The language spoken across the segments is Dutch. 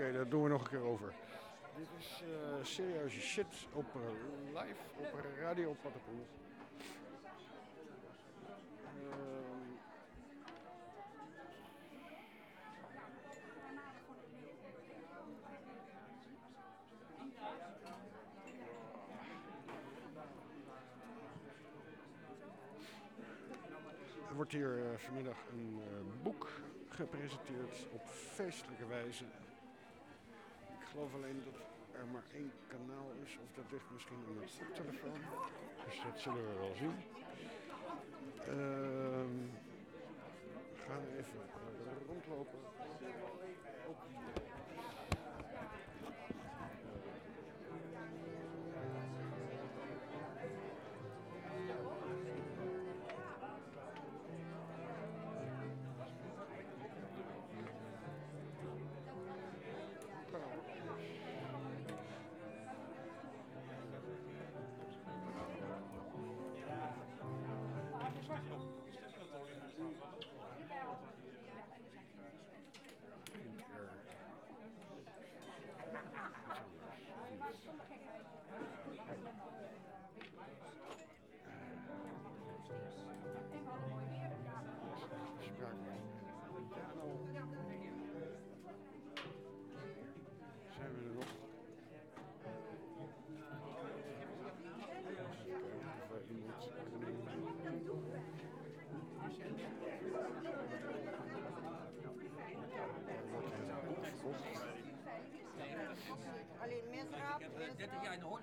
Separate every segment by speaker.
Speaker 1: Oké, dat doen we nog een keer over. Dit is eh, serieuze shit op eh, live op Radio Paddenpoel. Er wordt hier eh, vanmiddag een boek gepresenteerd op feestelijke wijze. Ik geloof alleen dat er maar één kanaal is, of dat ligt misschien aan de koptelefoon. Dus dat zullen we wel zien. Ehm, we gaan even rondlopen.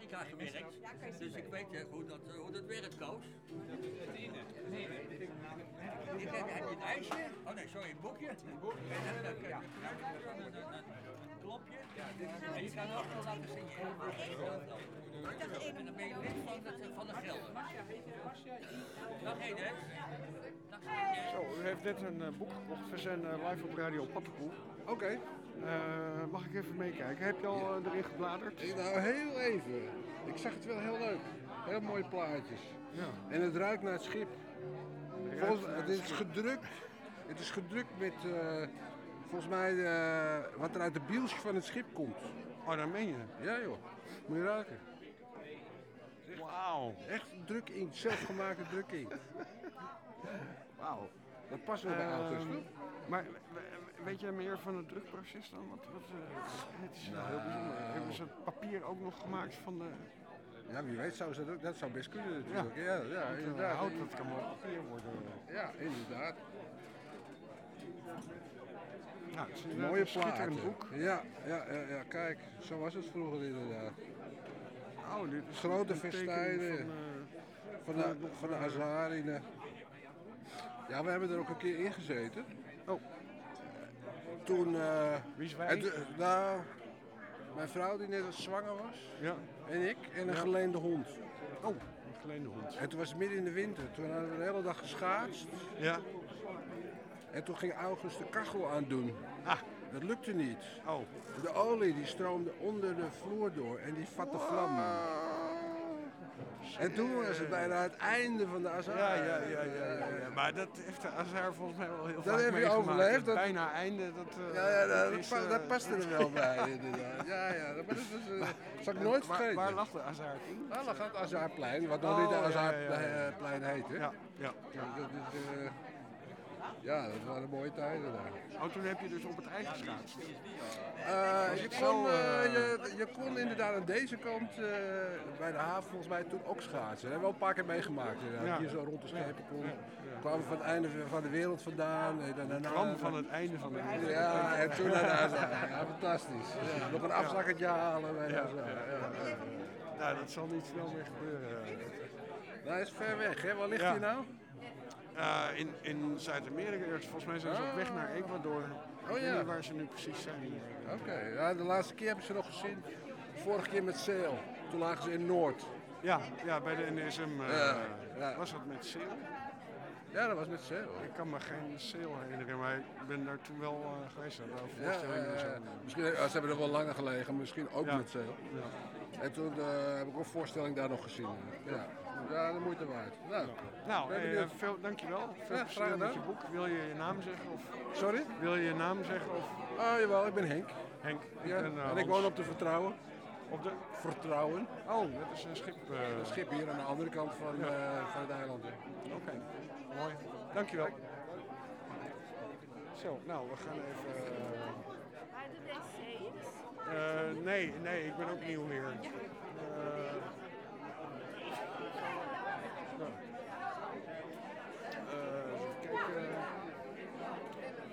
Speaker 2: 30 jaar in de horeca gewerkt, dus ik weet eh, hoe dat, eh, hoe dat werkt, Koos. Ik heb, heb je een ijsje? Oh nee, sorry, een boekje. Een boekje. Klopje. En je kan ook wel laten signeren. En dan ben je lid van, het, van de gelden. Dag.
Speaker 1: Zo, u heeft net een eh, boek gekocht. We zijn eh, live op Radio Pattenkoe.
Speaker 3: Oké.
Speaker 1: Eh, mag ik even meekijken? Heb je al erin gebladerd?
Speaker 3: Nou, heel even. Ik zag het wel heel leuk. Heel mooie plaatjes.
Speaker 1: Ja.
Speaker 3: En het ruikt naar het schip. Volgens,
Speaker 1: naar
Speaker 3: het
Speaker 1: het
Speaker 3: is
Speaker 1: schip.
Speaker 3: gedrukt. Het is gedrukt met, eh, volgens mij, eh, wat er uit de bielsje van het schip komt.
Speaker 1: Oh, dat meen je?
Speaker 3: Ja joh, moet je ruiken.
Speaker 1: Wauw.
Speaker 3: Echt druk inkt, zelfgemaakte druk inkt.
Speaker 1: Wauw.
Speaker 3: Dat past wel bij auto's,
Speaker 1: Ehm,
Speaker 3: toch?
Speaker 1: maar we- weet je meer van het drukproces dan? Wat, wat, eh, het is wel heel bijzonder. Hebben ze het papier ook nog gemaakt van de...
Speaker 3: Ja, wie weet zou ze dat ook, dat zou best kunnen natuurlijk. Ja, ja,
Speaker 1: eh,
Speaker 3: inderdaad.
Speaker 1: Hout, dat kan wel papier worden.
Speaker 3: Ja, inderdaad.
Speaker 1: Nou, het is inderdaad
Speaker 3: Mooie
Speaker 1: een schitterend
Speaker 3: platen.
Speaker 1: boek.
Speaker 3: Ja, ja, ja, ja, kijk, zo was het vroeger inderdaad.
Speaker 1: Oh, dit is
Speaker 3: Grote festijnen.
Speaker 1: Van, eh,
Speaker 3: Van de, van de Azarinen. Ja, we hebben er ook een keer in gezeten.
Speaker 1: Oh.
Speaker 3: Toen, eh,
Speaker 1: Wie is wij?
Speaker 3: het, eh, nou, mijn vrouw die net als zwanger was.
Speaker 1: ja.
Speaker 3: En ik. En een
Speaker 1: Ja.
Speaker 3: geleende hond.
Speaker 1: Oh, een geleende hond.
Speaker 3: En toen was het midden in de winter. Toen hadden we de hele dag geschaatst.
Speaker 1: Ja.
Speaker 3: En toen ging August de kachel aandoen.
Speaker 1: Ah.
Speaker 3: Dat lukte niet.
Speaker 1: Oh.
Speaker 3: De olie die stroomde onder de vloer door en die vatte vlam. En toen was het bijna het einde van de Azar.
Speaker 1: Ja, ja, ja, ja, ja. Maar dat heeft de Azar volgens mij wel heel
Speaker 3: Dat
Speaker 1: vaak
Speaker 3: heb je overleefd,
Speaker 1: Het
Speaker 3: dat-
Speaker 1: bijna einde, dat, eh,
Speaker 3: Ja, ja, dat,
Speaker 1: is,
Speaker 3: pa-
Speaker 1: eh,
Speaker 3: dat paste er wel bij, inderdaad. Ja, ja, dat, maar dat was, eh, zal ik nooit
Speaker 1: waar,
Speaker 3: vergeten.
Speaker 1: waar lag de Azar?
Speaker 3: Daar lag het Azarplein, wat nog
Speaker 1: Oh,
Speaker 3: niet de. Azarplein heet, hè?
Speaker 1: Ja, ja.
Speaker 3: Ja, dat is, eh, ja, dat waren mooie tijden daar.
Speaker 1: Oh, toen heb je dus op het ei geschaatst.
Speaker 3: Eh, je, kon, eh,
Speaker 1: eh,
Speaker 3: je, je kon inderdaad aan deze kant bij de haven volgens mij toen ook schaatsen. Dat hebben we wel een paar keer meegemaakt.
Speaker 1: Ja.
Speaker 3: Hier zo rond de schepen kon. Kwamen we van het einde van de wereld vandaan. En daarna,
Speaker 1: Kwam van het einde van de wereld.
Speaker 3: Ja, en toen. Ja, fantastisch. Ja, nog een afzakkertje halen de
Speaker 1: Ja. Nou, dat zal niet snel meer gebeuren.
Speaker 3: Dat is ver weg, hè? Waar ligt hij nou?
Speaker 1: Eh, in in Zuid-Amerika, eerst. volgens mij zijn ze op weg naar Ecuador. Ik
Speaker 3: Oh,
Speaker 1: weet
Speaker 3: ja.
Speaker 1: niet waar ze nu precies zijn.
Speaker 3: Oké, ja, de laatste keer heb ik ze nog gezien. Vorige keer met Zeel. Toen lagen ze in Noord.
Speaker 1: Ja, ja bij de NSM eh,
Speaker 3: Ja,
Speaker 1: was dat met Seel.
Speaker 3: Ja, dat was met Zeel.
Speaker 1: Ik kan me geen Seel herinneren, maar ik ben daar toen wel eh, geweest.
Speaker 3: Ja,
Speaker 1: zo.
Speaker 3: eh, misschien, ja, ze hebben er wel langer gelegen, misschien ook
Speaker 1: Ja.
Speaker 3: met Zeel.
Speaker 1: Ja.
Speaker 3: En toen eh, heb ik ook een voorstelling daar nog gezien. Ja. Ja, de moeite waard. Nou,
Speaker 1: Nou,
Speaker 3: Ben
Speaker 1: eh, veel, dankjewel. Veel
Speaker 3: Ja,
Speaker 1: plezier met je boek. Wil je je naam zeggen? Of
Speaker 3: sorry?
Speaker 1: wil je je naam zeggen? Of
Speaker 3: Ah, jawel, ik ben Henk.
Speaker 1: Henk? Ik
Speaker 3: Ja,
Speaker 1: ben, eh,
Speaker 3: en ik woon op de Vertrouwen.
Speaker 1: op de.
Speaker 3: Vertrouwen.
Speaker 1: Oh, dat is een schip. eh,
Speaker 3: Een schip hier aan de andere kant van,
Speaker 1: Ja.
Speaker 3: eh, van het eiland.
Speaker 1: Oké, mooi. Dankjewel. Zo, nou, we gaan even. eh, eh, nee, nee, ik ben ook nieuw hier. Eh, nou. Eh, even kijken.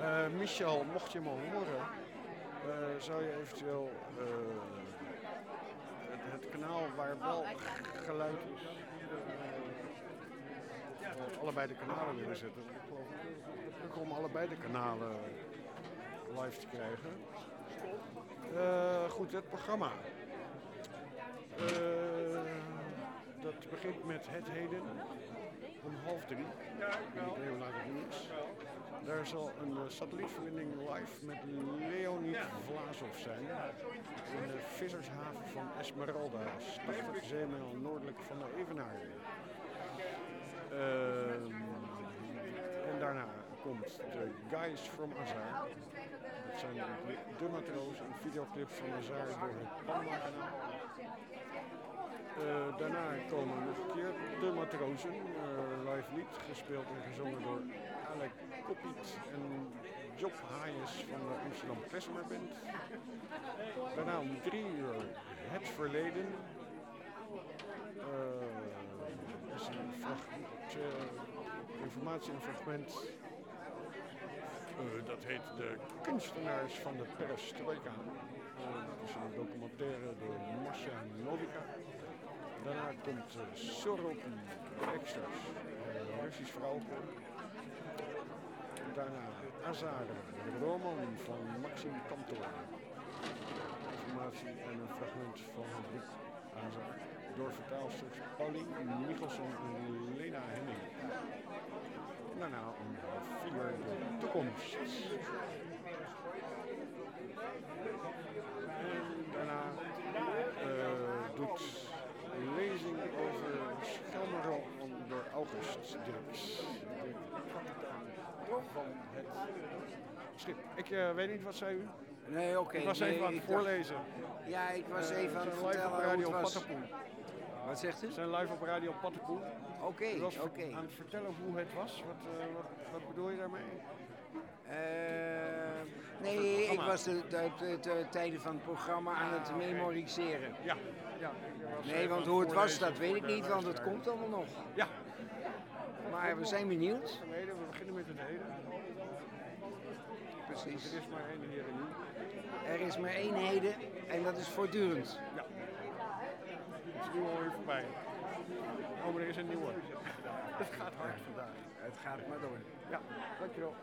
Speaker 1: Eh, Michel, mocht je me horen, eh, zou je eventueel eh, het, het kanaal waar wel geluid is, allebei de kanalen willen zetten. Ik om allebei de kanalen live te krijgen. Goed, het programma. Eh, dat begint met het heden om half drie. Laat het nieuws. Daar zal een eh, satellietverbinding live met Leonid Vlaasov zijn. In de vissershaven van Esmeralda, 80 zeemijl noordelijk van de Evenaar. Ehm, en daarna komt de Guys from Azar. Dat zijn de, de matrozen, een videoclip van Azar door het Panama-kanaal. Eh, daarna komen nog een keer de matrozen, eh, live lied, gespeeld en gezongen door Alec Koppiet en Job Hayes van de Amsterdam Klezmer Band. Daarna om drie uur het verleden. Eh, is een fragmentje, informatie en fragment. Dat heet De Kunstenaars van de Perestroika. Dat is een documentaire door Masha Novica. Daarna komt uh, Sorokin, Extras, uh, Russisch vrouwenkoor. Daarna Azar, de roman van Maxim Kantor. Informatie en een fragment van het boek Azar. Door vertaalsters Paulien Michelson en Lena Hemming. Daarna om vier de toekomst. En daarna uh, doet een lezing over Schelmeroman door August Dirks. De kapitein van het schip. Ik uh, weet niet, wat zei u?
Speaker 4: Nee, oké.
Speaker 1: Ik was
Speaker 4: nee,
Speaker 1: even aan het
Speaker 4: dacht-
Speaker 1: voorlezen.
Speaker 4: Ja, ik was
Speaker 1: Eh,
Speaker 4: even aan het
Speaker 1: live op
Speaker 4: vertellen hoe
Speaker 1: Radio
Speaker 4: het was. Wat zegt u?
Speaker 1: We zijn live op Radio Pattenpoel.
Speaker 4: Oké,
Speaker 1: was
Speaker 4: oké.
Speaker 1: aan het vertellen hoe het was. Wat, eh, wat, wat bedoel je daarmee?
Speaker 4: Eh, nee, ik was de, de, de- de tijden van het programma aan het
Speaker 1: Ah,
Speaker 4: memoriseren.
Speaker 1: Ja. ja
Speaker 4: Nee, want hoe het was, dat weet ik niet, want het komt allemaal nog.
Speaker 1: Ja.
Speaker 4: Maar we zijn benieuwd.
Speaker 1: We beginnen met het heden.
Speaker 4: Precies.
Speaker 1: Er is maar één hier en nu.
Speaker 4: Er is maar één heden en dat is voortdurend.
Speaker 1: Ja. Het is nu alweer voorbij. Oh, maar er is een nieuwe. Het gaat hard vandaag.
Speaker 4: Het gaat maar door.
Speaker 1: Ja, dankjewel.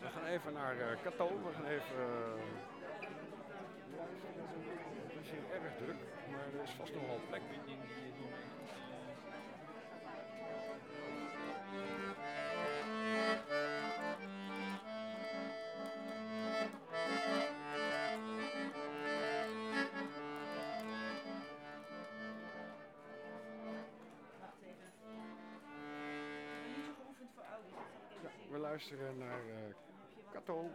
Speaker 1: We gaan even naar eh Kato. We gaan even... eh, het is hier erg druk, maar er is vast nog wel plek. Luisteren naar eh Kato,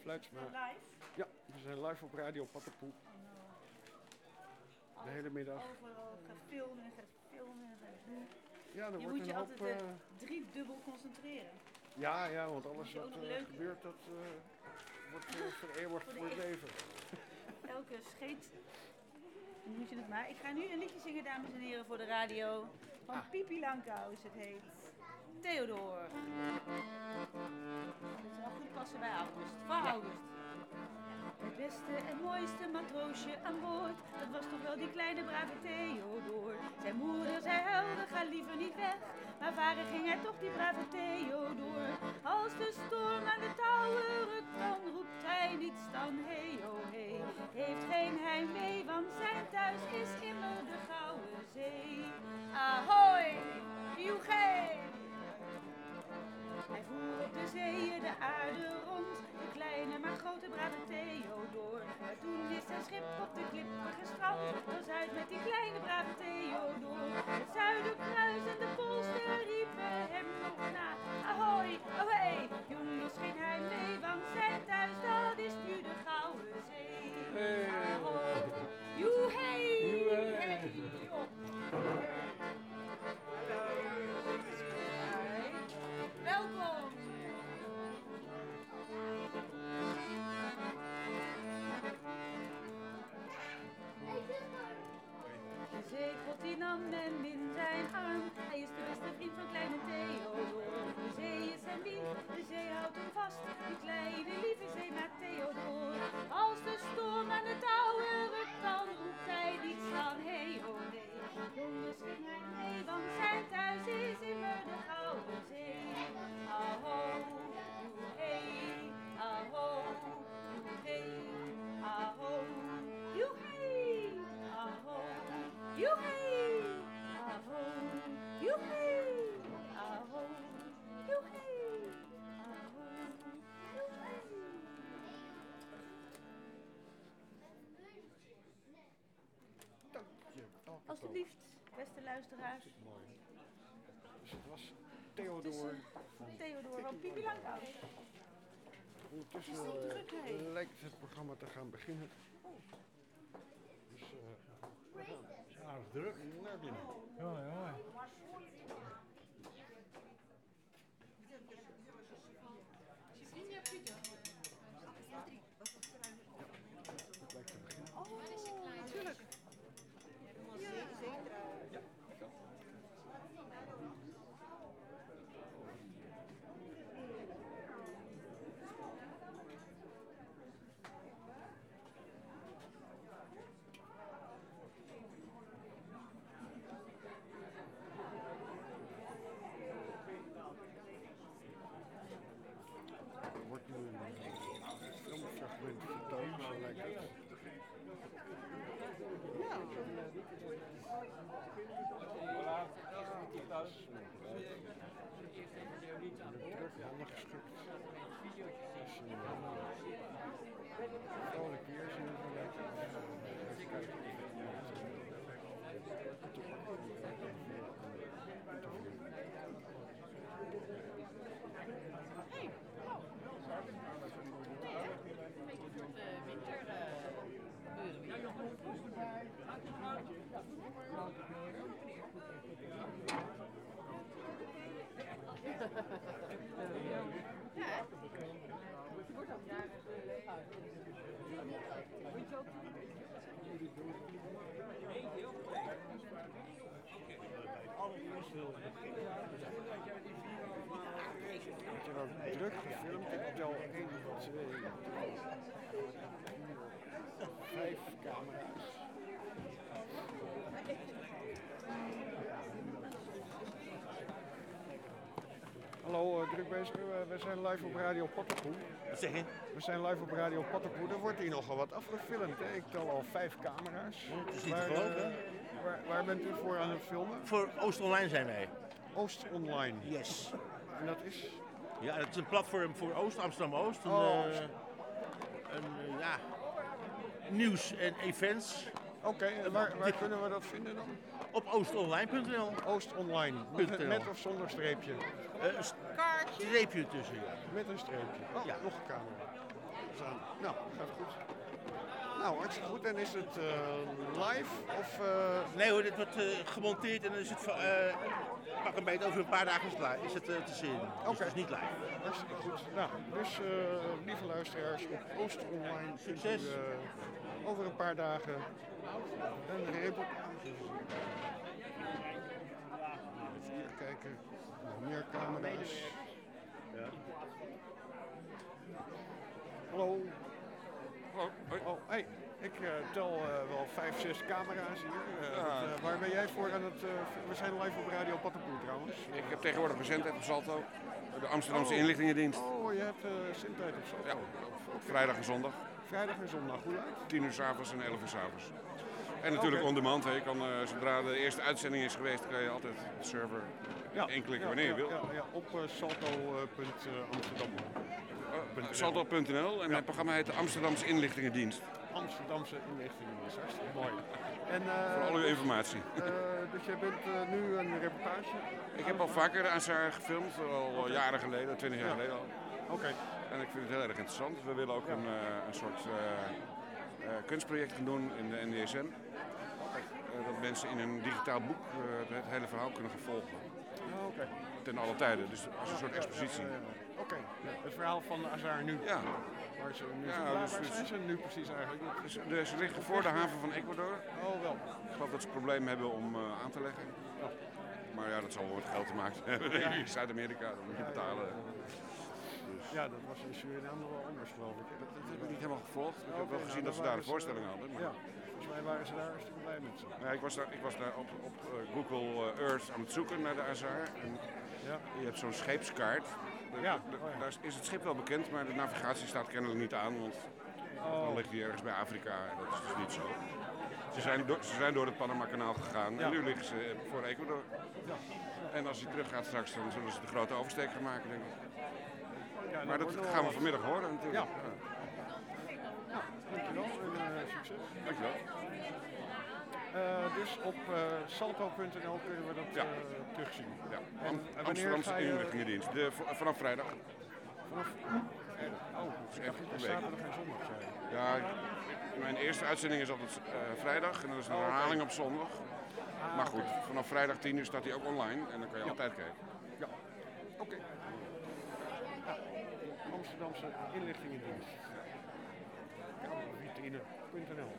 Speaker 1: Fluitsma.
Speaker 5: Live?
Speaker 1: Ja, we zijn live op Radio Pattenpoel. De hele middag.
Speaker 5: Overal gaat filmen en gaat filmen en gaat doen.
Speaker 1: Ja, er
Speaker 5: Je
Speaker 1: wordt
Speaker 5: moet je
Speaker 1: hoop...
Speaker 5: altijd
Speaker 1: eh,
Speaker 5: eh, drie dubbel concentreren.
Speaker 1: Ja, ja, want alles wat
Speaker 5: leuk-
Speaker 1: gebeurt, dat wordt vereeuwigd
Speaker 5: Voor
Speaker 1: voor het leven.
Speaker 5: Elke scheet moet je het maar. Ik ga nu een liedje zingen, dames en heren, voor de radio. Van
Speaker 1: Ah.
Speaker 5: Pipi Langkous. Het heet Theodor. Dit zal goed passen bij August. Van August. Het beste en mooiste matroosje aan boord. Dat was toch wel die kleine brave Theodor. Zijn moeder zei huilde, ga liever niet weg. Maar varen ging hij toch die brave Theodor. Als de storm aan de touwen rukt, dan roept hij niets dan hey oh hey. Heeft geen heimwee, want zijn thuis is immer de Gouden Zee. Ahoy, joegee! Hij voer op de zeeën de aarde rond, de kleine maar grote brave Theodor. Maar toen is zijn schip op de klippen gestrand, was uit met die kleine brave Theodor. Het Zuiderkruis en de Poolster riepen hem nog na. Ahoy, ahoy, jongens geen heim mee, want zijn thuis dat is nu de Gouden Zee. Nam hem in zijn arm. Hij is de beste vriend van kleine Theodor. De zee is zijn lief, de zee houdt hem vast. Die kleine lieve zeemaat Theodor. Als de storm aan de touwen dan roept hij niets dan hey oh nee. Jongens ging hij mee, want zijn thuis is immer Alsjeblieft, beste luisteraars.
Speaker 1: Mooi. Dus het was Theodor.
Speaker 5: Theodor van Pipi Langkous.
Speaker 1: Ondertussen
Speaker 5: Het is
Speaker 1: eh, lijkt het programma te gaan beginnen. Dus eh we gaan
Speaker 6: Aardig druk.
Speaker 1: naar binnen.
Speaker 6: Ja, ja.
Speaker 1: Druk bezig. Eh, we zijn live op Radio Potterpoel.
Speaker 6: Wat zeg je?
Speaker 1: We zijn live op Radio Potterpoel. Er wordt hier nogal wat afgefilmd. Hè? Ik tel al vijf camera's.
Speaker 6: het is niet
Speaker 1: Waar,
Speaker 6: te geloven,
Speaker 1: eh, waar, waar bent u voor aan het filmen?
Speaker 6: Voor Oost Online zijn wij.
Speaker 1: Oost Online.
Speaker 6: Yes.
Speaker 1: En dat is?
Speaker 6: Ja, dat is een platform voor Oost, Amsterdam-Oost. Een,
Speaker 1: Oh,
Speaker 6: eh, een ja, nieuws en events
Speaker 1: Oké, en waar, waar kunnen we dat vinden dan?
Speaker 6: op oostonline.nl.
Speaker 1: Oost Online. Met, of zonder streepje?
Speaker 6: Een streepje tussen, ja.
Speaker 1: Met een streepje. Oh,
Speaker 6: Ja.
Speaker 1: nog een camera. Zo. Nou, gaat goed. Nou, hartstikke goed. En is het eh, live of... eh,
Speaker 6: Nee hoor, dit wordt eh, gemonteerd en dan is het pak een beetje over een paar dagen is het, is het te zien. Dus
Speaker 1: Oké.
Speaker 6: het is niet live.
Speaker 1: Hartstikke goed. Nou, dus lieve luisteraars, op Oost Online u,
Speaker 6: Succes.
Speaker 1: over een paar dagen een reportage. Even hier kijken, nog meer camera's. Hallo.
Speaker 7: oh, hoi.
Speaker 1: Oh, hey. Ik eh, tel eh, wel vijf, zes camera's hier. Eh,
Speaker 7: Ja.
Speaker 1: waar ben jij voor aan het... we zijn live op Radio Pattenpoel trouwens.
Speaker 7: Ik heb tegenwoordig bezendheid op Salto. De Amsterdamse
Speaker 1: Oh.
Speaker 7: inlichtingendienst.
Speaker 1: Oh, je hebt uh, zendtijd op Salto.
Speaker 7: Ja, op, op vrijdag en zondag.
Speaker 1: Vrijdag en zondag, hoe laat?
Speaker 7: 10 uur s'avonds en 11 uur s'avonds. En natuurlijk
Speaker 1: Oké.
Speaker 7: on demand. Hè. Je kan, eh, zodra de eerste uitzending is geweest, kan je altijd de server inklikken wanneer je
Speaker 1: ja,
Speaker 7: wil.
Speaker 1: Ja, ja, op uh, salto.amsterdam.
Speaker 7: Uh, Salto.nl en mijn programma heet de Amsterdamse Inlichtingendienst.
Speaker 1: Amsterdamse Inlichtingendienst, hartstikke mooi. En,
Speaker 7: Voor al uw informatie.
Speaker 1: Uh, dus jij bent nu een reportage?
Speaker 7: Ik heb al vaker de ASR gefilmd, al ja. jaren geleden, 20 jaar ja. geleden al.
Speaker 1: Oké. Okay.
Speaker 7: En ik vind het heel erg interessant. We willen ook ja. een, een soort kunstproject gaan doen in de NDSM. Dat mensen in een digitaal boek het hele verhaal kunnen gaan volgen.
Speaker 1: Oh, okay.
Speaker 7: Ten alle tijden, dus als een soort expositie.
Speaker 1: Oké, okay. het verhaal van Azar nu.
Speaker 7: Ja.
Speaker 1: Waar, ze nu
Speaker 7: ja,
Speaker 1: zijn, waar,
Speaker 7: dus,
Speaker 1: waar zijn ze nu precies eigenlijk?
Speaker 7: Dus, dus ze liggen voor de haven van Ecuador.
Speaker 1: Oh wel.
Speaker 7: Ik geloof dat ze problemen hebben om uh, aan te leggen.
Speaker 1: Ja.
Speaker 7: Maar ja, dat zal wel met geld te maken hebben. Ja. In Zuid-Amerika, dan moet je betalen.
Speaker 1: Dus. Ja, dat was in Suriname wel anders geloof ik.
Speaker 7: Dat, dat, heb ik niet helemaal gevolgd. Ik heb wel gezien dat ze daar een voorstelling hadden. Maar...
Speaker 1: Ja. Mij waren ze daar hartstikke blij met ze.
Speaker 7: Ja, ik was daar, ik was daar op, op uh, Google Earth aan het zoeken naar de Azar. En
Speaker 1: ja.
Speaker 7: Je hebt zo'n scheepskaart. De,
Speaker 1: ja.
Speaker 7: de, oh, ja. Daar is het schip wel bekend, maar de navigatie staat kennelijk niet aan. Want oh. dan ligt hij ergens bij Afrika en dat is dus niet zo. Ze zijn door, ze zijn door het Panama-kanaal gegaan
Speaker 1: ja.
Speaker 7: en nu liggen ze voor Ecuador. En als hij terug gaat straks, dan zullen ze de grote oversteek gaan maken, denk ik. maar dat gaan we vanmiddag horen natuurlijk.
Speaker 1: Ja. Ja, dankjewel en uh, succes.
Speaker 7: Dankjewel.
Speaker 1: Uh, dus op uh, salto.nl kunnen we dat
Speaker 7: ja.
Speaker 1: uh, terugzien.
Speaker 7: Ja.
Speaker 1: En,
Speaker 7: en Amsterdamse je... inlichtingendienst. De, vanaf vrijdag.
Speaker 1: Vanaf? Oh, dus dacht dat zaterdag en zondag zijn.
Speaker 7: Ja, mijn eerste uitzending is altijd vrijdag en dan is een herhaling op zondag.
Speaker 1: Ah,
Speaker 7: maar goed,
Speaker 1: okay.
Speaker 7: vanaf vrijdag 10 uur staat hij ook online en dan kan je
Speaker 1: ja.
Speaker 7: altijd kijken.
Speaker 1: Ja, oké. Okay. Ja. Amsterdamse inlichtingendienst. Kamervitrine.nl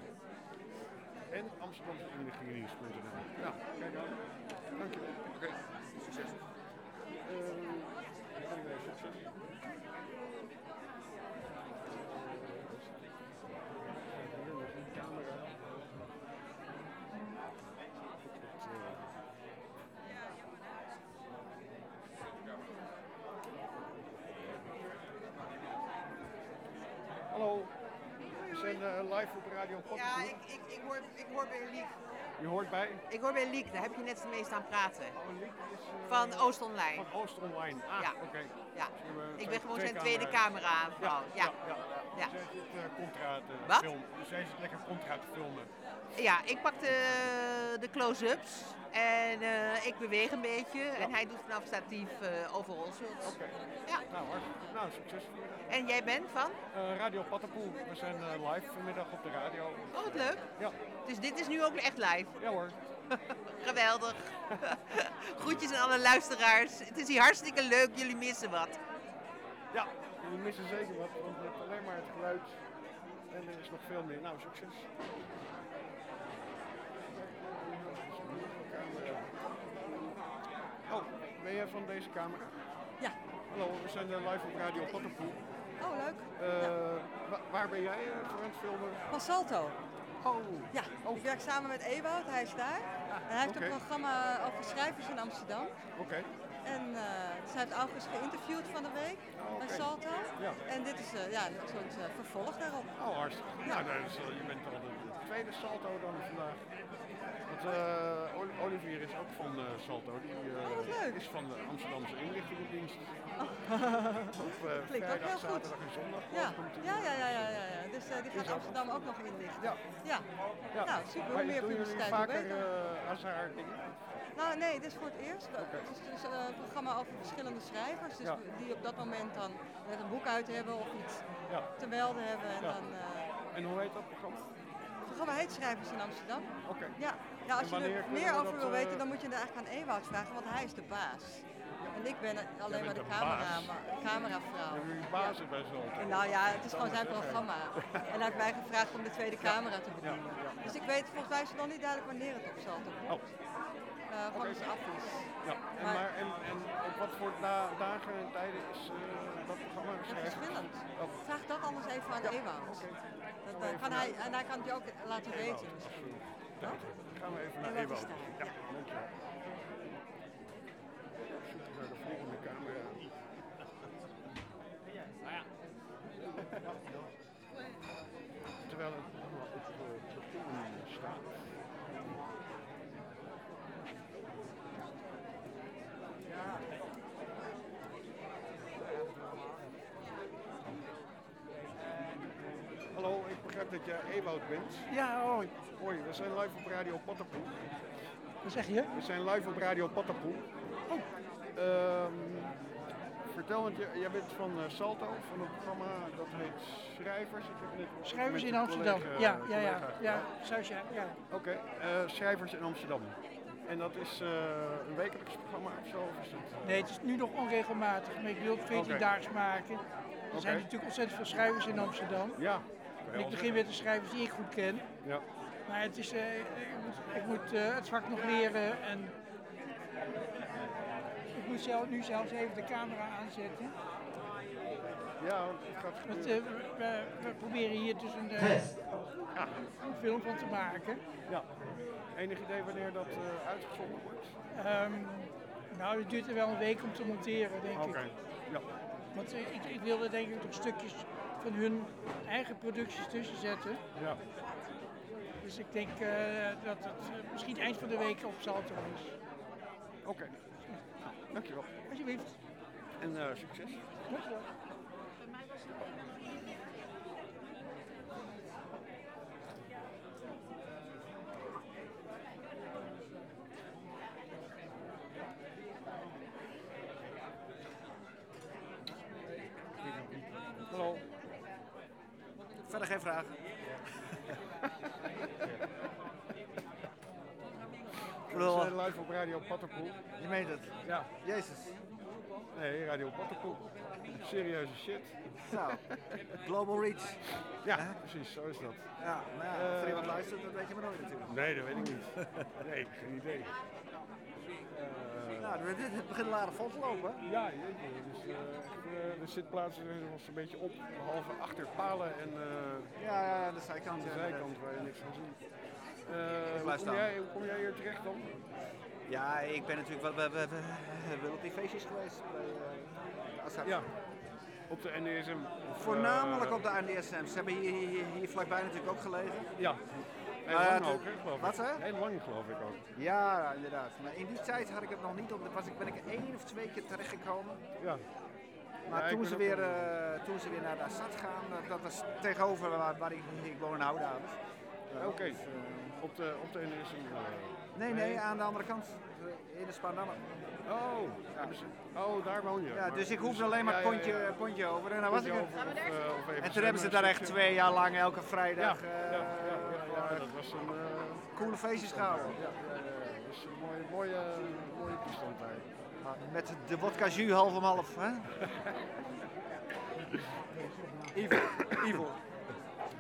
Speaker 1: en Amsterdamse inlichtingendienst.nl. Ja, kijk aan. Dankjewel.
Speaker 7: Oké, okay. succes.
Speaker 1: Uh, succes. Hallo, we zijn uh, live op Radio Podcast.
Speaker 8: Ja, ik, ik, ik, hoor, ik hoor bij Liek.
Speaker 1: Je hoort bij?
Speaker 8: Ik hoor bij Liek, daar heb je net het meest aan praten.
Speaker 1: Oh, Liek is, uh,
Speaker 8: van Oost Online.
Speaker 1: Van Oost Online, ah,
Speaker 8: ja.
Speaker 1: oké. Okay.
Speaker 8: Ja.
Speaker 1: Dus
Speaker 8: ik ben gewoon zijn tweede camera vrouw.
Speaker 1: Ja,
Speaker 8: ja.
Speaker 1: ja. Zij zit uh, contra te
Speaker 8: Wat?
Speaker 1: filmen. Zij zit lekker contra te filmen.
Speaker 8: Ja, ik pak de, de close-ups en uh, ik beweeg een beetje en hij doet vanaf statief overal.
Speaker 1: Oké. Okay.
Speaker 8: Ja.
Speaker 1: Nou, hard. nou, succes.
Speaker 8: En jij bent van?
Speaker 1: Radio Pattenpoel. We zijn live vanmiddag op de radio.
Speaker 8: Oh, wat leuk.
Speaker 1: Ja.
Speaker 8: Dus dit is nu ook echt live?
Speaker 1: Ja hoor.
Speaker 8: Geweldig. Groetjes aan alle luisteraars. Het is hier hartstikke leuk. Jullie missen wat.
Speaker 1: Ja, jullie missen zeker wat, want je hebt alleen maar het geluid. En er is nog veel meer. Nou, succes. Oh, ben jij van deze camera?
Speaker 9: Ja.
Speaker 1: Hallo, we zijn live op Radio Potterpoel.
Speaker 9: Oh, leuk.
Speaker 1: Uh, ja. Waar ben jij uh, voor aan het filmen?
Speaker 9: Van Salto.
Speaker 1: Oh.
Speaker 9: Ja, oh. ik werk samen met Ewout, hij is daar. En hij heeft
Speaker 1: okay.
Speaker 9: een programma over schrijvers in Amsterdam.
Speaker 1: Oké. Okay.
Speaker 9: En uh, ze heeft August geïnterviewd van de week
Speaker 1: oh,
Speaker 9: bij. Salto.
Speaker 1: Ja.
Speaker 9: En dit is uh, ja, een soort uh, vervolg daarop.
Speaker 1: Oh, hartstikke. Ja, nou, dus, je bent al de tweede Salto dan vandaag. Want uh, Olivier is ook van uh, Salto. Die
Speaker 9: uh,
Speaker 1: is van de Amsterdamse inlichtingendienst.
Speaker 9: Oh.
Speaker 1: Op
Speaker 9: Klinkt
Speaker 1: vrijdag,
Speaker 9: ook heel goed.
Speaker 1: zaterdag en zondag.
Speaker 9: Ja, ja, ja, ja, ja, ja, ja. Dus die gaat Amsterdam ook nog inlichten.
Speaker 1: Ja.
Speaker 9: ja.
Speaker 1: ja.
Speaker 9: Nou, super. Hoe meer publiciteit, hoe beter.
Speaker 1: als haar dingen?
Speaker 9: Nou, nee, dit is voor het eerst. Okay. Het is dus een programma over verschillende schrijvers. Dus die op dat moment dan net een boek uit hebben of iets
Speaker 1: ja.
Speaker 9: te melden hebben. En, dan,
Speaker 1: en hoe heet dat programma?
Speaker 9: Het programma heet Schrijvers in Amsterdam.
Speaker 1: Oké. Okay.
Speaker 9: Ja. ja, als je er meer over wil weten, dan moet je er eigenlijk aan Ewout vragen, want hij is de baas. En ik ben alleen maar de,
Speaker 1: de
Speaker 9: camera, maar, cameravrouw.
Speaker 1: Ja, jullie baas is bij zo'n.
Speaker 9: Nou ja, het is gewoon zijn programma. En hij heeft mij gevraagd om de tweede camera te bedienen. Dus ik weet, volgens mij is het nog niet duidelijk wanneer het op zal
Speaker 1: Oh.
Speaker 9: Eh, gewoon als advies.
Speaker 1: Ja, en,
Speaker 9: Maar-
Speaker 1: maar, en, en op wat voor da- dagen en tijden is eh, dat programma
Speaker 9: Dat is
Speaker 1: geschreven?
Speaker 9: verschillend.
Speaker 1: Oh,
Speaker 9: Vraag dat anders even aan Ewout. Dat, eh, kan hij, en hij kan het je ook laten weten.
Speaker 1: dan gaan we even naar Ewout.
Speaker 9: is?
Speaker 1: Ja, dankjewel. Zoeken naar de volgende camera. Terwijl het allemaal op de begonnen staat. Hallo, ik begrijp dat bent.
Speaker 10: Ja, hoi.
Speaker 1: Hoi, we zijn live op Radio Pattenpoel.
Speaker 10: Wat zeg je?
Speaker 1: We zijn live op Radio Pattenpoel. Ehm, vertel, want jij, bent van eh, Salto, van het programma dat heet Schrijvers. Ik heb net
Speaker 10: Schrijvers in Amsterdam.
Speaker 1: collega-
Speaker 10: ja, ja, ja. Ja, ja. ja.
Speaker 1: Oké, eh, Schrijvers in Amsterdam. En dat is eh, een wekelijks programma of zo? Of is het,
Speaker 10: Nee, het is nu nog onregelmatig, maar ik wil het 14
Speaker 1: Oké.
Speaker 10: daags maken. Er zijn natuurlijk ontzettend veel schrijvers in Amsterdam.
Speaker 1: Ja.
Speaker 10: En ik begin met de schrijvers die ik goed ken.
Speaker 1: Ja.
Speaker 10: Maar het is, eh, ik moet, ik moet eh, het vak nog leren en ik moet zelf, nu zelfs even de camera aanzetten.
Speaker 1: Ja, want het gaat
Speaker 10: Want, eh, we, we- proberen hier dus een, ja, een film van te maken.
Speaker 1: Ja. Enig idee wanneer dat eh, uitgezonden wordt?
Speaker 10: Ehm, nou, het duurt er wel een week om te monteren, denk
Speaker 1: Oké,
Speaker 10: ik.
Speaker 1: ja.
Speaker 10: Want ik, ik wilde denk ik nog stukjes van hun eigen producties tussen zetten.
Speaker 1: Ja.
Speaker 10: Dus ik denk eh, dat het eh, misschien eind van de week op Salto is.
Speaker 1: Oké. Dankjewel.
Speaker 10: Alsjeblieft.
Speaker 1: En eh, succes.
Speaker 10: Dankjewel.
Speaker 1: Hallo.
Speaker 11: Verder geen vragen.
Speaker 1: We zijn live op Radio Pattenpoel.
Speaker 11: Je meent het?
Speaker 1: Ja.
Speaker 11: Jezus.
Speaker 1: Nee, Radio Pattenpoel. Serieuze shit.
Speaker 11: Nou, Global Reach.
Speaker 1: Ja, precies, zo is dat.
Speaker 11: Ja, maar ja,
Speaker 1: Eh,
Speaker 11: of er iemand luistert, dat weet je maar nooit natuurlijk.
Speaker 1: Nee, dat weet ik niet. Nee, geen idee.
Speaker 11: Nou, dit, dit begint al aardig vol te lopen.
Speaker 1: Ja. Dus, eh, de zitplaatsen zijn nog een beetje op, behalve achter palen en eh,
Speaker 11: Ja, ja, aan de zijkant.
Speaker 1: aan de zijkant waar je niks van ziet. Hoe, kom jij, hoe kom jij hier terecht dan?
Speaker 11: Ja, ik ben natuurlijk wel, we, we, we, we zijn op die feestjes geweest bij Assad.
Speaker 1: Ja, op de NDSM.
Speaker 11: Voornamelijk op de NDSM. Ze hebben hier, hier, hier vlakbij natuurlijk ook gelegen.
Speaker 1: Ja, heel
Speaker 11: Maar
Speaker 1: lang
Speaker 11: het-
Speaker 1: ook, hè, geloof ik.
Speaker 11: Wat je?
Speaker 1: Heel lang geloof ik ook.
Speaker 11: Ja, inderdaad. Maar in die tijd had ik het nog niet op. Was ik, ben ik er één of twee keer terechtgekomen.
Speaker 1: Ja.
Speaker 11: Maar
Speaker 1: Ja,
Speaker 11: toen, ze weer, eh, toen ze weer naar de Assad gaan, dat, dat was tegenover waar, waar ik, ik woon in Houdavens.
Speaker 1: Oké, op de, op de NDSM. eh,
Speaker 11: Nee, nee, aan de andere kant. eh, In de Spaarnammer.
Speaker 1: Oh, hebben ze- oh, daar woon je.
Speaker 11: Ja,
Speaker 1: Maar-
Speaker 11: dus ik hoefde alleen maar
Speaker 1: Ja,
Speaker 11: een
Speaker 1: ja, ja.
Speaker 11: pontje, pontje over en dan was ik er.
Speaker 1: eh,
Speaker 11: En toen hebben ze daar echt twee jaar lang elke vrijdag
Speaker 1: dat was een eh,
Speaker 11: coole feestjes gehouden.
Speaker 1: Ja, ja, ja, dat was een mooie, mooie, mooie toestand daar.
Speaker 11: Met de vodka jus half om half. Hè? Evil. Evil.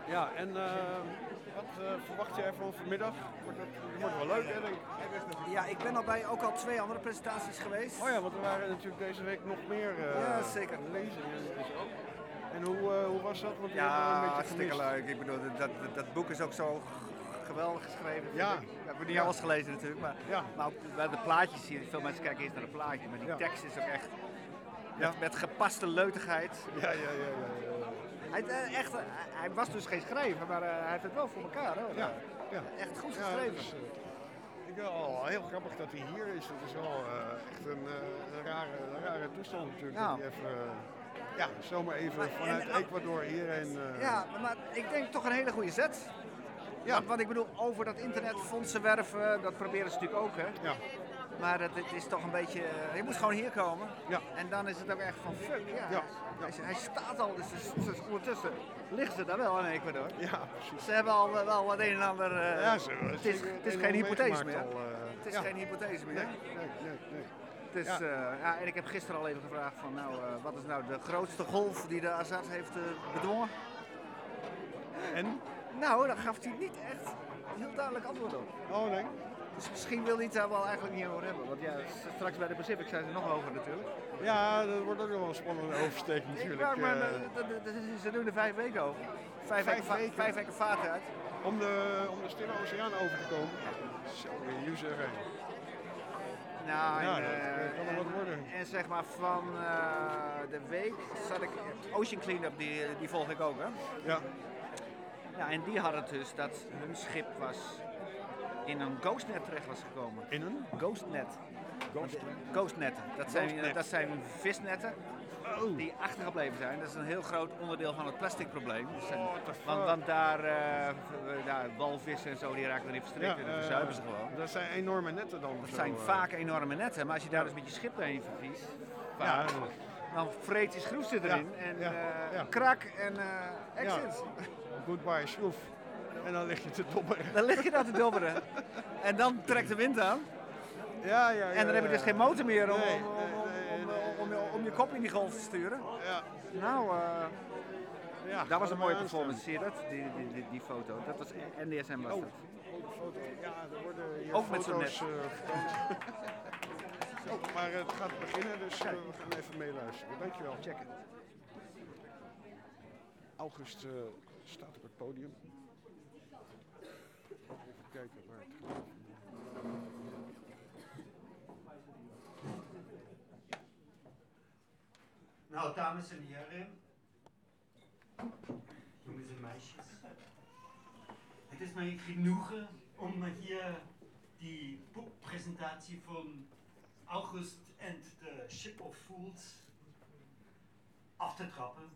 Speaker 1: Ja, en eh, wat eh, verwacht jij van vanmiddag? Wordt het, het wordt wel leuk, hè, denk ik.
Speaker 11: Ja, ik ben al bij ook al twee andere presentaties geweest.
Speaker 1: Oh ja, want er waren natuurlijk deze week nog meer eh
Speaker 11: Ja, zeker.
Speaker 1: lezingen en zo. En hoe, eh, hoe was dat? Want hebben we
Speaker 11: Ja, hartstikke leuk. Ik bedoel, dat, dat, dat boek is ook zo geweldig geschreven.
Speaker 1: Ja.
Speaker 11: Ik. Ik heb niet
Speaker 1: Ja.
Speaker 11: alles gelezen natuurlijk, maar,
Speaker 1: Ja.
Speaker 11: maar ook de plaatjes je, veel mensen kijken eerst naar de plaatje, maar die
Speaker 1: Ja.
Speaker 11: tekst is ook echt
Speaker 1: Ja.
Speaker 11: met, met gepaste leutigheid.
Speaker 1: Ja, ja, ja.
Speaker 11: Hij, eh, echt, eh, hij was dus geen schrijver, maar hij heeft het wel voor elkaar. Hoor.
Speaker 1: Ja, ja.
Speaker 11: Echt goed geschreven.
Speaker 1: dat eh, ik vind al heel grappig dat hij hier is. Het is wel echt een, een, rare, rare toestand natuurlijk.
Speaker 11: Ja.
Speaker 1: Dat hij even, ja, zomaar even
Speaker 11: Maar-
Speaker 1: vanuit
Speaker 11: en-
Speaker 1: Ecuador hierheen. eh,
Speaker 11: Ja, maar ik denk toch een hele goede zet.
Speaker 1: Ja.
Speaker 11: Want, ik bedoel, over dat internet fondsen werven, dat proberen ze natuurlijk ook. Hè?
Speaker 1: Ja.
Speaker 11: Maar het, het is toch een beetje, eh, je moet gewoon hier komen.
Speaker 1: Ja.
Speaker 11: En dan is het ook echt van fuck, ja.
Speaker 1: Ja.
Speaker 11: Hij, hij staat al, dus, dus, dus ondertussen liggen ze daar wel in Ecuador.
Speaker 1: Ja, precies.
Speaker 11: Ze hebben al wel- wat een en ander. eh,
Speaker 1: Ja, ze-
Speaker 11: het is, het is
Speaker 1: een
Speaker 11: geen hypothese meer.
Speaker 1: al, eh,
Speaker 11: het is geen hypothese meer.
Speaker 1: Nee, nee, nee. nee.
Speaker 11: Is,
Speaker 1: Ja.
Speaker 11: en ik heb gisteren al even gevraagd van, nou, eh, wat is nou de grootste golf die de Assad heeft eh, bedwongen?
Speaker 1: En?
Speaker 11: Nou, daar gaf hij niet echt heel duidelijk antwoord op.
Speaker 1: Oh nee.
Speaker 11: Dus misschien wil hij het daar wel eigenlijk niet over hebben. Want ja, straks bij de Pacific zijn ze nog hoger natuurlijk.
Speaker 1: Ja, dat wordt ook nog wel een spannende oversteek natuurlijk.
Speaker 11: Ja, maar
Speaker 1: eh,
Speaker 11: eh, ze doen er vijf weken over. Vijf,
Speaker 1: Vijf
Speaker 11: weken,
Speaker 1: weken?
Speaker 11: vijf weken vaartuig.
Speaker 1: om, de, om de Stille Oceaan over te komen. Zo, je zeggen.
Speaker 11: Nou,
Speaker 1: Ja,
Speaker 11: en,
Speaker 1: dat
Speaker 11: eh,
Speaker 1: kan wel wat
Speaker 11: en-
Speaker 1: worden.
Speaker 11: En zeg maar van eh, de week zat ik... Ocean Cleanup, die, die volg ik ook hè.
Speaker 1: Ja.
Speaker 11: Ja, en die hadden dus dat hun schip was in een ghostnet terecht was gekomen.
Speaker 1: In een?
Speaker 11: Ghostnet.
Speaker 1: Ghost.
Speaker 11: Ghostnetten. Dat zijn,
Speaker 1: Ghostnet.
Speaker 11: dat zijn visnetten
Speaker 1: Oh.
Speaker 11: die achtergebleven zijn. Dat is een heel groot onderdeel van het plastic probleem. Dus zijn- want, want daar, eh, walvissen en zo, die raken erin verstrikt en dan
Speaker 1: eh,
Speaker 11: verzuipen ze gewoon.
Speaker 1: Dat zijn enorme netten dan.
Speaker 11: Dat
Speaker 1: zo,
Speaker 11: zijn
Speaker 1: eh.
Speaker 11: vaak enorme netten, maar als je daar dus met je schip verviest,
Speaker 1: Ja,
Speaker 11: vaak, dan vreet die schroef zit erin en krak en exit.
Speaker 1: Goodbye schroef. En dan lig je te dobberen.
Speaker 11: Dan lig je daar te dobberen. En dan trekt de wind aan.
Speaker 1: Ja, ja, ja.
Speaker 11: En dan heb je dus geen motor meer
Speaker 1: nee,
Speaker 11: om, je kop in die golf te sturen.
Speaker 1: Ja.
Speaker 11: Nou, eh,
Speaker 1: Ja,
Speaker 11: dat was een mooie performance, zie je dat? Die, die, die, die foto. Dat was NDSM was
Speaker 1: Oh,
Speaker 11: dat.
Speaker 1: foto. Ja, er worden hier
Speaker 11: Ook met zo'n net.
Speaker 1: eh, maar het gaat beginnen, dus eh, we gaan even meeluisteren. Dankjewel.
Speaker 11: Checken.
Speaker 1: August eh, staat op het podium. Even kijken waar het gaat.
Speaker 12: Nou, dames en heren, jongens en meisjes. Het is mij genoegen om hier die boekpresentatie van August en the Ship of Fools af te trappen.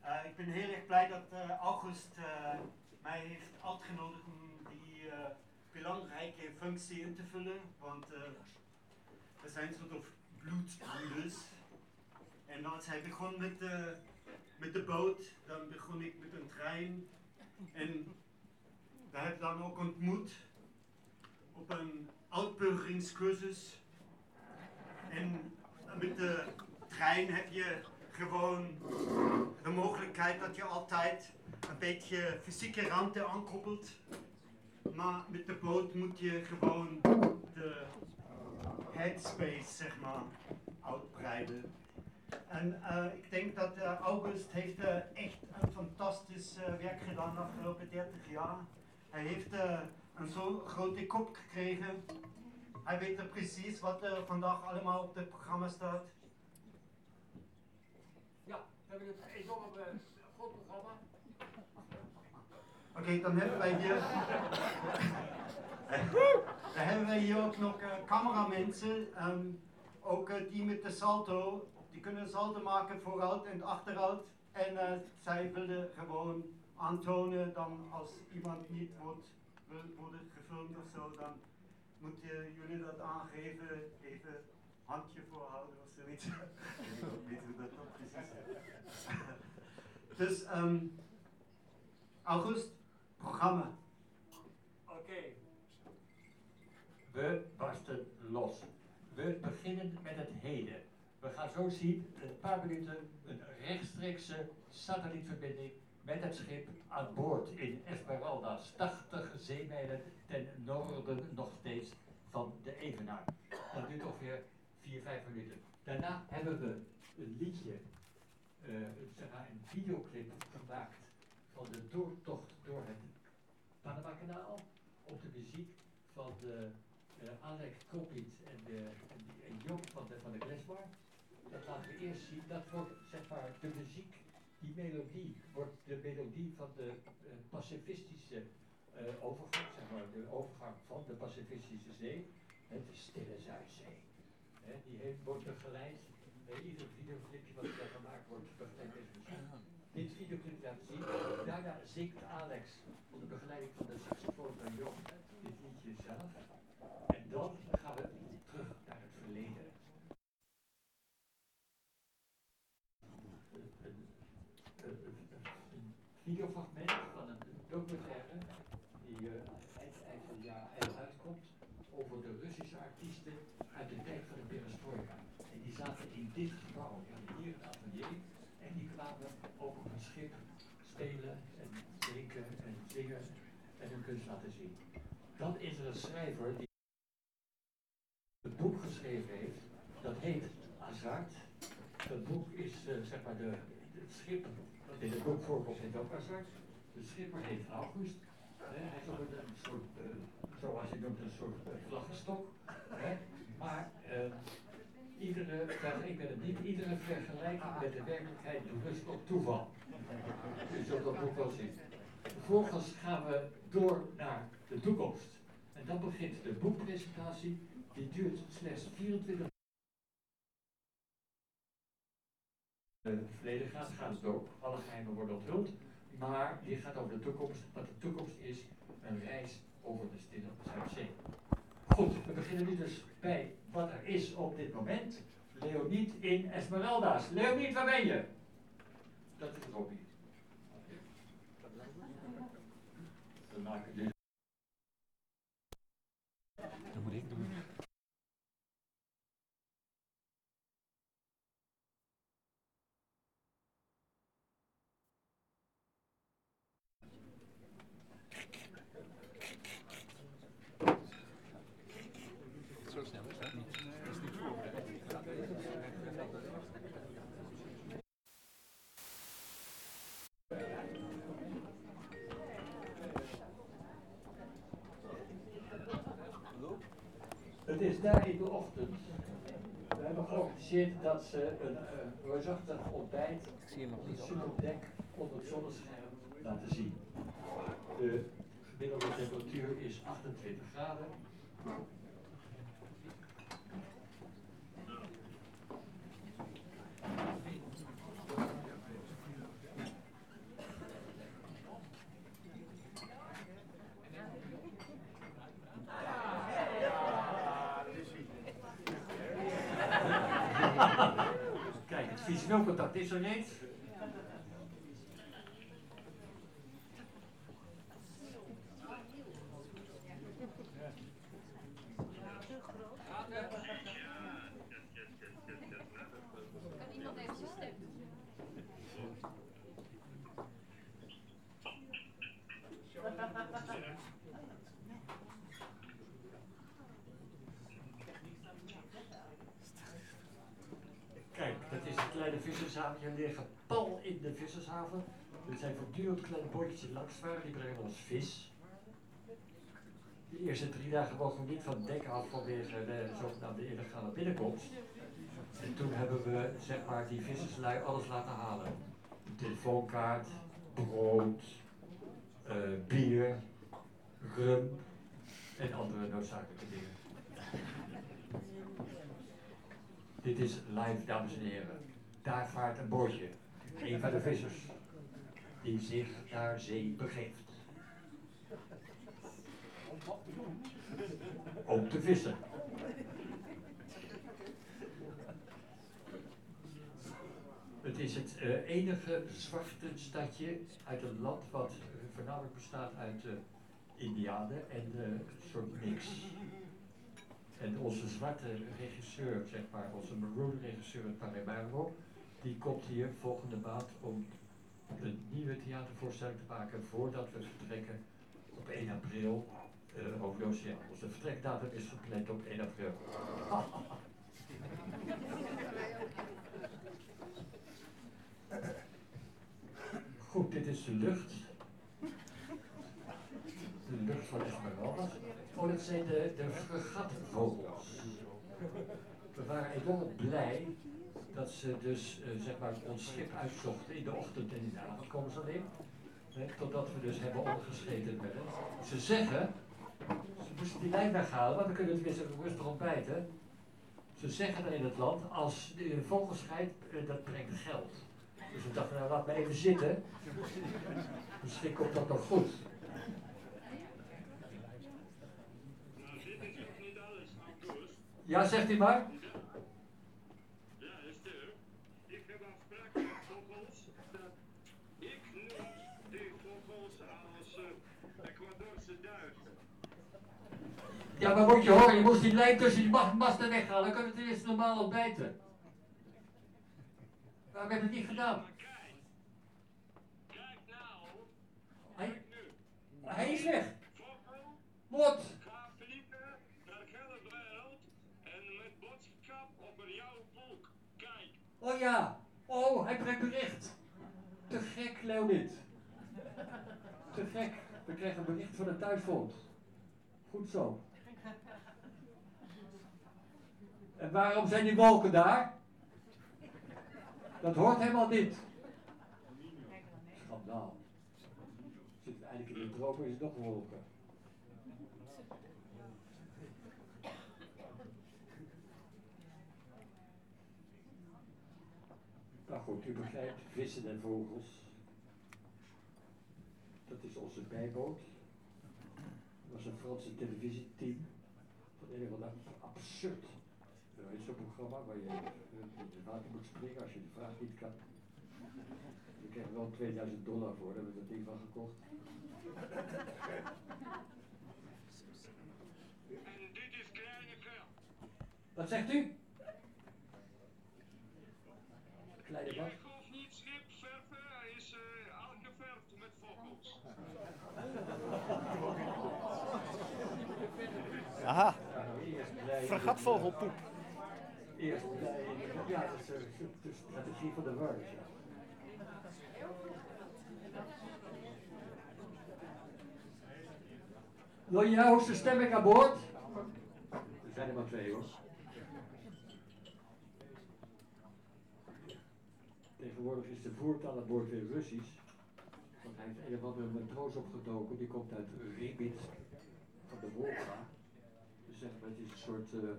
Speaker 12: Eh, ik ben heel erg blij dat eh, August eh, mij heeft uitgenodigd om die belangrijke functie in te vullen, want we zijn soort of bloedbroeders. En als hij begon met de, met de boot, dan begon ik met een trein. En we hebben dan ook ontmoet op een uitburgeringscursus. En met de trein heb je gewoon de mogelijkheid dat je altijd een beetje fysieke ruimte aankoppelt. Maar met de boot moet je gewoon de headspace, zeg maar, uitbreiden. En eh, ik denk dat eh, August heeft eh, echt een fantastisch werk gedaan de afgelopen 30 jaar. Hij heeft een zo grote kop gekregen. Hij weet er precies wat er vandaag allemaal op het programma staat.
Speaker 13: Ja, we hebben het enorm groot programma.
Speaker 12: Oké, dan hebben wij hier. dan hebben wij hier ook nog cameramensen. ehm, ook die met de salto. Die kunnen salto maken vooruit en achteruit. En eh, zij willen gewoon aantonen dan als iemand niet wordt, wil worden gefilmd of zo, dan moeten jullie dat aangeven. Even handje voorhouden of zoiets. ik weet niet hoe dat dan precies is. dus, ehm August, programma.
Speaker 13: Oké. We barsten los. We beginnen met het heden. We gaan zo zien, een paar minuten, een rechtstreekse satellietverbinding met het schip aan boord in Esmeralda, 80 zeemijlen ten noorden nog steeds van de Evenaar. Dat duurt ongeveer 4, 5 minuten. Daarna hebben we een liedje, eh, een videoclip gemaakt van de doortocht door het Panama-kanaal op de muziek van de, eh, Alec Kopit en, de, en, van de, van de. Dat laten we eerst zien. Dat wordt zeg maar de muziek, die melodie wordt de melodie van de eh, pacifistische eh, overgang, zeg maar de overgang van de Pacifistische Zee, het de Stille Zuidzee. Die heeft, wordt begeleid, eh, ieder videoclipje wat er gemaakt wordt, begeleid deze muziek. Dit videoclip laat zien. Daarna zingt Alex onder begeleiding van de saxofoon van Job dit liedje zelf. En dan gaan we terug naar het verleden. Een, een, een, een videofragment van een documentaire die uh, eind, eind van het jaar eind uitkomt over de Russische artiesten uit de tijd van de perestroika. En die zaten in dit gebouw, die hadden hier een atelier en die kwamen ook op een schip spelen en drinken en zingen en hun kunst laten zien. Dan is er andere schrijver die het boek geschreven heeft. Dat heet Hazard. Dat boek is eh, zeg maar de, het schip dat in het boek voorkomt heet ook Hazard. De schipper heet August. Hij is ook een, soort, eh, zoals je noemt, een soort uh, vlaggenstok. Hè. Maar eh, iedere, ik ben het niet, iedere vergelijking met de werkelijkheid berust op toeval. U zult dat boek wel zien. Vervolgens gaan we door naar de toekomst. Dan begint de boekpresentatie. Die duurt slechts 24 het verleden gaat, gaat het ook. Alle geheimen worden onthuld. Maar die gaat over de toekomst. Wat de toekomst is, een reis over de stille Zuidzee. Goed, we beginnen nu dus bij wat er is op dit moment. Leonied in Esmeralda's. Leonied, waar ben je? Dat is Robbie. We maken nu.
Speaker 14: Dat moet ik doen. Zo snel is dat niet. Dat is niet voorbereid.
Speaker 13: Het is daar in de ochtend. We hebben georganiseerd dat ze een uh, reusachtig ontbijt een superdek onder het zonnescherm laten zien. De gemiddelde temperatuur is 28 graden. Kijk, het visueel contact is er niet.
Speaker 5: Kan iemand even zijn stem doen?
Speaker 13: Kijk, dat is een kleine vissershaven. Jullie liggen pal in de vissershaven. Er zijn voortdurend kleine bootjes die brengen ons vis. De eerste drie dagen mogen we niet van dek af vanwege de zogenaamde illegale binnenkomst. En toen hebben we zeg maar die visserslui alles laten halen. Telefoonkaart, brood, eh, bier, rum en andere noodzakelijke dingen. Dit is live, dames en heren. Daar vaart een bootje. Een van de vissers. Die zich naar zee begeeft. Om te vissen. Het is het eh, enige zwarte stadje uit een land wat eh, voornamelijk bestaat uit uh, Indianen en een soort mix. En onze zwarte regisseur, zeg maar, onze maroon regisseur Paremargo, die komt hier volgende maand om een nieuwe theatervoorstelling te maken voordat we vertrekken op 1 april uh, over de oceaan. Onze vertrekdatum is gepland op 1 april. Goed, dit is de lucht. De lucht van Esmeralda. Oh, dat zijn de, de fregatvogels. We waren enorm blij dat ze dus uh, zeg maar ons schip uitzochten in de ochtend en in de avond komen ze alleen. Hè, totdat we dus hebben ondergeschreven met. Ze zeggen, ze moesten die lijn weghalen, want dan kunnen we tenminste rustig ontbijten. Ze zeggen er in het land, als de vogel scheidt, uh, dat brengt geld. Dus we dachten, nou laat me even zitten. Misschien komt dat nog goed. Ja, zegt u maar. Ja, maar moet je horen, je moest die lijn tussen die masten weghalen. Dan kunnen we het eerst normaal ontbijten. Waarom heb je het niet gedaan?
Speaker 15: Kijk nou.
Speaker 13: Hij, hij is weg. Wat?
Speaker 15: Ga de wereld en met op een jouw boek. Kijk.
Speaker 13: Oh ja. Oh, hij brengt bericht. Te gek, Leonid. Te gek. We krijgen een bericht van het thuisfront. Goed zo. En waarom zijn die wolken daar? Dat hoort helemaal niet. Schandaal. Zit eigenlijk in de tropen is het nog wolken. Nou goed, u begrijpt, vissen en vogels. Dat is onze bijboot. Dat was een Franse televisieteam. Van een of absurd. Er is zo'n programma waar je eh, in het water moet springen als je de vraag niet kan. Je krijgt wel 2000 dollar voor, daar hebben we dat ding van gekocht.
Speaker 15: En dit is kleine geld.
Speaker 13: Wat zegt u? Kleine wat?
Speaker 15: Ik hoef niet schip verven, hij is eh, al geverfd met vogels.
Speaker 14: Aha. Vergatvogelpoep.
Speaker 13: Eerst blij, ja, dat is eh, de strategie van de. Ja. Lonja, hoogste stemming aan boord? Er zijn er maar twee hoor. Tegenwoordig is de voertaal aan boord weer Russisch. Want hij heeft een of andere matroos opgedoken, die komt uit Ribit van de Wolga. Dus zeg maar, het is een soort eh,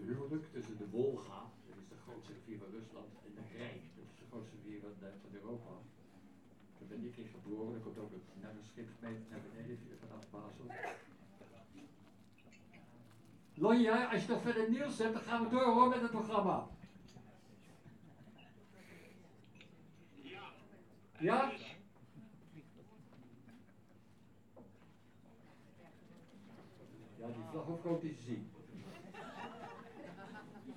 Speaker 13: huwelijk tussen de Wolga, dat is de grootste rivier van Rusland, en de Rijn, dat is de grootste rivier van, eh, van Europa. Daar ben ik in geboren, daar komt ook het naar een schip mee naar beneden vanaf Basel. Lonja, als je nog verder nieuws hebt, dan gaan we door hoor met het programma.
Speaker 15: Ja.
Speaker 13: Ja? Ja, die vlag ook te zien.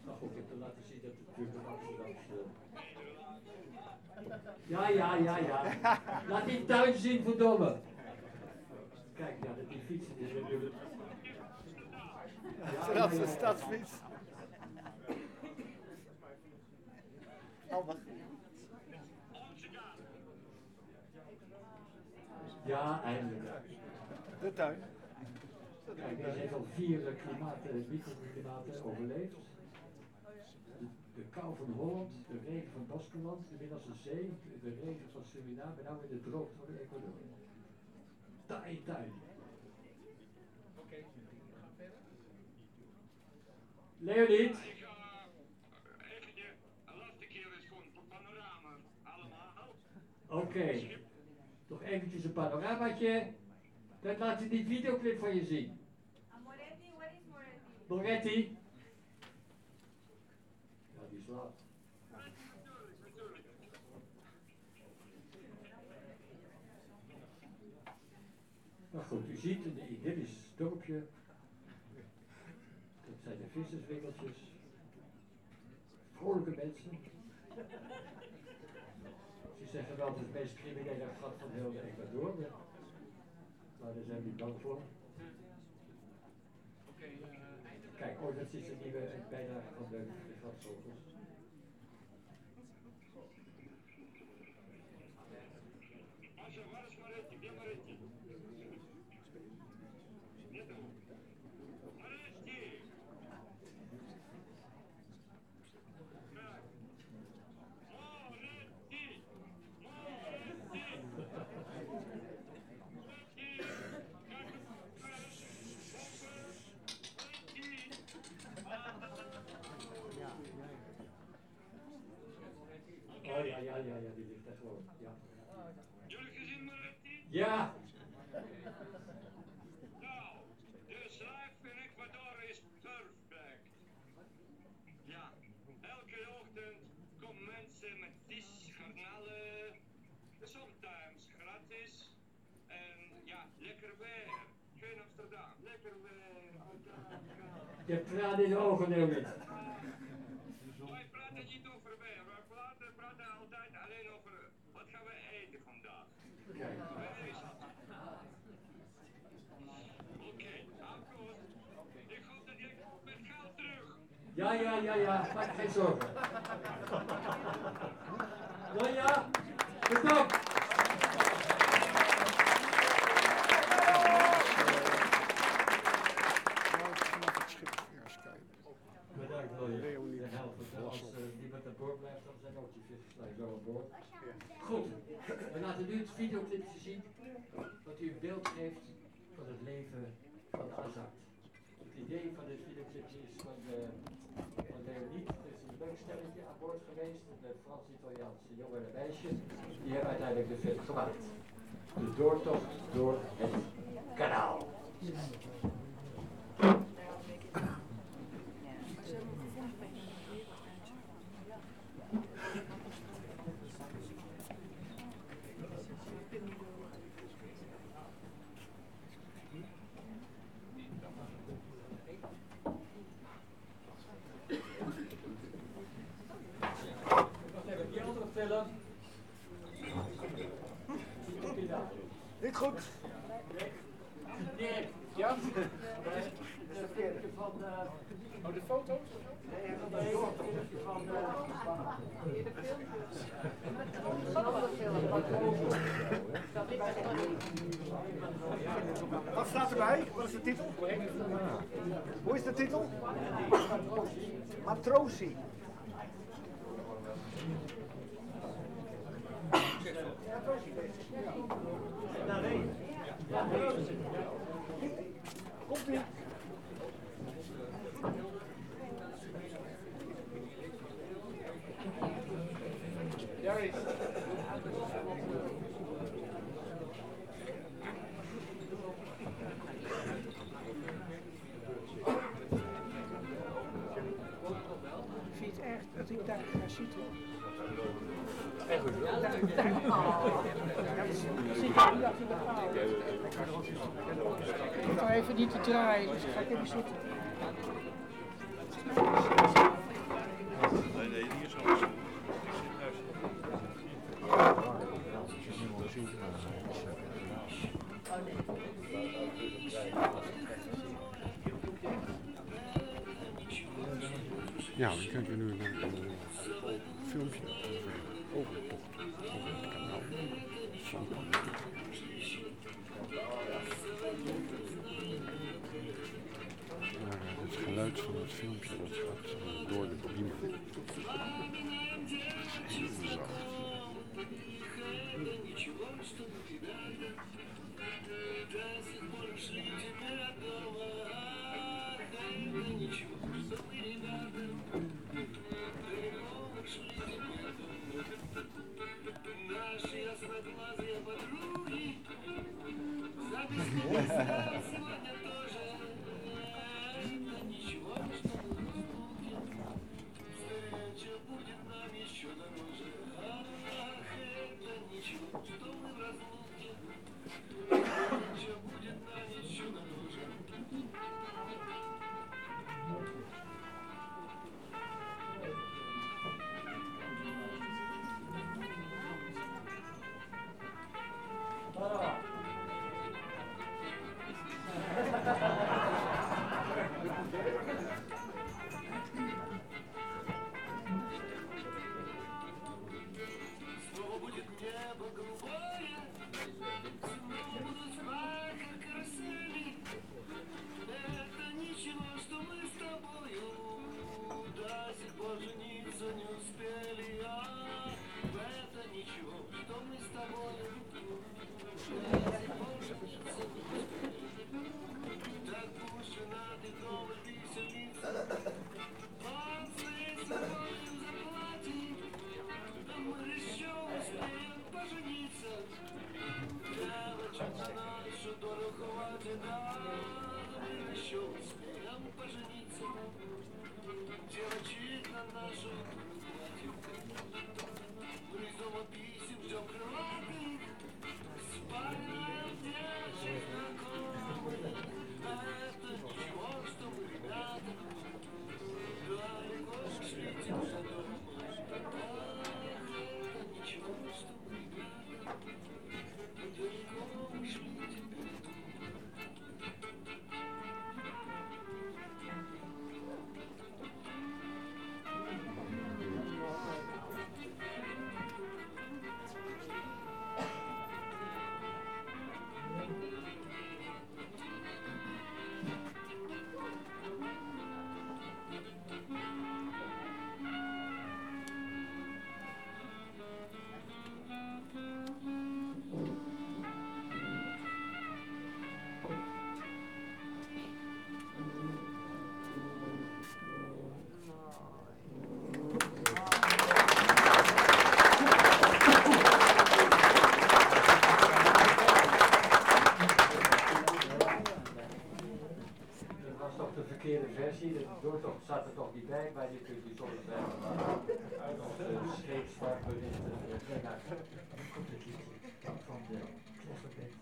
Speaker 13: Nou goed, ik heb te laten zien dat het natuurlijk een Amsterdamse... Ja, ja, ja, ja. Laat die tuin zien, verdomme. Kijk, ja, dat die fietsen is natuurlijk... Ja,
Speaker 14: Vanaf
Speaker 13: ja,
Speaker 14: stadsfiets. Handig.
Speaker 13: Ja, eindelijk.
Speaker 14: De tuin.
Speaker 13: Kijk, deze heeft al vier eh, klimaten, microklimaten overleefd. De, kou van Holland, de regen van Baskeland, de Middellandse Zee, de regen van Suriname en nou weer de droogte van Ecuador. Taai, taai. Leonid,
Speaker 15: Ik ga eventjes, een laatste keer eens gewoon voor panorama allemaal.
Speaker 13: oké. Nog eventjes een panoramaatje. Dat laat je die videoclip van je zien.
Speaker 5: Moretti, what is Moretti?
Speaker 13: Moretti. Maar goed, u ziet een idyllisch dorpje. Dat zijn de visserswinkeltjes. Vrolijke mensen. Ze zeggen wel, het is het meest criminele gat van heel de Ecuador. Maar daar zijn we niet bang voor. Kijk, oh, dat is de nieuwe bijdrage van de gatvogels.
Speaker 15: de praat in
Speaker 13: de ogen nemen.
Speaker 15: Wij praten niet over mij, wij praten, praten altijd alleen over eh, wat gaan we eten vandaag.
Speaker 13: Kijk.
Speaker 15: Oké, akkoord. Ik hoop dat je met geld terug.
Speaker 13: Ja, ja, ja, ja, maak geen zorgen. Donja, bedankt. Goed, we laten nu het videoclipje zien wat u een beeld geeft van het leven van Azad. Het idee van dit videoclipje is van, de, van Leonid, dus een leuk aan boord geweest, de Frans-Italiaanse jongen en meisje, die hebben uiteindelijk de film gemaakt. De doortocht door het kanaal.
Speaker 16: Komt
Speaker 13: u? Só que é bicho. Scheepsvaartpunt is de naar competitie van de Clever Band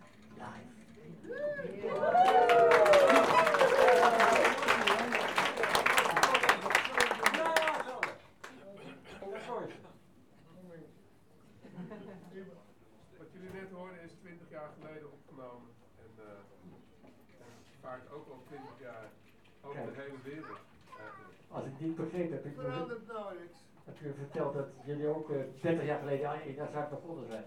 Speaker 3: Wat jullie net hoorden is 20 jaar geleden opgenomen. En, eh, en het vaart ook al 20 jaar over de hele wereld. eigenlijk.
Speaker 13: Als ik niet vergeet, heb ik
Speaker 6: Verandert
Speaker 13: je verteld dat jullie ook eh, 30 jaar geleden aan- in Azak begonnen zijn.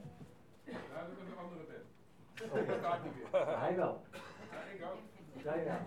Speaker 3: Ja, dat is een andere band.
Speaker 13: Oké.
Speaker 3: Dat staat niet meer.
Speaker 13: Hij wel.
Speaker 3: Ja, ik ook.
Speaker 13: Ja, ja.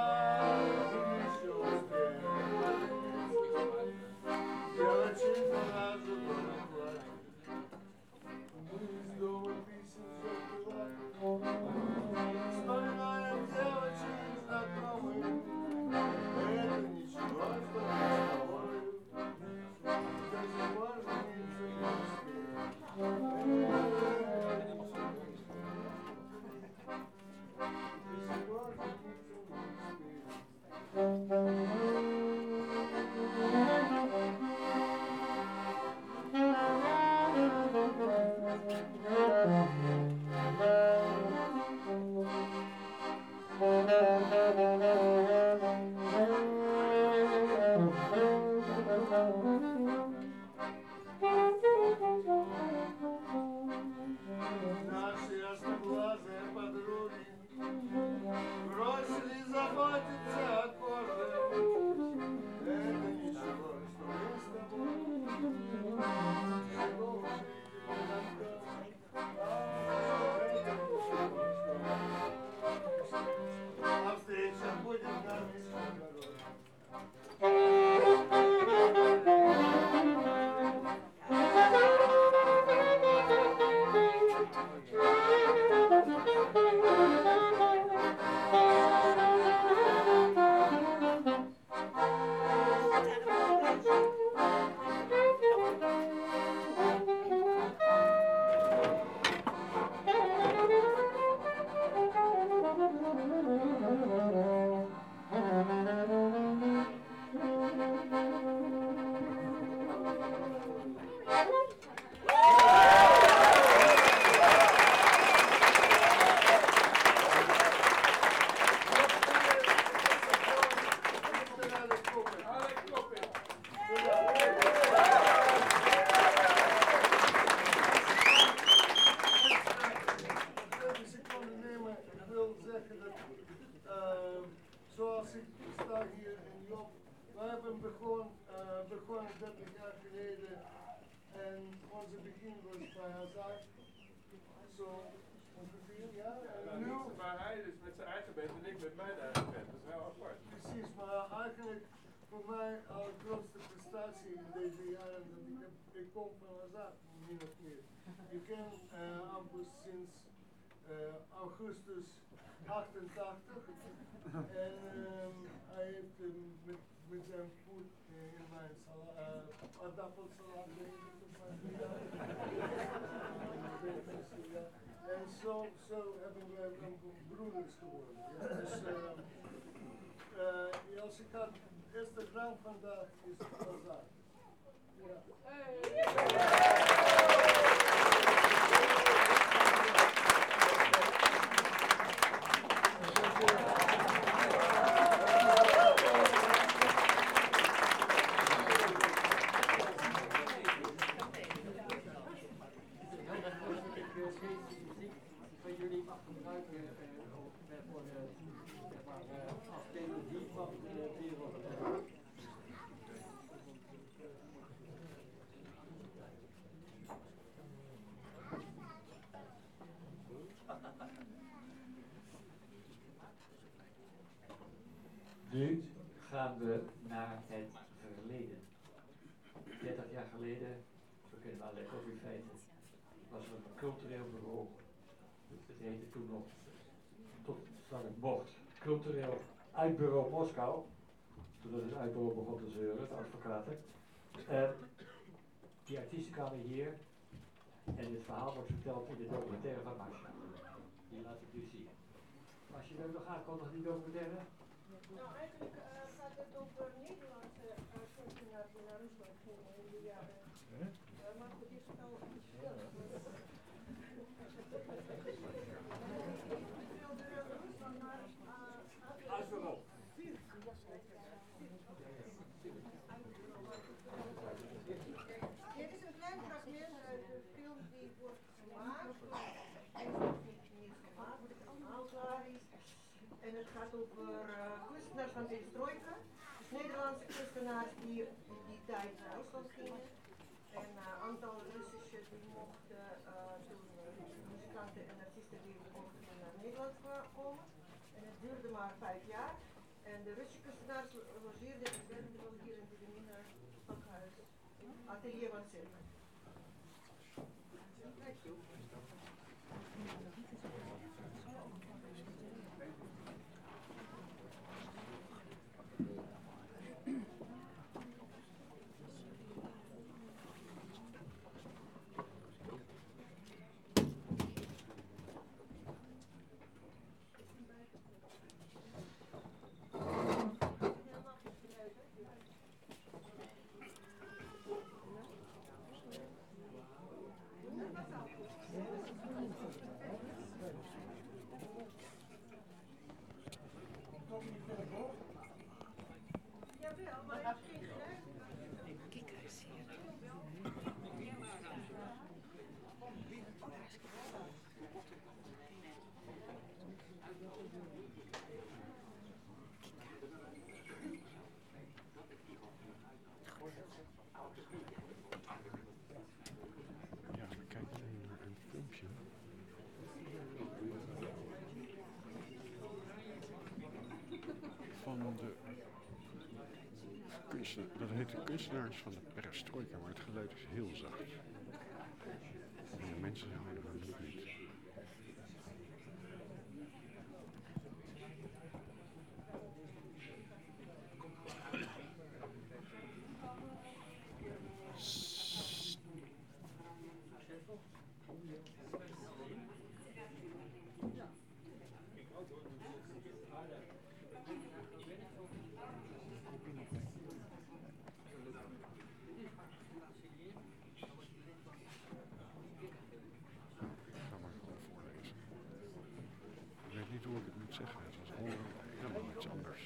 Speaker 6: Пошли заботиться. Eigenlijk voor mij al de grootste prestatie in deze jaren dat ik heb, kom van Hazard, min of meer. Ik ken uh, Ampus sinds uh, augustus 88 en um, hij heeft um, met, met zijn voet uh, in mijn sala, uh, aardappelsalade En zo, zo hebben wij dan broeders geworden. Ja, dus, uh, uh, als ik had, de eerste gram vandaag is. Ja.
Speaker 13: van jullie mag gebruiken uh, op, uh, voor de zeg maar, uh, als melodie van de wereld. Nu gaan we naar het verleden. 30 jaar geleden, zo kennen we alle ook in feite, was er een cultureel bureau het heette toen nog, tot dat het mocht, cultureel uitbureau Moskou. Toen het uitbureau begon te zeuren, de advocaten. Uh, die artiesten kwamen hier en het verhaal wordt verteld in de documentaire van Masha. Die laat ik nu zien. Masha, wil je nog aankondigen die documentaire?
Speaker 17: Nou, eigenlijk uh, gaat het over Nederlandse uh, kunstenaars die naar Rusland gingen in de jaren. Uh, maar goed, die vertel ik iets vertellen. Dit is een klein fragment uit de film die wordt gemaakt. Niet gemaakt, al klaar is. En het gaat over uh, kunstenaars van Perestrojka. Dus Nederlandse die in die tijd naar Rusland gingen. En een uh, aantal Russische die mochten uh, toen muzikanten en artiesten die mochten naar Nederland komen. En het duurde maar vijf jaar. En de Russische kunstenaars logeerden en werden hier in de Mina pakhuis. Atelier van Cirque. Jawel, maar het is geen geluid.
Speaker 18: Kikkers hier.
Speaker 19: Ja, we kijken nu naar een filmpje. Van de kunstenaar, dat heet de kunstenaars van de perestrojka, maar het geluid is heel zacht. En de mensen houden hun mond niet. Ik ga maar gewoon voorlezen. Ik weet niet hoe ik het moet zeggen. Het was helemaal, helemaal iets anders.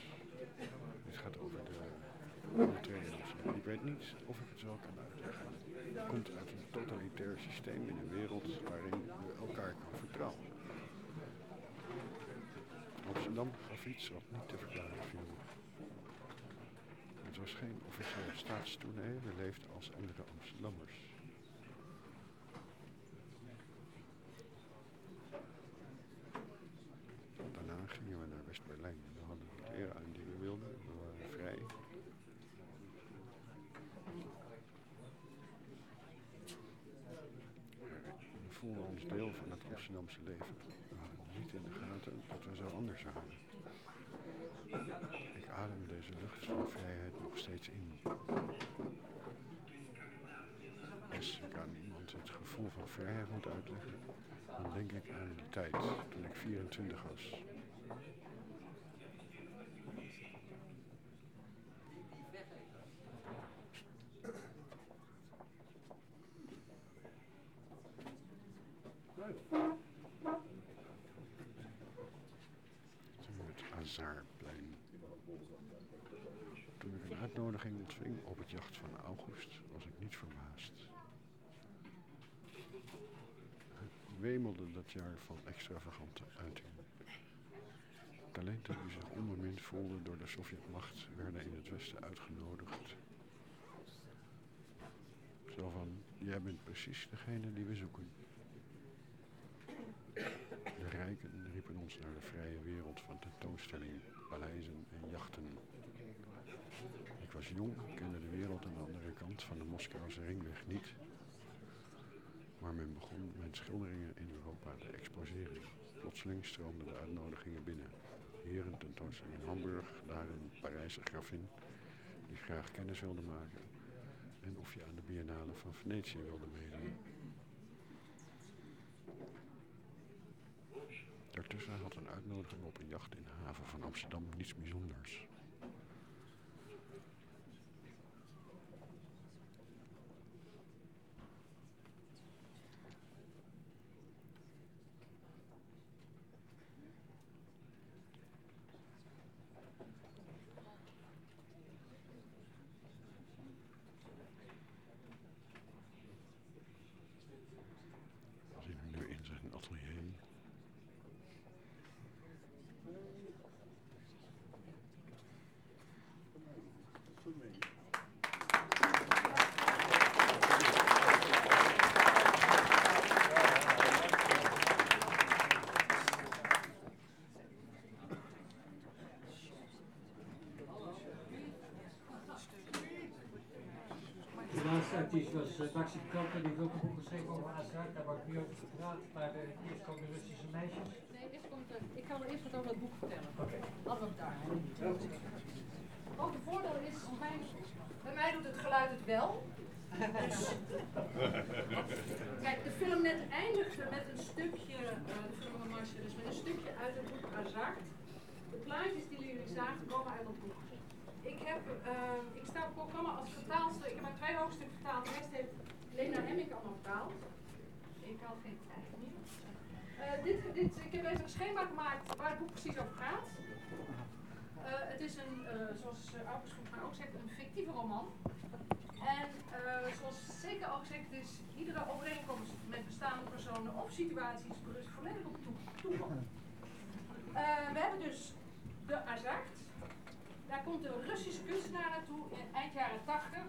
Speaker 19: Dit gaat over de Eritreërs. Ik weet niet of ik het zo kan uitleggen. Het komt uit een totalitair systeem in een wereld waarin we elkaar kan vertrouwen. Amsterdam gaf iets wat niet te verklaren viel. Een Het was geen we leefden als andere Amsterdammers. Daarna gingen we naar West-Berlijn. We hadden de kleren aan die we wilden, we waren vrij. We voelden ons deel van het Amsterdamse leven. Niet in de gaten dat we zo anders waren. Ik adem deze lucht van vrijheid nog steeds in. Als ik aan iemand het gevoel van vrijheid moet dan denk ik aan die tijd toen ik 24 was. Toen het Azarplein. Toen ik een uitnodiging ontving op het jacht van August, was ik niet verbaasd. Het wemelde dat jaar van extravagante uitingen. Talenten die zich onbemind voelden door de Sovjetmacht werden in het Westen uitgenodigd. Zo van, jij bent precies degene die we zoeken. De rijken riepen ons naar de vrije wereld van tentoonstellingen, paleizen en jachten. Ik was jong, kende de wereld aan de andere kant van de Moskouse ringweg niet. Maar men begon mijn schilderingen in Europa te exposeren. Plotseling stroomden de uitnodigingen binnen. Hier een tentoonstelling in Hamburg, daar een Parijse grafin die graag kennis wilde maken. En of je aan de Biennale van Venetië wilde meedoen. Daartussen had een uitnodiging op een jacht in de haven van Amsterdam niets bijzonders. We zien hem nu in zijn atelier.
Speaker 13: De laatste artiest was uh, Maxi Kamper, die heeft ook een boek geschreven over. Daar wordt nu over gepraat, maar uh, eerst komen de Russische meisjes.
Speaker 20: Nee, eerst komt de, ik kan eerst wat over het boek vertellen.
Speaker 13: Oké.
Speaker 20: Het daar. Ook het voordeel is, bij, bij mij doet het geluid het wel. Kijk, de film net eindigde met een stukje, uh, de film van Marcia, dus met een stukje uit het boek Azart. De plaatjes die jullie zagen komen uit dat boek. Ik, heb, uh, ik sta op het programma als vertaalster. Ik heb maar twee hoofdstuk vertaald. De rest heeft Lena Hemming allemaal vertaald. Ik had geen tijd meer. Uh, dit, dit, ik heb even een schema gemaakt waar het boek precies over gaat. Uh, het is een, uh, zoals August volgens mij ook zegt, een fictieve roman. En zoals zeker al gezegd is, iedere overeenkomst met bestaande personen of situaties berust volledig op toeval. we hebben dus de Azart. Daar komt een Russische kunstenaar naartoe in eind jaren 80.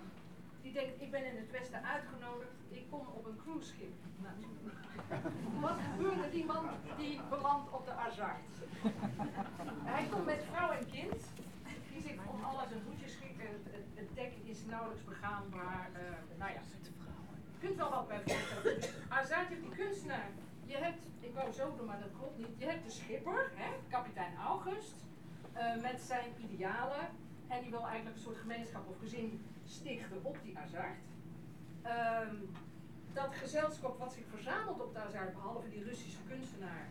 Speaker 20: Die denkt, ik ben in het Westen uitgenodigd, ik kom op een cruiseschip. Nou, wat gebeurt er? Die man die belandt op de Azart. Hij komt met vrouw en kind. Die zich om alles een hoedje schikken. Het, dek is nauwelijks begaanbaar. Uh, nou ja, je kunt wel wat bij. Dus Azart die kunstenaar. Je hebt, ik wou zo doen, maar dat klopt niet. Je hebt de schipper, hè, kapitein August. Uh, met zijn idealen. En die wil eigenlijk een soort gemeenschap of gezin stichten op die Azart. Um, dat gezelschap wat zich verzamelt op de Azart, behalve die Russische kunstenaar,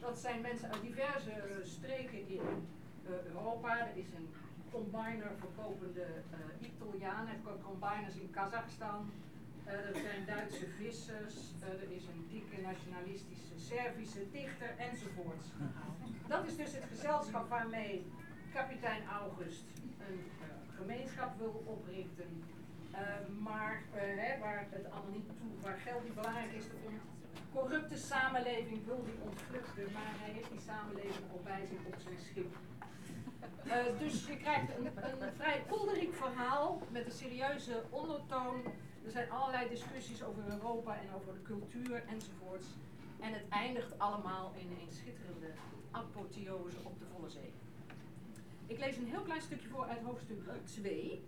Speaker 20: dat zijn mensen uit diverse streken in uh, Europa. Er is een combiner verkopende uh, Italiaan, er combiners in Kazachstan. Er zijn Duitse vissers, er is een dikke nationalistische Servische dichter enzovoorts. Dat is dus het gezelschap waarmee kapitein August een uh, gemeenschap wil oprichten. Uh, maar uh, hè, waar het allemaal niet toe, waar geld niet belangrijk is, de corrupte samenleving wil die ontvluchten, maar hij heeft die samenleving al bij op zijn schip. Eh, dus je krijgt een, een vrij kolderiek verhaal met een serieuze ondertoon. Er zijn allerlei discussies over Europa en over de cultuur enzovoorts. En het eindigt allemaal in een schitterende apotheose op de volle zee. Ik lees een heel klein stukje voor uit hoofdstuk 2.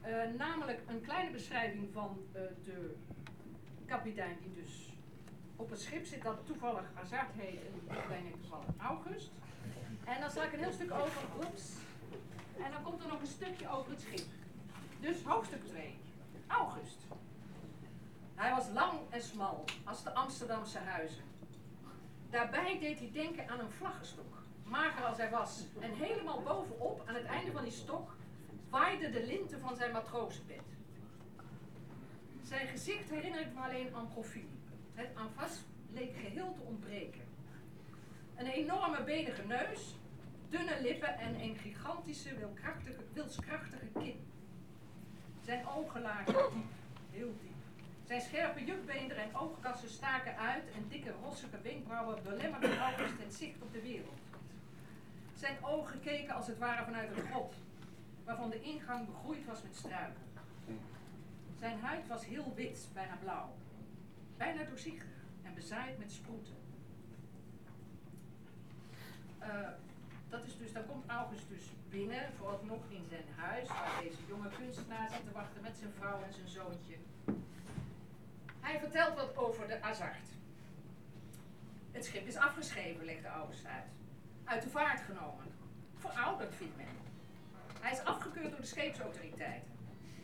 Speaker 20: Eh, namelijk een kleine beschrijving van eh, de kapitein die dus op het schip zit dat toevallig Hazard heet die kapitein toevallig August. En dan sla ik een heel stuk over, oeps. En dan komt er nog een stukje over het schip. Dus hoofdstuk 2. August. Hij was lang en smal, als de Amsterdamse huizen. Daarbij deed hij denken aan een vlaggenstok. Mager als hij was. En helemaal bovenop, aan het einde van die stok, waaide de linten van zijn matrozenpet. Zijn gezicht herinnert me alleen aan profiel. Het aanvas leek geheel te ontbreken. Een enorme benige neus, dunne lippen en een gigantische, wilskrachtige kin. Zijn ogen lagen diep, heel diep. Zijn scherpe jukbeenderen en oogkassen staken uit en dikke rossige wenkbrauwen belemmerden August het zicht op de wereld. Zijn ogen keken als het ware vanuit een grot, waarvan de ingang begroeid was met struiken. Zijn huid was heel wit, bijna blauw, bijna doorzichtig en bezaaid met sproeten. Eh, dat is dus, dan komt August dus binnen, vooralsnog in zijn huis, waar deze jonge kunstenaar zit te wachten met zijn vrouw en zijn zoontje. Hij vertelt wat over de Azart. Het schip is afgeschreven, legt de August uit. Uit de vaart genomen. Verouderd, vindt men. Hij is afgekeurd door de scheepsautoriteiten.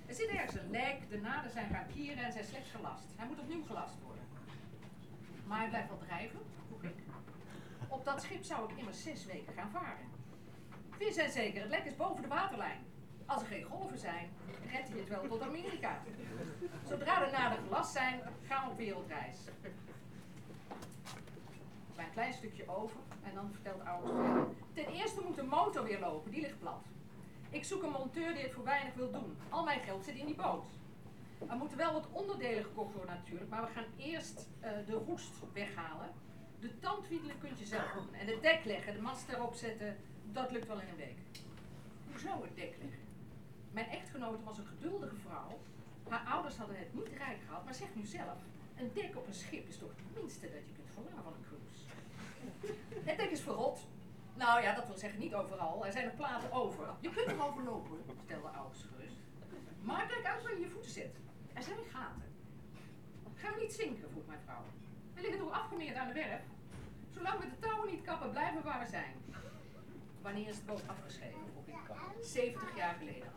Speaker 20: Er zit ergens een lek, de naden zijn gaan kieren en zijn slechts gelast. Hij moet opnieuw gelast worden. Maar hij blijft wel drijven, vroeg ik. Op dat schip zou ik immers zes weken gaan varen. Wie zijn zeker, het lek is boven de waterlijn. Als er geen golven zijn, redt hij het wel tot Amerika. Zodra de naden gelast zijn, gaan we op wereldreis. Bij een klein stukje over en dan vertelt Ouders. Ten eerste moet de motor weer lopen, die ligt plat. Ik zoek een monteur die het voor weinig wil doen. Al mijn geld zit in die boot. Er moeten wel wat onderdelen gekocht worden natuurlijk, maar we gaan eerst eh, de roest weghalen. De tandwielen kunt je zelf doen. En het dek leggen, de mast erop zetten, dat lukt wel in een week. Hoezo het dek leggen? Mijn echtgenote was een geduldige vrouw. Haar ouders hadden het niet rijk gehad, maar zeg nu zelf. Een dek op een schip is toch het minste dat je kunt verlangen van een cruise. Het dek is verrot. Nou ja, dat wil zeggen niet overal. Er zijn er platen over. Je kunt erover lopen, vertelde ouders gerust. Maar kijk uit waar je je voeten zet. Er zijn gaten. Gaan we niet zinken, vroeg mijn vrouw. We liggen toch afgemeerd aan de werf? Zolang we de touwen niet kappen, blijven we waar we zijn. Wanneer is de boot afgeschreven? vroeg ik. 70 jaar geleden.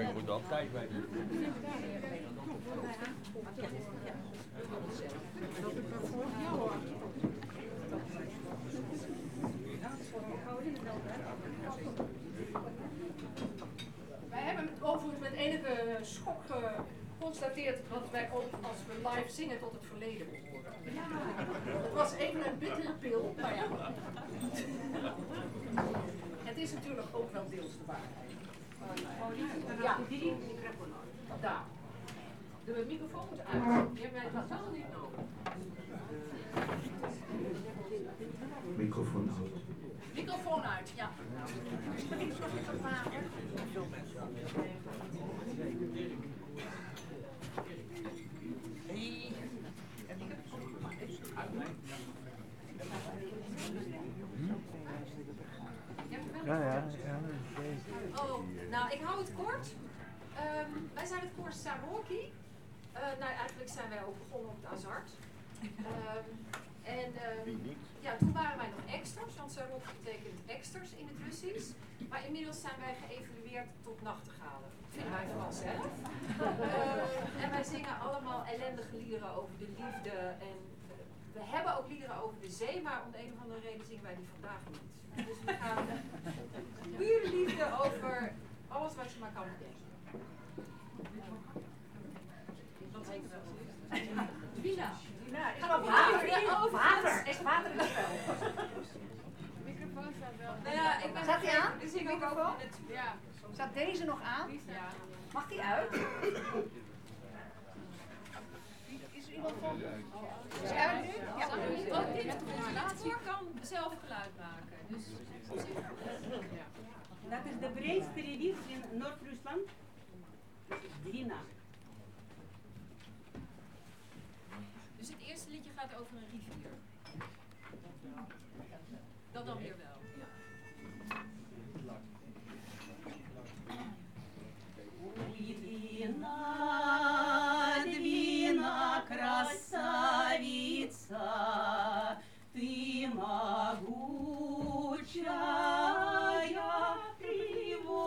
Speaker 2: Ik moet er op tijd bij.
Speaker 20: Wij hebben overigens met enige schok geconstateerd dat wij ook als we live zingen tot het verleden behoren. Het was even een bittere pil, maar ja. Het is natuurlijk ook wel deels de waarheid. Ja, die daar. De microfoon moet uit. Die hebben wij totaal niet nodig.
Speaker 6: Microfoon uit.
Speaker 20: Microfoon uit, ja.
Speaker 6: Ja, ja, ja.
Speaker 21: Oh, nou, ik hou het kort. Ehm, het koor Saroki. Eh nou, eigenlijk zijn wij ook begonnen op de Azart. Ehm, en ehm, ja, toen waren wij nog exters, want Saroki betekent exters in het Russisch. Maar inmiddels zijn wij geëvalueerd tot nachtegalen. Vinden wij vooral zelf. Eh, en wij zingen allemaal ellendige liederen over de liefde. En eh, we hebben ook liederen over de zee, maar om de een of andere reden zingen wij die vandaag niet. Dus we gaan puur liefde over alles wat je maar kan bedenken.
Speaker 20: Vina.
Speaker 21: Vina,
Speaker 20: Ga maar water.
Speaker 21: Over
Speaker 20: Water. Echt water in het spel.
Speaker 21: Microfoon staat wel. Nou ja, ik ben
Speaker 20: Staat die aan?
Speaker 21: Ik ook over in het, ja,
Speaker 22: Staat deze nog aan?
Speaker 21: Ja.
Speaker 22: Mag die uit? Is er iemand van? Is hij uit nu? Ja.
Speaker 21: Want dit, kan zelf geluid maken. Dus
Speaker 23: Dat is de breedste rivier in Noord-Rusland. Dwina.
Speaker 21: Dus het eerste liedje gaat over een rivier. Dat dan weer wel.
Speaker 23: Двина, Двина, красавица, ты могучая, привольная,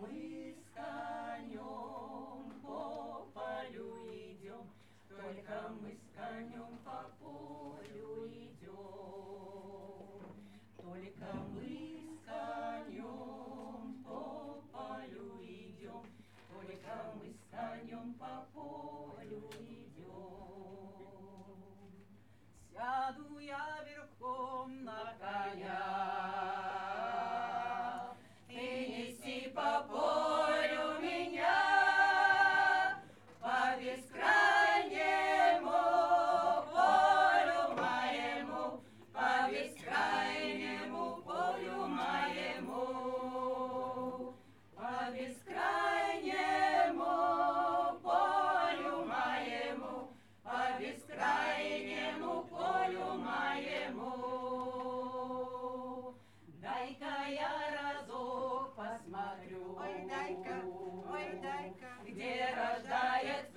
Speaker 23: мы с конем по полю идем, только мы с конем по полю идем, только мы с конем по полю идем, только мы с конем по полю идем. Сяду я верхом на коня и по полю. Hidayet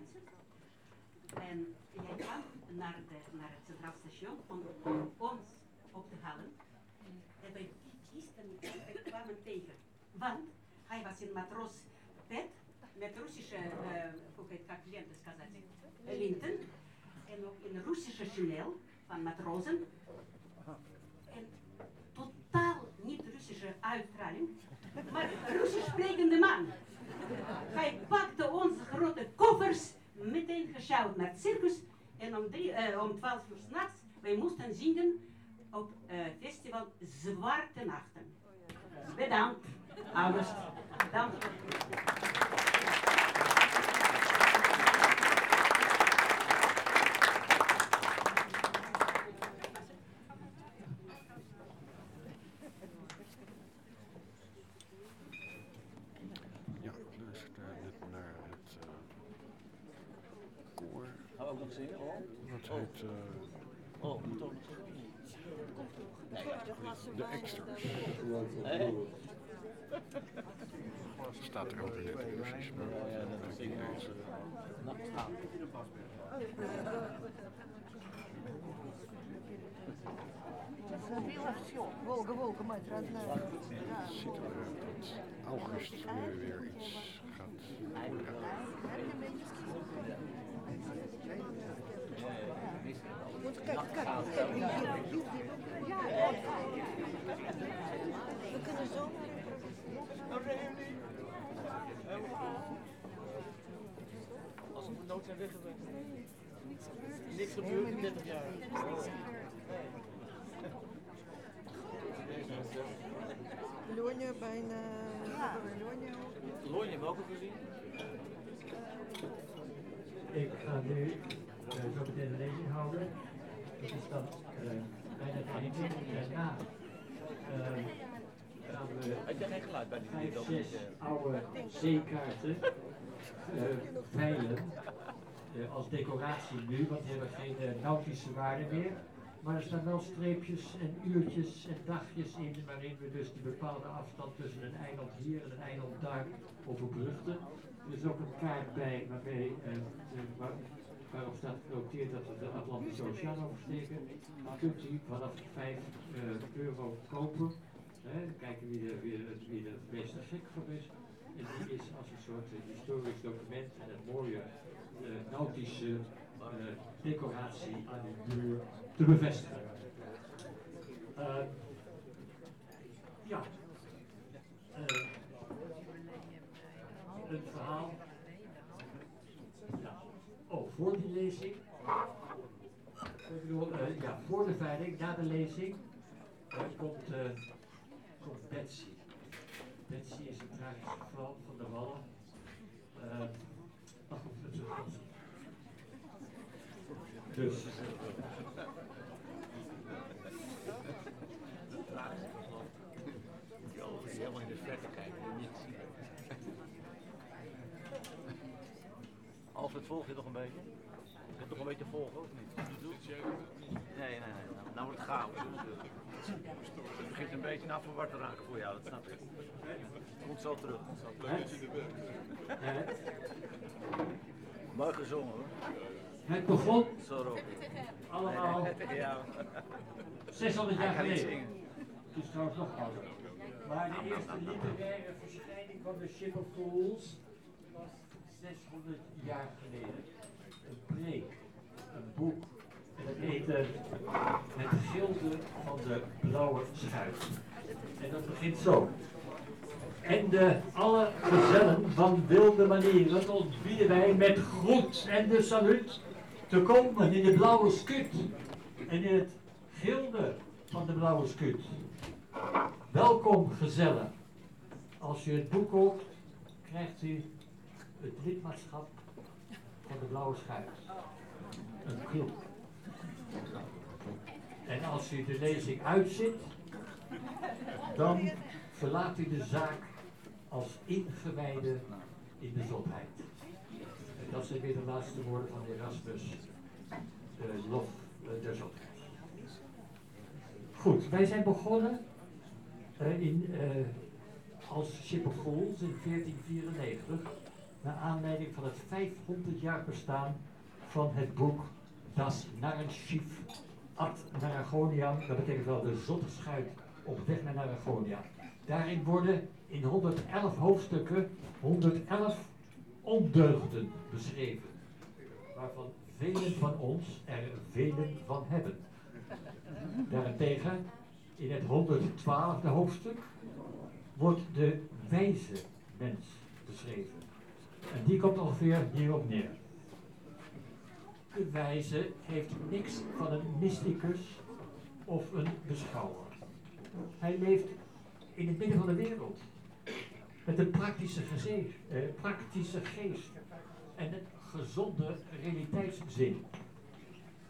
Speaker 23: mensen. En jij kwam naar, de, naar het Centraal Station om, om ons op te halen. En wij kisten en kwamen tegen. Want hij was in matroos bed met Russische, eh, hoe heet het, eh, linten. En ook in Russische chanel van matrozen. En totaal niet Russische uitstraling, maar Russisch sprekende man. Hij pakte ons rovers meteen gesjouwd naar het circus.
Speaker 24: En om, drie, uh, om 12 uur s'nachts, wij moesten zingen op uh, festival Zwarte Nachten. Bedankt, August.
Speaker 19: Bedankt.
Speaker 25: Gaan we ook nog zingen, hoor?
Speaker 19: Dat
Speaker 25: Oh.
Speaker 19: heet eh,
Speaker 25: Oh, moet ook nog zingen? Nee,
Speaker 19: de Extras.
Speaker 25: Hé?
Speaker 19: Staat er ook in het precies. maar
Speaker 25: Ja, ja, dat
Speaker 19: ik
Speaker 25: zingen we
Speaker 19: lees.
Speaker 25: als uh, nachtgaan.
Speaker 17: Волга, Волга, мать родная.
Speaker 19: Het ziet eruit dat August nu weer iets gaat
Speaker 17: Вот We kunnen zo naar een
Speaker 25: Als we nood zijn weggewerkt. Niks gebeurd in 30 jaar.
Speaker 17: Loonje bijna.
Speaker 25: Ja. Loonje, welke gezien?
Speaker 13: Ik ga nu eh, zo meteen de lezing houden. Dat is uh, bijna het einde. Daarna uh,
Speaker 25: geen geluid bij die
Speaker 13: vijf, oude zeekaarten uh, veilen. Uh, als decoratie nu, want die hebben geen uh, nautische waarde meer. Maar er staan wel streepjes en uurtjes en dagjes in waarin we dus die bepaalde afstand tussen een eiland hier en een eiland daar overbrugden. Er is ook een kaart bij waarmee, uh, waar, waarop staat genoteerd dat we de Atlantische Oceaan oversteken. Kunt u vanaf 5 uh, euro kopen. Hè, kijken wie er, wie, er, wie het meest gek voor is. En die is als een soort historisch document en een mooie nautische decoratie aan de deur te bevestigen. Uh, ja. Uh, een verhaal. Oh, voor die lezing. Uh, ja, voor de veiling, na de lezing, komt, komt Betsy. Betsy is een tragische vrouw van de Wallen. Uh, dus.
Speaker 25: helemaal in de verte kijken en niet zien. Alfred, volg je nog een beetje? Je hebt nog een beetje volgen, of niet? Nee, nee, nee. Nou, nou wordt het chaos. Het begint een beetje naar verward te raken voor jou, dat snap ik. Komt zo terug. Mooi gezongen hoor.
Speaker 13: Het begon
Speaker 25: Zo
Speaker 13: allemaal
Speaker 25: ja.
Speaker 13: 600 jaar geleden.
Speaker 25: zingen.
Speaker 13: Het is trouwens nog ouder. Maar de eerste literaire verschijning van de Ship of Fools 600 jaar geleden. Een preek, een boek. En dat heette Het Gilde van de Blauwe Schuit. En dat begint zo. En de alle gezellen van wilde manieren ontbieden wij met groet en de salut te komen in de blauwe skut en in het gilde van de blauwe skut. Welkom gezellen. Als u het boek koopt, krijgt u het lidmaatschap van de blauwe schuit. Een club. En als u de lezing uitzit, dan verlaat u de zaak als ingewijde in de zotheid. En dat zijn weer de laatste woorden van Erasmus, de lof uh, der zotheid. Goed, wij zijn begonnen uh, in, uh, als Fools in 1494, naar aanleiding van het 500 jaar bestaan van het boek Das Narrenschiff ad Narragoniam, dat betekent wel de zotte schuit op weg naar Narragonia. Daarin worden in 111 hoofdstukken 111 ondeugden beschreven, waarvan velen van ons er velen van hebben. Daarentegen, in het 112e hoofdstuk, wordt de wijze mens beschreven. En die komt ongeveer hierop neer. De wijze heeft niks van een mysticus of een beschouwer. Hij leeft in het midden van de wereld. Met een praktische, eh, praktische geest en een gezonde realiteitszin.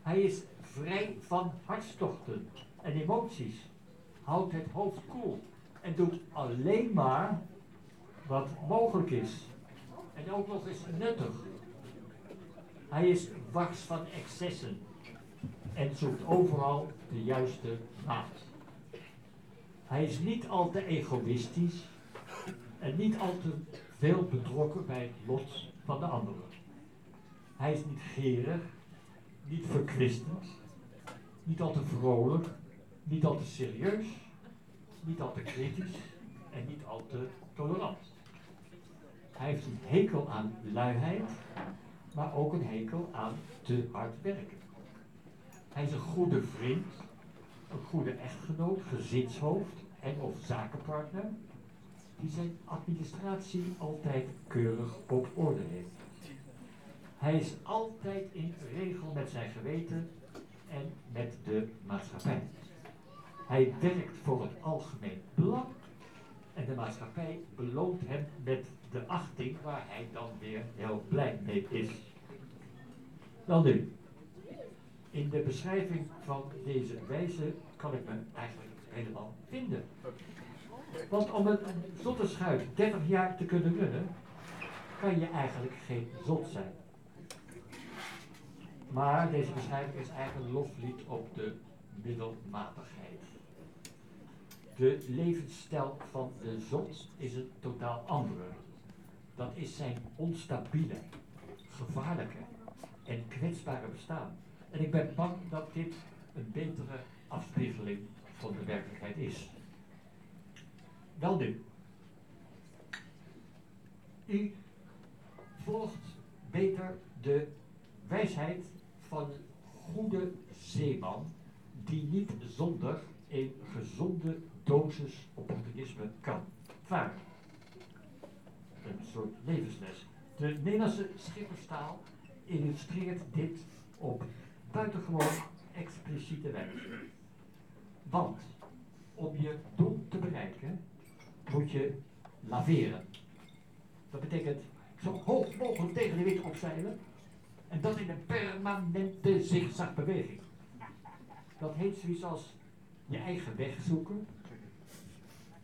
Speaker 13: Hij is vrij van hartstochten en emoties. Houdt het hoofd koel en doet alleen maar wat mogelijk is. En ook nog eens nuttig. Hij is wars van excessen en zoekt overal de juiste maat. Hij is niet al te egoïstisch en niet al te veel betrokken bij het lot van de anderen. Hij is niet gerig, niet verkwistend, niet al te vrolijk, niet al te serieus, niet al te kritisch en niet al te tolerant. Hij heeft een hekel aan luiheid, maar ook een hekel aan te hard werken. Hij is een goede vriend, een goede echtgenoot, gezinshoofd en of zakenpartner, die zijn administratie altijd keurig op orde heeft. Hij is altijd in regel met zijn geweten en met de maatschappij. Hij werkt voor het algemeen belang en de maatschappij beloont hem met de achting waar hij dan weer heel blij mee is. Dan nu, in de beschrijving van deze wijze kan ik me eigenlijk helemaal vinden. Want om een zotte schuit 30 jaar te kunnen runnen, kan je eigenlijk geen zot zijn. Maar deze beschrijving is eigenlijk een loflied op de middelmatigheid. De levensstijl van de zot is een totaal andere. Dat is zijn onstabiele, gevaarlijke en kwetsbare bestaan. En ik ben bang dat dit een betere afspiegeling van de werkelijkheid is. Wel nu. U volgt beter de wijsheid van goede zeeman die niet zonder een gezonde dosis opportunisme kan varen. Een soort levensles. De Nederlandse schipperstaal illustreert dit op buitengewoon expliciete wijze. Want om je doel te bereiken moet je laveren. Dat betekent zo hoog mogelijk tegen de wind opzeilen en dat in een permanente zigzagbeweging. Dat heet zoiets als je eigen weg zoeken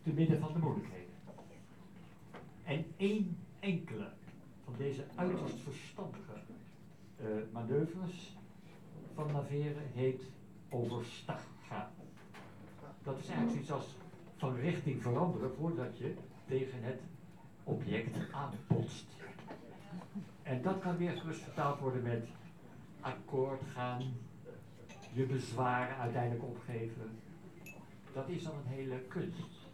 Speaker 13: te midden van de moeilijkheden. En één enkele van deze uiterst verstandige eh, manoeuvres van laveren heet overstag gaan. Dat is eigenlijk zoiets als van richting veranderen voordat je tegen het object aanbotst. En dat kan weer gerust vertaald worden met akkoord gaan, je bezwaren uiteindelijk opgeven. Dat is dan een hele kunst.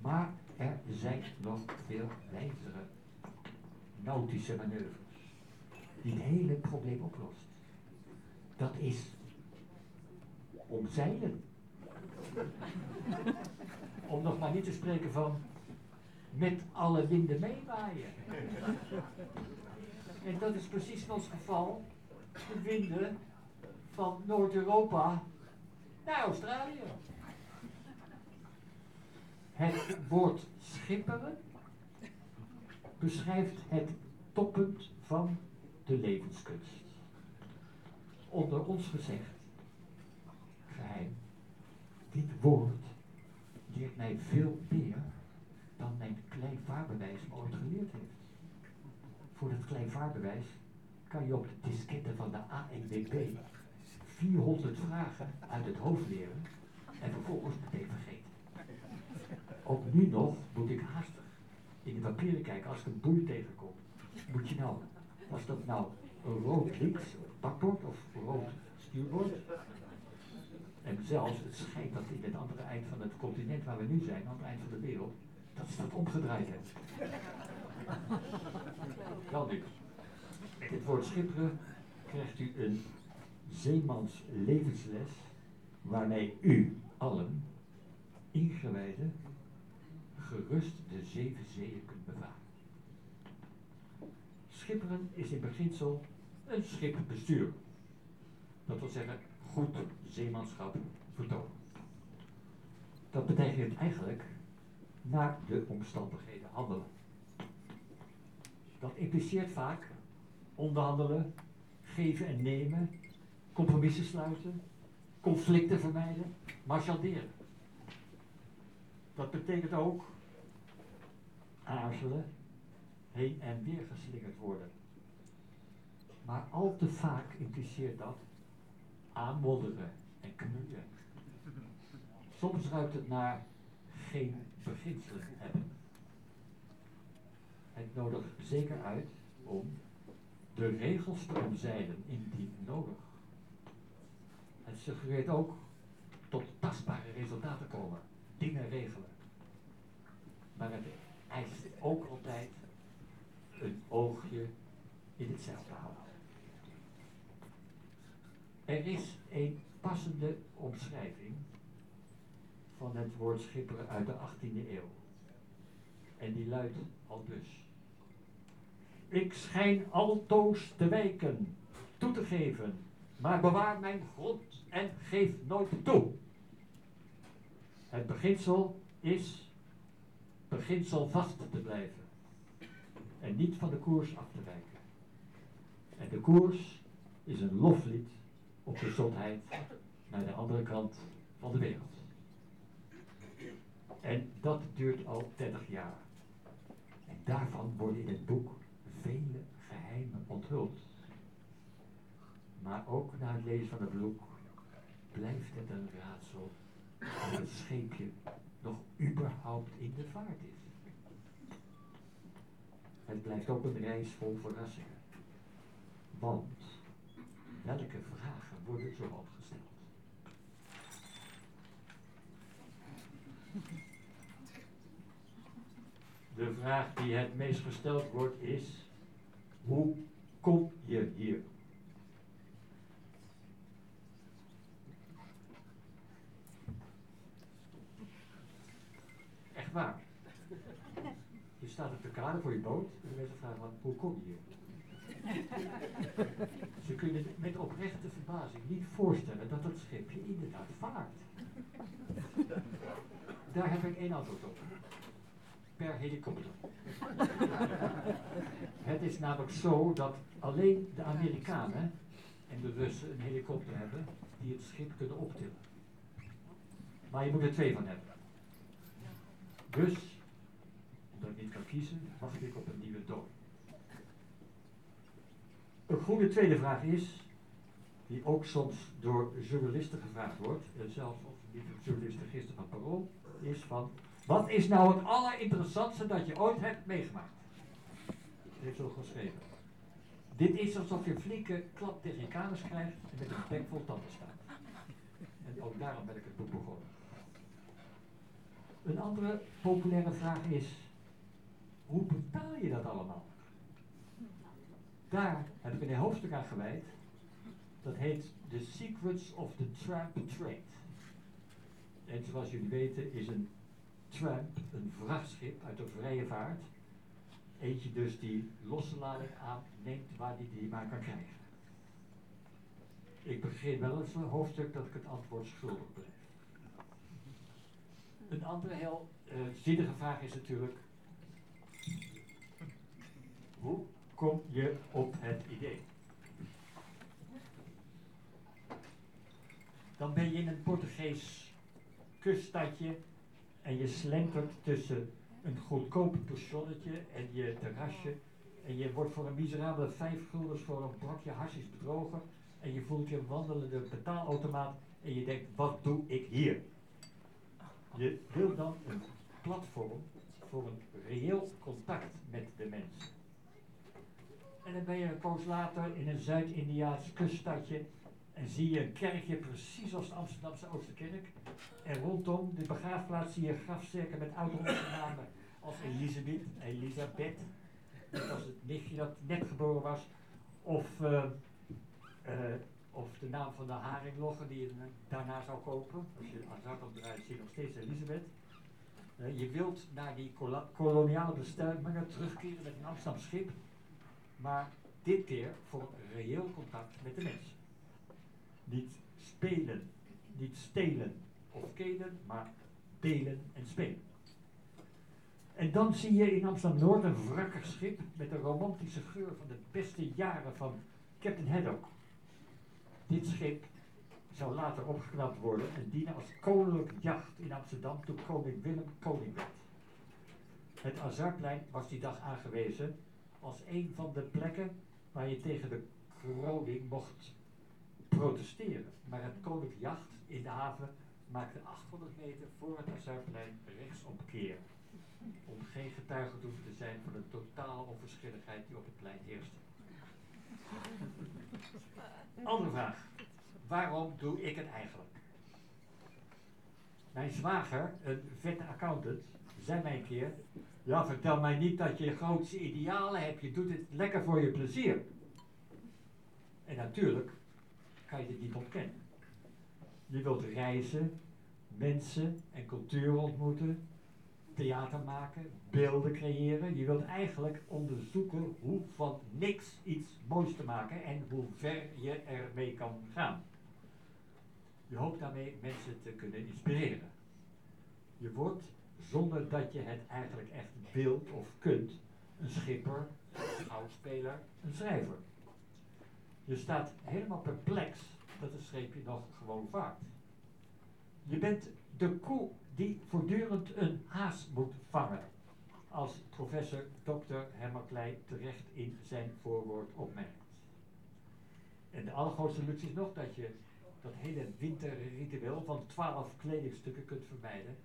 Speaker 13: Maar er zijn nog veel wijzere nautische manoeuvres die het hele probleem oplost. Dat is omzeilen. Om nog maar niet te spreken van met alle winden meewaaien. En dat is precies ons geval de winden van Noord-Europa naar Australië. Het woord schipperen beschrijft het toppunt van de levenskunst. Onder ons gezegd, geheim, dit woord leert mij veel meer dan mijn kleinvaarbewijs me ooit geleerd heeft. Voor dat kleinvaarbewijs kan je op de disketten van de ANWB 400 vragen uit het hoofd leren en vervolgens meteen vergeten. Ook nu nog moet ik haastig in de papieren kijken als ik een boei tegenkom. Moet je nou, was dat nou een rood links, bakbord of rood stuurbord? En zelfs, het schijnt dat in het andere eind van het continent waar we nu zijn, aan het eind van de wereld, dat ze dat omgedraaid hebben. Wel nu, met het woord schipperen krijgt u een zeemans levensles waarmee u allen, ingewijden, gerust de zeven zeeën kunt bevaren. Schipperen is in beginsel een schip besturen. Dat wil zeggen, goed zeemanschap vertonen. Dat betekent eigenlijk naar de omstandigheden handelen. Dat impliceert vaak onderhandelen, geven en nemen, compromissen sluiten, conflicten vermijden, marchanderen. Dat betekent ook aarzelen, heen en weer geslingerd worden. Maar al te vaak impliceert dat aanmodderen en knoeien. Soms ruikt het naar geen beginselen hebben. Het nodigt zeker uit om de regels te omzeilen indien nodig. Het suggereert ook tot tastbare resultaten komen, dingen regelen. Maar het eist ook altijd een oogje in het zeil houden. Er is een passende omschrijving van het woord schipperen uit de 18e eeuw. En die luidt al dus. Ik schijn altoos te wijken, toe te geven, maar bewaar mijn grond en geef nooit toe. Het beginsel is beginsel vast te blijven en niet van de koers af te wijken. En de koers is een loflied op de zotheid naar de andere kant van de wereld. En dat duurt al 30 jaar. En daarvan worden in het boek vele geheimen onthuld. Maar ook na het lezen van het boek blijft het een raadsel of het scheepje nog überhaupt in de vaart is. Het blijft ook een reis vol verrassingen. Want welke vragen worden zo gesteld? De vraag die het meest gesteld wordt is, hoe kom je hier? Echt waar. Je staat op de kade voor je boot en de mensen vragen van, hoe kom je hier? Ze kunnen met oprechte verbazing niet voorstellen dat dat schipje inderdaad vaart. Daar heb ik één antwoord op. Per helikopter. Het is namelijk zo dat alleen de Amerikanen en de Russen een helikopter hebben die het schip kunnen optillen. Maar je moet er twee van hebben. Dus, omdat ik niet kan kiezen, wacht ik op een nieuwe dood. Een goede tweede vraag is, die ook soms door journalisten gevraagd wordt, en zelfs of niet journalisten gisteren van Parool, is van, wat is nou het allerinteressantste dat je ooit hebt meegemaakt? Dat heeft zo geschreven. Dit is alsof je een flinke klap tegen je kanus krijgt en met een bek vol tanden staat. En ook daarom ben ik het boek begonnen. Een andere populaire vraag is, hoe betaal je dat allemaal? Daar heb ik een hoofdstuk aan gewijd. Dat heet The Secrets of the Tramp Trade. En zoals jullie weten is een tramp een vrachtschip uit de vrije vaart. Eentje dus die losse lading aanneemt waar die die maar kan krijgen. Ik begin wel eens een hoofdstuk dat ik het antwoord schuldig blijf. Een andere heel uh, zinnige vraag is natuurlijk, hoe kom je op het idee? Dan ben je in een Portugees kuststadje en je slentert tussen een goedkoop pensionnetje en je terrasje en je wordt voor een miserabele vijf guldens voor een brokje hasjes bedrogen en je voelt je wandelende betaalautomaat en je denkt, wat doe ik hier? Je wil dan een platform voor een reëel contact met de mensen. En dan ben je een poos later in een Zuid-Indiaans kuststadje en zie je een kerkje precies als de Amsterdamse Oosterkerk. En rondom de begraafplaats zie je grafzerken met oude namen als Elisabeth, Elisabeth, was het nichtje dat net geboren was, of, uh, uh, of de naam van de haringlogger die je daarna zou kopen. Als je aan zak opdraait zie je nog steeds Elisabeth. Uh, je wilt naar die koloniale bestemmingen terugkeren met een Amsterdam schip, maar Dit keer voor reëel contact met de mensen. Niet spelen, niet stelen of kelen, maar delen en spelen. En dan zie je in Amsterdam-Noord een wrakkig schip met de romantische geur van de beste jaren van Captain Haddock. Dit schip zou later opgeknapt worden en dienen als koninklijk jacht in Amsterdam toen koning Willem koning werd. Het Azarplein was die dag aangewezen als een van de plekken waar je tegen de kroning mocht protesteren. Maar het koninklijk jacht in de haven maakte 800 meter voor het Azarplein rechtsomkeer. keer. Om geen getuige te hoeven te zijn van de totale onverschilligheid die op het plein heerste. Andere vraag. Waarom doe ik het eigenlijk? Mijn zwager, een vette accountant, zei mij een keer... Ja, vertel mij niet dat je grootste idealen hebt. Je doet het lekker voor je plezier. En natuurlijk kan je dit niet ontkennen. Je wilt reizen, mensen en cultuur ontmoeten, theater maken, beelden creëren. Je wilt eigenlijk onderzoeken hoe van niks iets moois te maken en hoe ver je ermee kan gaan. Je hoopt daarmee mensen te kunnen inspireren. Je wordt, zonder dat je het eigenlijk echt wilt of kunt, een schipper, een schouwspeler, een schrijver. Je staat helemaal perplex dat het scheepje nog gewoon vaart. Je bent de koe die voortdurend een haas moet vangen, als professor Dr. Herman Kleij terecht in zijn voorwoord opmerkt. En de allergrootste luxe is nog dat je dat hele winterritueel van twaalf kledingstukken kunt vermijden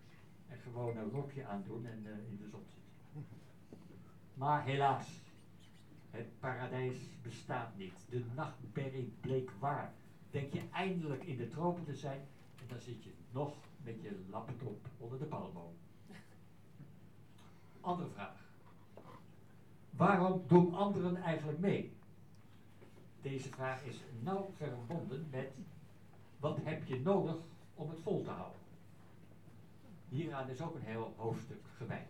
Speaker 13: en gewoon een rokje aandoen en uh, in de zon zitten. Maar helaas, het paradijs bestaat niet. De nachtberry bleek waar. Denk je eindelijk in de tropen te zijn en dan zit je nog met je laptop onder de palmboom. Andere vraag. Waarom doen anderen eigenlijk mee? Deze vraag is nauw verbonden met wat heb je nodig om het vol te houden? Hieraan is ook een heel hoofdstuk gewijd.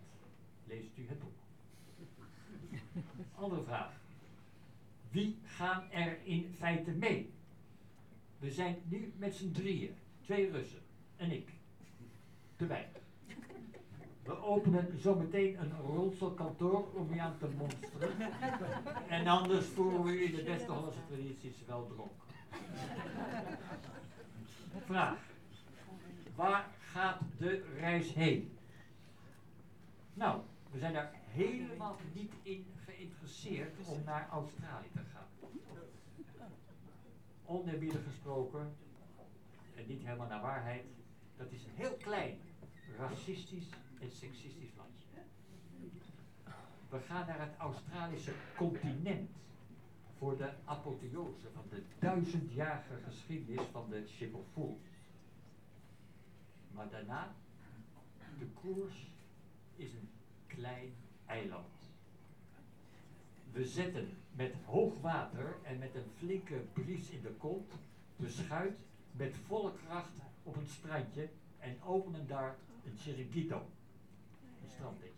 Speaker 13: Leest u het boek. Andere vraag. Wie gaan er in feite mee? We zijn nu met z'n drieën. Twee Russen en ik. Te weinig. We openen zometeen een rolselkantoor om je aan te monsteren. En anders voeren we in de beste Hollandse tradities wel dronk. Vraag. Waar gaat de reis heen? Nou, we zijn daar helemaal niet in geïnteresseerd om naar Australië te gaan. Oneerbiedig gesproken, en niet helemaal naar waarheid, dat is een heel klein, racistisch en seksistisch landje. We gaan naar het Australische continent voor de apotheose van de duizendjarige geschiedenis van de Fools. Maar daarna, de koers is een klein eiland. We zetten met hoog water en met een flinke bries in de kont de schuit met volle kracht op een strandje en openen daar een chiringuito, een stranddetje.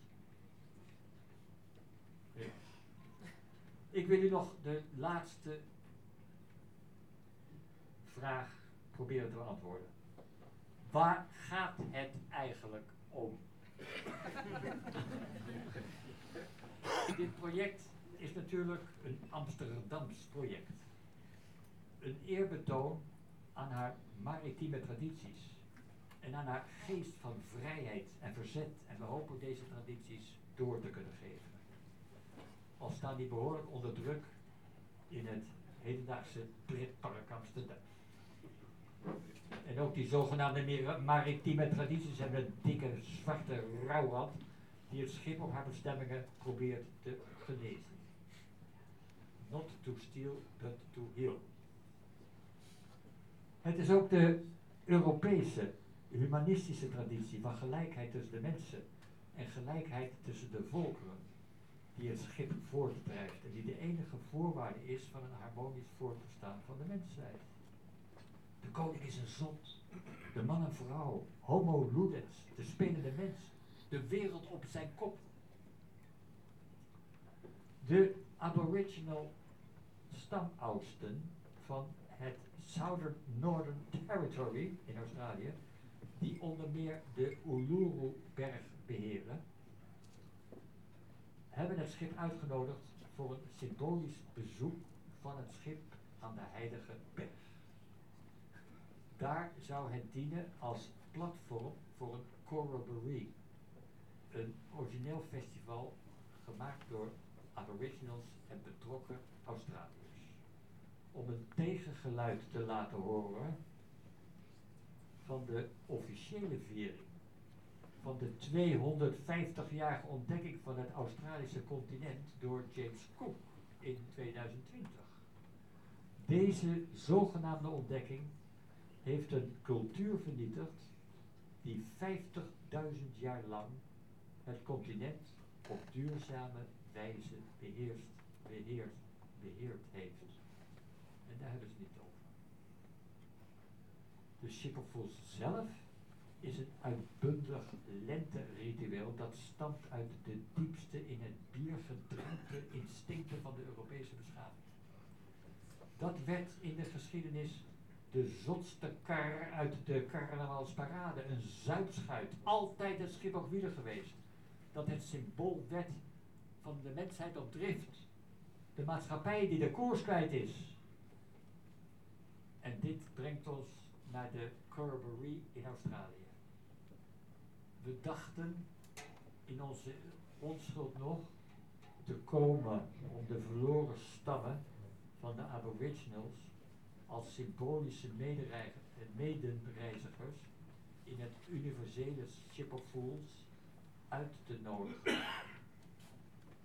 Speaker 13: Ik wil u nog de laatste vraag proberen te beantwoorden. Waar gaat het eigenlijk om? Dit project is natuurlijk een Amsterdams project. Een eerbetoon aan haar maritieme tradities en aan haar geest van vrijheid en verzet. En we hopen deze tradities door te kunnen geven. Al staan die behoorlijk onder druk in het hedendaagse pretpark Amsterdam. En ook die zogenaamde maritieme tradities hebben een dikke zwarte rouwrand die het schip op haar bestemmingen probeert te genezen. Not to steal, but to heal. Het is ook de Europese humanistische traditie van gelijkheid tussen de mensen en gelijkheid tussen de volkeren die het schip voortdrijft en die de enige voorwaarde is van een harmonisch voortbestaan van de mensheid. De koning is een zon, de man en vrouw, homo ludens, de spelende mens, de wereld op zijn kop. De aboriginal stamoudsten van het Southern Northern Territory in Australië, die onder meer de Uluru-berg beheren, hebben het schip uitgenodigd voor een symbolisch bezoek van het schip aan de Heilige Berg. Daar zou het dienen als platform voor een Corroboree, een origineel festival gemaakt door aboriginals en betrokken Australiërs. Om een tegengeluid te laten horen van de officiële viering van de 250-jarige ontdekking van het Australische continent door James Cook in 2020. Deze zogenaamde ontdekking heeft een cultuur vernietigd die 50.000 jaar lang het continent op duurzame wijze beheerst, beheerd, beheerd heeft. Daar hebben ze het niet over. De Schipperfos zelf is een uitbundig lenteritueel dat stamt uit de diepste in het bier gedrenkte instincten van de Europese beschaving. Dat werd in de geschiedenis de zotste kar uit de carnavalsparade, een zuidschuit, altijd ook wieder geweest. Dat het symbool werd van de mensheid op drift. De maatschappij die de koers kwijt is. En dit brengt ons naar de Corroboree in Australië. We dachten in onze onschuld nog te komen om de verloren stammen van de aboriginals als symbolische medereiger- medereizigers in het universele Ship of Fools uit te nodigen.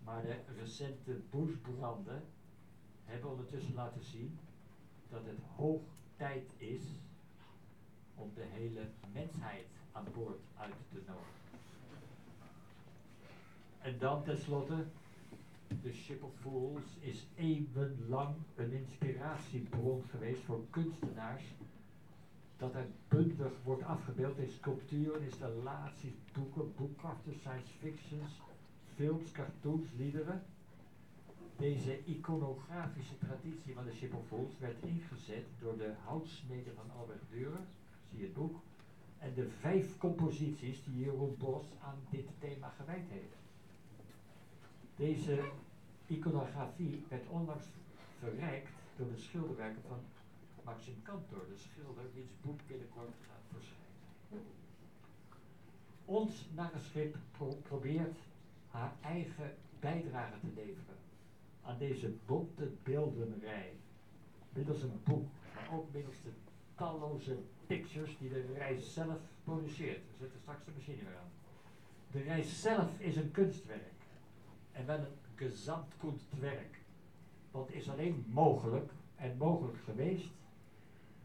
Speaker 13: Maar de recente bushbranden hebben ondertussen laten zien dat het hoog tijd is om de hele mensheid aan boord uit te nodigen. En dan tenslotte, de Ship of Fools is eeuwenlang een inspiratiebron geweest voor kunstenaars. Dat uitbundig wordt afgebeeld in sculpturen, installaties, boeken, boekkasten, science fictions, films, cartoons, liederen. Deze iconografische traditie van de Fools werd ingezet door de houtsnede van Albert Dürer, zie het boek, en de vijf composities die Jeroen Bos aan dit thema gewijd heeft. Deze iconografie werd onlangs verrijkt door de schilderwerken van Maxim Kantor, de schilder wiens boek binnenkort gaat verschijnen. Ons narrenschip pro probeert haar eigen bijdrage te leveren aan deze bonte beeldenrij. Middels een boek, maar ook middels de talloze pictures die de reis zelf produceert. We zetten straks de machine weer aan. De reis zelf is een kunstwerk. En wel een gezamtkunstwerk. Want is alleen mogelijk en mogelijk geweest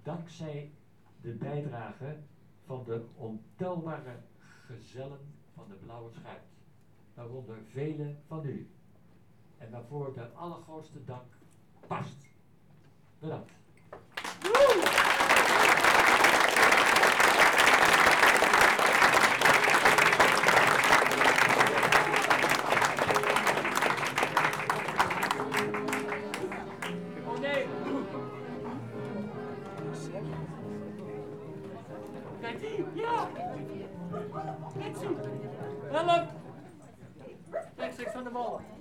Speaker 13: dankzij de bijdrage van de ontelbare gezellen van de Blauwe Schuit. Waaronder vele van u. En waarvoor de allergrootste dank past. Bedankt.
Speaker 2: Help! Rechtstreeks van de wal.
Speaker 17: Komen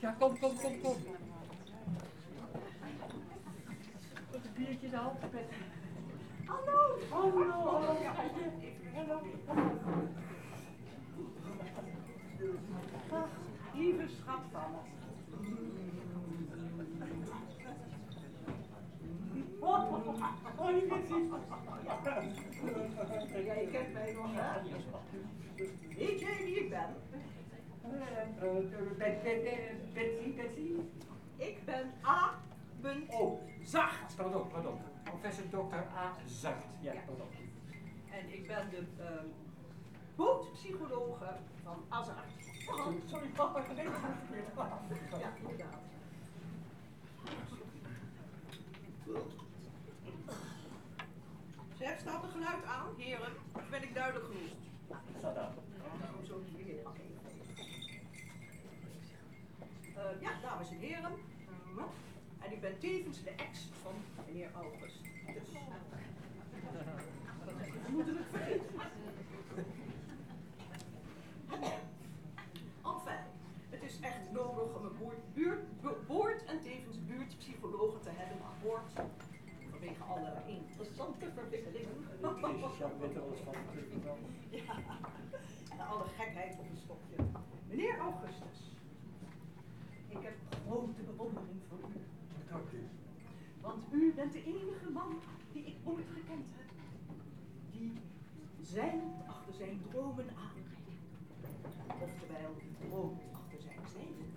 Speaker 2: Ja, kom, kom, kom, kom. Tot een biertje in de hand.
Speaker 17: Hallo!
Speaker 2: Hallo, hallo, hallo.
Speaker 17: Ach, lieve schat van me.
Speaker 2: Oh, je bent zien.
Speaker 17: Ja, je kent mij nog, hè? Weet jij wie ik ben?
Speaker 2: Betsy, Betsy.
Speaker 17: Ik ben A. Punt.
Speaker 2: Oh, zacht. Pardon, pardon. Professor Dr. A. Zacht. Ja, pardon.
Speaker 17: En ik ben de ehm bootpsychologe van Azar.
Speaker 2: Oh, sorry, papa. Is verkeerd.
Speaker 17: Ja, inderdaad. Zeg, staat er geluid aan, heren? Of ben ik duidelijk genoeg?
Speaker 2: Staat aan.
Speaker 17: Zo niet.
Speaker 26: Eh, ja, dames en heren. En ik ben tevens de ex van meneer August. Dus. Dat je vermoedelijk vergeten. Enfin, het is echt nodig om een boord, buurt, bu- boord en tevens buurtpsychologen te hebben aan boord. Vanwege alle interessante verwikkelingen.
Speaker 13: Ja,
Speaker 26: en alle gekheid op een stokje. Meneer Augustus, ik heb grote bewondering voor u.
Speaker 13: Dank u.
Speaker 26: Want u bent de enige man die ik ooit gekend heb. Die zijn achter zijn dromen aan. Oftewel, droomt achter zijn zeilen.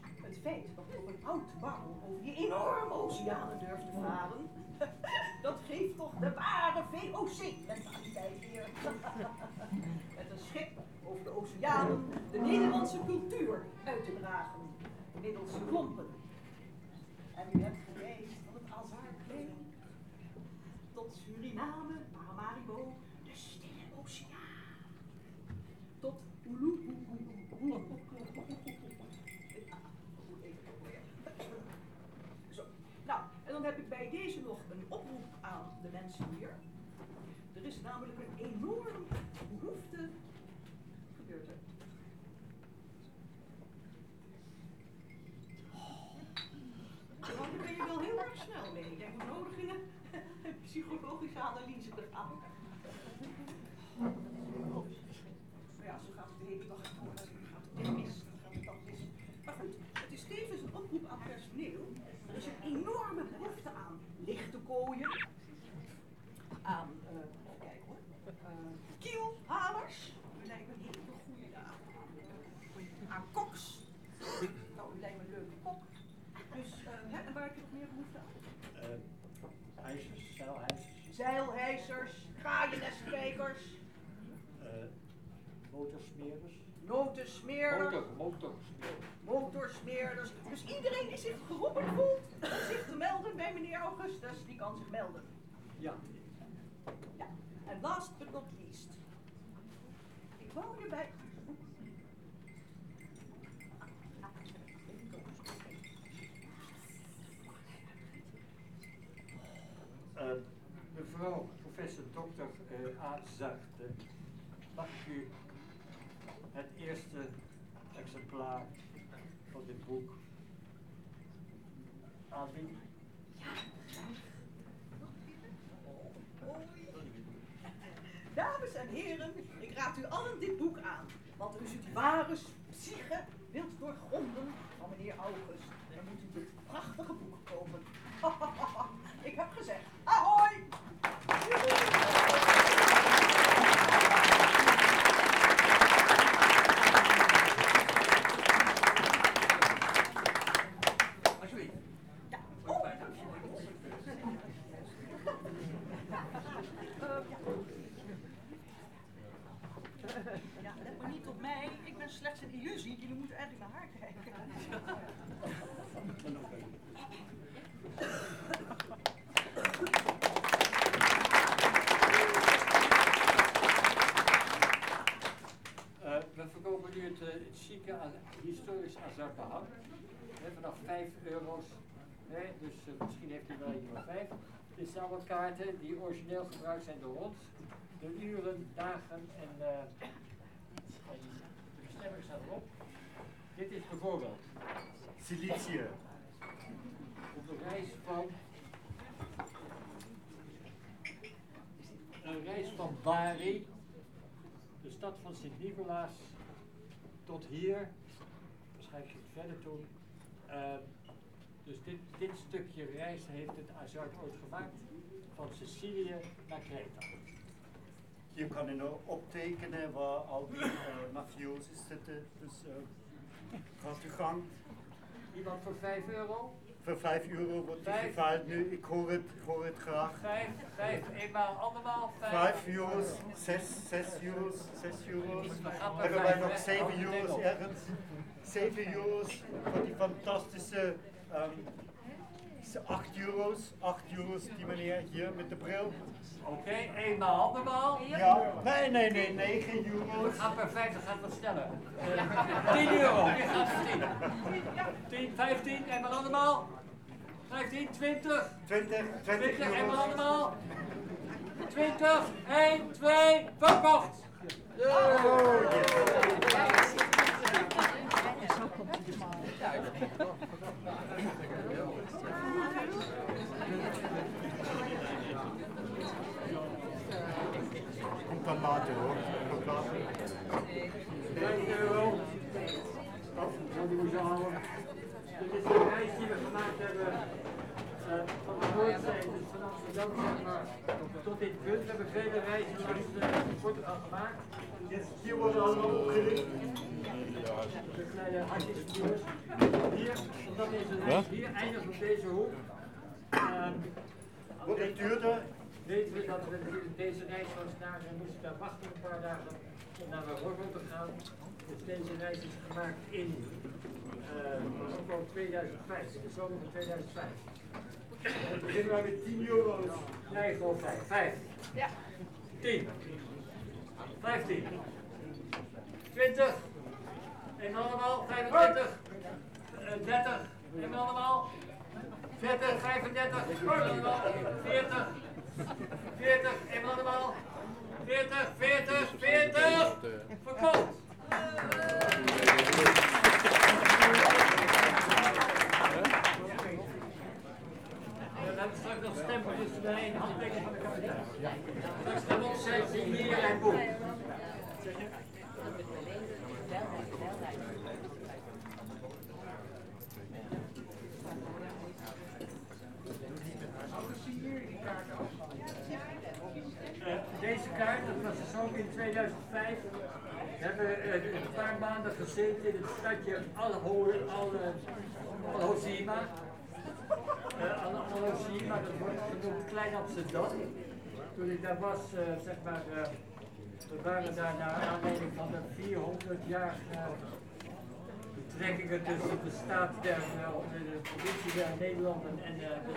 Speaker 26: Het feit dat u op een oud barrel over die enorme oceanen durft te varen, dat geeft toch de ware VOC-mentaliteit hier. Over de oceanen de Nederlandse cultuur uit te dragen, middels klompen. En u hebt gereisd van het Azarplein tot Suriname, Paramaribo, de Stille Oceaan. Tot Oeloe. Zo, nou, en dan heb ik bij deze nog een oproep aan de mensen hier. Er is namelijk een enorm behoefte. Wat gebeurt er? Nou, daar ben je wel heel erg snel mee. Ik denk benodigingen, psychologische analyse te gaan. Nou ja, zo gaat het de hele dag door. Dan gaat het mis, dan gaat het dan mis. Maar goed, het is tevens een oproep aan personeel. Er is een enorme behoefte aan lichte kooien, aan, eh even kijken hoor, eh, kielhalers. U lijkt me een hele goede naam. Aan koks. Nou, u lijkt me een leuke kok. Dus, eh, hè, en waar heb je nog meer behoefte aan?
Speaker 13: Eh, ijzers, zeilijzers,
Speaker 26: Zeilhijzers, kraaiennestpijkers,
Speaker 13: eh, motorsmeerders.
Speaker 26: Notensmeerders,
Speaker 13: Motor, motorsmeerders.
Speaker 26: motorsmeerders. Dus iedereen die zich geroepen voelt om zich te melden bij meneer Augustus, die kan zich melden.
Speaker 13: Ja.
Speaker 26: Ja. En last but not least. Ik wou hierbij.
Speaker 13: Eh, mevrouw professor dokter eh A. Zarte, mag ik u het eerste exemplaar van dit boek aanbieden?
Speaker 26: Dames en heren, ik raad u allen dit boek aan. Want als u die ware psyche wilt doorgronden van meneer August, dan moet u dit prachtige boek kopen. ik heb gezegd, ahoy!
Speaker 2: Alsjeblieft.
Speaker 26: Ja.
Speaker 2: Oh,
Speaker 26: Ja, let maar niet op mij. Ik ben slechts een illusie. Jullie moeten eigenlijk naar haar kijken.
Speaker 13: Eh, we verkopen nu het, eh, het chique a- historisch azarbehang. Hè, vanaf 5 euro's. Hè, dus eh, misschien heeft u wel hier maar 5. Dit zijn allemaal kaarten die origineel gebruikt zijn door ons. De uren, dagen en, eh, de bestemming staat erop. Dit is bijvoorbeeld
Speaker 12: Silicië.
Speaker 13: op de reis van een reis van Bari, de stad van Sint-Nicolaas, tot hier, waarschijnlijk verder toen. Eh, dus dit, dit stukje reis heeft het Azart ooit gemaakt, van Sicilië naar Kreta.
Speaker 12: Hier kan je nou optekenen waar al die uh, mafiosi zitten. Dus uh, gaat u gang.
Speaker 13: Iemand voor 5 euro?
Speaker 12: Voor 5 euro wordt die geveild nu. Ik hoor het, ik hoor het graag.
Speaker 13: 5, 5, eenmaal, andermaal, 5.
Speaker 12: 5 euro's, 6, 6 euro's, 6 euro's. Hebben wij nog
Speaker 13: hè?
Speaker 12: 7
Speaker 13: Hou de
Speaker 12: euro's ergens? 7 euro's voor die fantastische um, 8 euro's, 8 euro's, die meneer hier met de bril.
Speaker 22: Oké, eenmaal andermaal.
Speaker 12: Ja, nee, nee, nee, nee, geen euro's.
Speaker 22: We gaan per 50, gaat wat sneller. Eh, 10 euro, wie gaat voor 10? 10, 15, eenmaal andermaal. 15, 20.
Speaker 12: 20, 20
Speaker 22: 20, eenmaal andermaal. 20, 1, 2, verkocht.
Speaker 12: Komt dan later hoor. Komt later.
Speaker 22: 5 euro. Oh, zal die moeten houden. Dit is een reis die we gemaakt hebben eh, van de Noordzee, dus van Amsterdam zeg tot dit punt. We hebben vele reizen langs uh, Portugal gemaakt.
Speaker 12: Hier worden allemaal opgelicht.
Speaker 22: De kleine hartjes jongens. Hier, omdat deze reis hier eindigt op deze hoek. Ehm,
Speaker 12: Wat het duurde?
Speaker 22: weten we dat we deze reis was naar, we moesten daar wachten een paar dagen om naar Marokko te gaan. Dus deze reis is gemaakt in uh, al 2005, in de zomer van 2005. En beginnen wij met 10 euro's. Nee, gewoon 5. 5.
Speaker 27: Ja.
Speaker 22: 10. 15. 20. En allemaal 25. Uh, 30. En allemaal 40, 35. En allemaal 40. 40. En allemaal 40, 40, 40. Verkocht. Ja, we hebben straks nog stempeltjes erbij en handtekening van de kapitein. Straks gaan we opzij hier en boek. Eh, deze kaart, dat was dus ook in 2005. We hebben eh, een paar maanden gezeten in het stadje Al-Hozima. Uh, Al-Hozima, dat wordt genoemd Klein Amsterdam. Toen ik daar was, eh, zeg maar, eh, we waren daar naar aanleiding van de 400 jaar betrekkingen tussen de staat der, de, de provincie der Nederlanden en eh, de,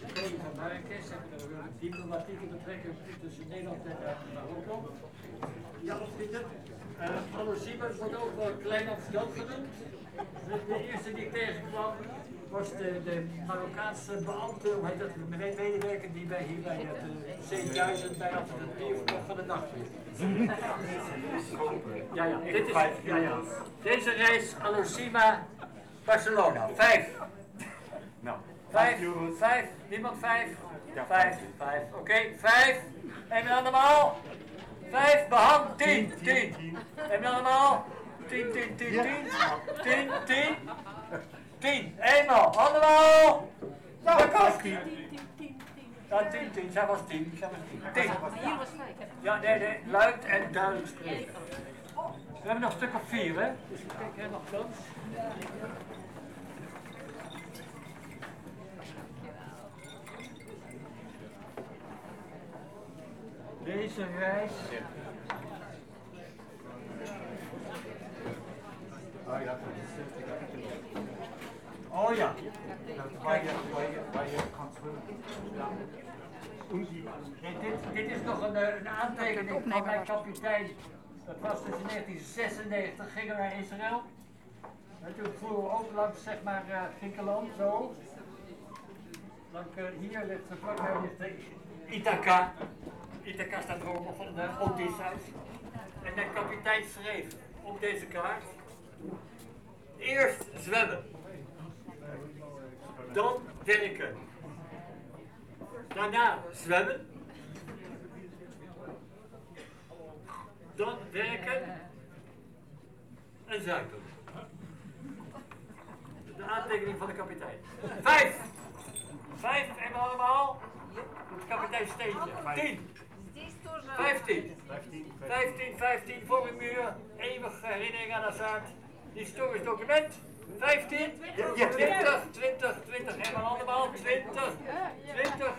Speaker 22: de koning van Marrakesh. Een diplomatieke betrekking tussen Nederland en Marokko. Ja, het? Uh, Al-Hozima wordt ook wel Klein Amsterdam genoemd. De, de eerste die ik tegenkwam was de, de Marokkaanse beambte, hoe heet dat, de medewerker die bij hier bij het uh, C1000 bij altijd het bier van de nacht Ja, ja, dit is, ja, ja. Deze reis Alosima, Barcelona, vijf.
Speaker 12: Nou,
Speaker 22: Vijf, vijf, niemand vijf? Vijf, vijf, oké, vijf. En dan allemaal? Vijf, behand, tien, tien. En dan allemaal? Tien, tien, tien, tien. Tien, tien. Tien, eenmaal, allemaal. Verkocht. Ja, tien, tien, zij was tien, zij was tien. Tien.
Speaker 27: Hier was vijf. hè?
Speaker 22: Ja, nee, nee, luid en duidelijk spreken. We hebben nog een stuk of vier, hè? Dus we kijken helemaal kans. Deze reis. Oh ja.
Speaker 12: Waar je, waar je, waar je kan zwemmen.
Speaker 22: Dit, dit is nog een, eh, een aantekening van mijn kapitein. Dat was dus in 1996, gingen we naar Israël. En toen voeren we ook langs zeg maar uh, Griekenland, zo. Langs uh, hier ligt de vlakbij ligt de Ithaca. Ithaca staat ook van de Odysseus. En de kapitein schreef op deze kaart. Eerst zwemmen. Dan werken. Daarna zwemmen. Dan werken. En zuipen. De aantekening van de kapitein. Vijf! Vijf en allemaal. Het kapitein Steentje. Tien. Vijftien. Vijftien, vijftien, voor een muur. Eeuwige herinnering aan Azard. Historisch document. 15,
Speaker 12: Ja, ja,
Speaker 22: 20, 20, 20, en allemaal 20, 20,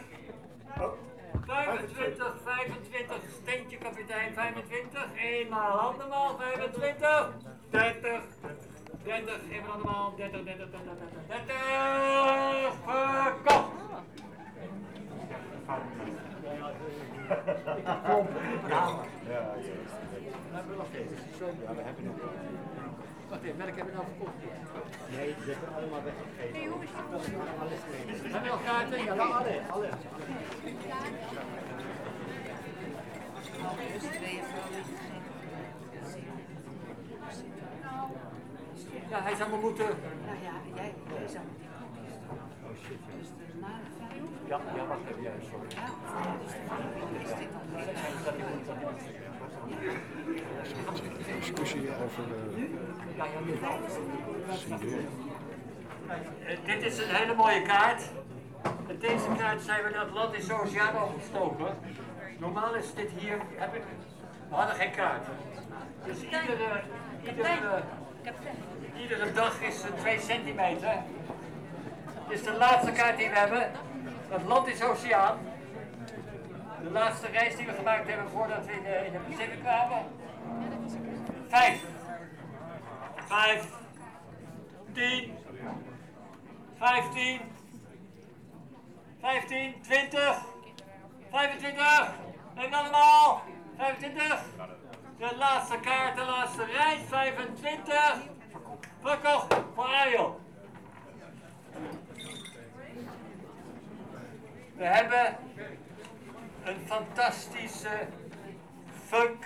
Speaker 22: 25, 25, steentje kapitein, 25, eenmaal andermaal, 25, 30, 30, even allemaal. 30, 30, 30, 30, 30. Verkocht!
Speaker 13: Ja, Ja, we hebben nog.
Speaker 12: Wacht even, welke hebben we nou verkocht?
Speaker 13: Nee, die hebben we allemaal weggegeven.
Speaker 12: Nee, hoe is het?
Speaker 13: Dat is alles mee.
Speaker 12: Hebben we nog kaarten? Ja, dan alle. alle.
Speaker 22: Ja, hij zou maar moeten.
Speaker 8: Nou ja, jij, jij zou die
Speaker 13: Oh shit.
Speaker 8: Dus de na de vijf?
Speaker 13: Ja, ja, wacht even, ja, sorry.
Speaker 8: Ja, dus de is dit dan
Speaker 19: Discussie over
Speaker 22: ja, dit is een hele mooie kaart. Met deze kaart zijn we in de Atlantische Oceaan overgestoken. Normaal is dit hier, heb ik, we hadden geen kaart. Dus iedere, iedere, iedere dag is het 2 centimeter. Dit is de laatste kaart die we hebben. De Atlantische Oceaan. De laatste reis die we gemaakt hebben voordat we in de, in de Pacific kwamen. Vijf. Vijf. Tien. 15, 15, 20, 25, en allemaal, 25, de laatste kaart, de laatste reis, 25, verkocht voor. We hebben een fantastische funk.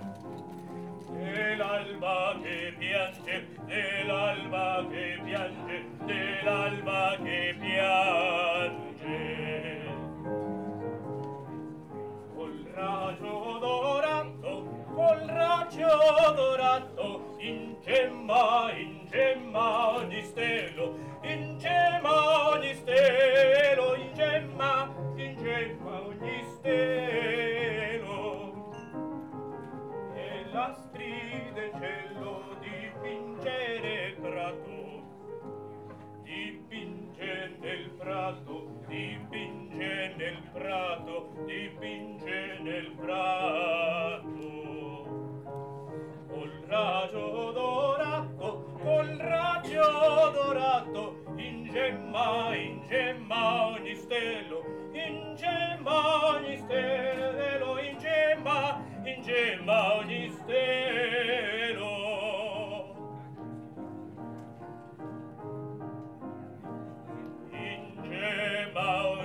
Speaker 28: dell'alba che piange, dell'alba che piange, dell'alba che piange. Col raggio dorato, col raggio dorato, in gemma, in gemma ogni stelo, in gemma ogni stelo, in gemma, in gemma ogni stelo la stride cielo dipingere prato. Dipinge nel prato dipinge nel prato dipinge nel prato. Col raggio dorato col raggio dorato ingemma ingemma ogni stelo ingemma ogni stelo ingemma ingemma ogni stelo. Ingemma ogni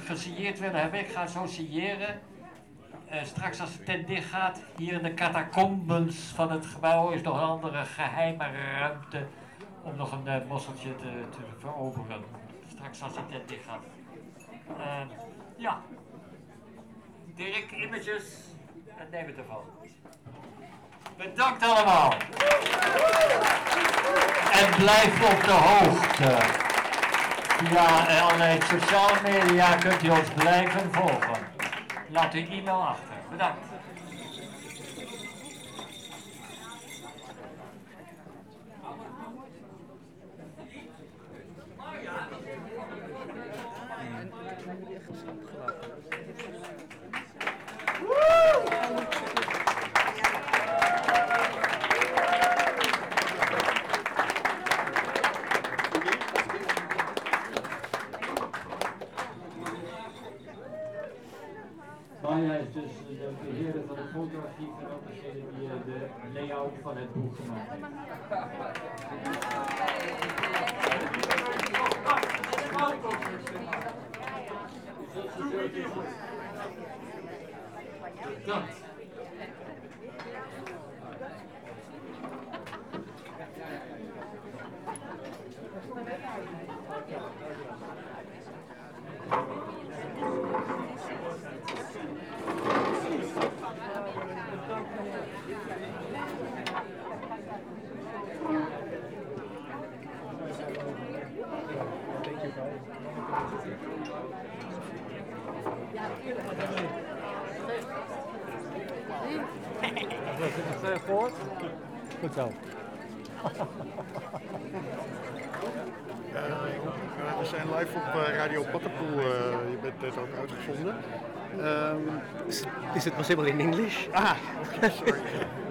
Speaker 22: gesigneerd willen hebben, ik ga zo. Eh, straks als de tent dicht gaat, hier in de catacombes van het gebouw is nog een andere geheime ruimte om nog een eh, mosseltje te, te veroveren. Straks als de tent dicht gaat. Eh, ja. Dirk Images en neem het ervan. Bedankt allemaal. En blijf op de hoogte. Via eh, allerlei sociale media kunt u ons blijven volgen. Laat uw e-mail achter. Bedankt.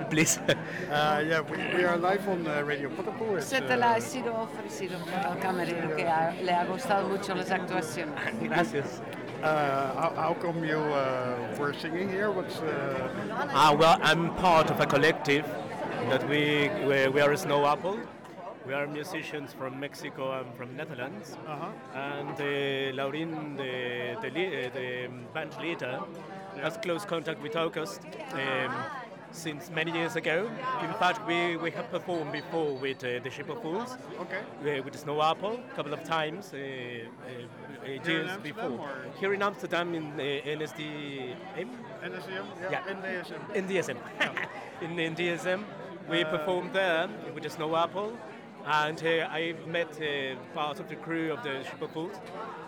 Speaker 29: Please.
Speaker 1: Uh, yeah, we, we are live on uh, Radio Pattenpoel. It's,
Speaker 30: Usted
Speaker 1: uh,
Speaker 30: la ha sido ofrecido al camarero que ha- le ha gustado mucho las actuaciones.
Speaker 29: Gracias.
Speaker 1: uh, how, how come you uh, were singing here? What's uh,
Speaker 29: Ah, well, I'm part of a collective that we we, we are Snow Apple. We are musicians from Mexico and from Netherlands. And uh, Laurin, the the, uh, the band leader, has close contact with August. Um, since many years ago. In fact, we, we have performed before with uh, the Ship of Fools,
Speaker 1: okay.
Speaker 29: uh, with Snow Apple, a couple of times, uh, uh, uh, years before.
Speaker 1: or?
Speaker 29: Here in Amsterdam, in uh, NSDM,
Speaker 1: NSM? Yeah,
Speaker 29: Yeah.
Speaker 1: NDSM.
Speaker 29: in DSM. in, in DSM, we performed there with the Snow Apple, and uh, I met uh, part of the crew of the Super Food,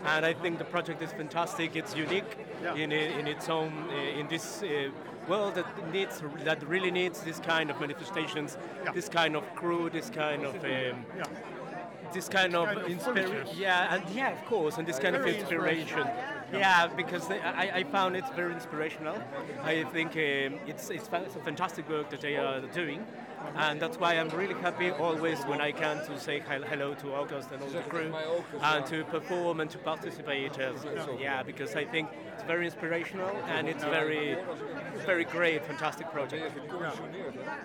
Speaker 29: and I think the project is fantastic. It's unique in, in its own uh, in this uh, world that needs that really needs this kind of manifestations, this kind of crew, this kind of. Um, This kind of,
Speaker 1: kind
Speaker 29: inspiration, yeah, and yeah, of course, and this kind of inspiration, yeah, because they, I, I found it very inspirational. I think um, it's, it's it's a fantastic work that they are doing, and that's why I'm really happy always when I can to say hello to August and all the crew, and to perform and to participate. Yeah, because I think it's very inspirational and it's very, very great, fantastic project.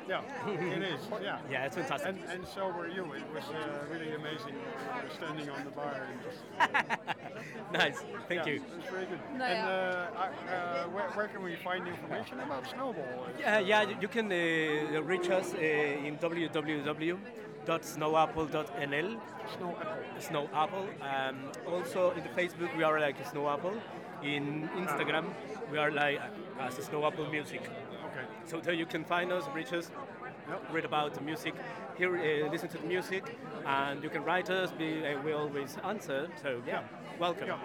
Speaker 1: Yeah, it is. Yeah.
Speaker 29: Yeah, it's fantastic.
Speaker 1: And, and so were you. It was uh, really amazing uh, standing on the bar. And just,
Speaker 29: Nice, thank
Speaker 1: yeah,
Speaker 29: you.
Speaker 1: It was very good.
Speaker 29: No,
Speaker 1: and uh, I- uh, where, where can we find information about Snowball?
Speaker 29: Yeah, yeah, you- you can uh, reach us uh, in www.snowapple.nl.
Speaker 1: Snow Apple.
Speaker 29: Snow Apple. Um, also in the Facebook we are like Snow Apple. In Instagram we are like uh, as Snow Apple Music.
Speaker 1: Okay.
Speaker 29: So there you can find us, reach us. read about the music, hear, uh, listen to the music, and you can write us. We, uh, we always answer. So yeah, welcome.
Speaker 1: Yeah.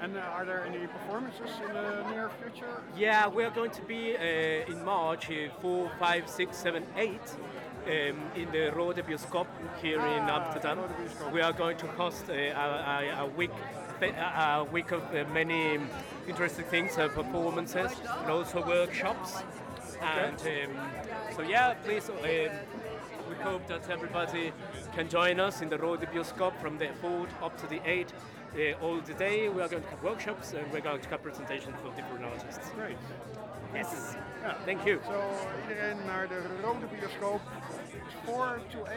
Speaker 1: And uh, are there any performances in the near future?
Speaker 29: Yeah, we are going to be uh, in March uh, 4, 5, 6, 7, 8 um, in the Rode Bioscoop here in
Speaker 1: Ah,
Speaker 29: Amsterdam. We are going to host uh, a, a, a week a week of uh, many interesting things, uh, performances, and also workshops. And um, so yeah, please, we hope that everybody can join us in the Rode Bioscoop from the 4th up to the 8th. Uh, all the day we are going to have workshops and we're going to have presentations for different artists.
Speaker 1: Great.
Speaker 29: Yes.
Speaker 1: Ja.
Speaker 29: Thank you.
Speaker 1: Zo, iedereen naar de Rode Bioscoop. 4 to 8.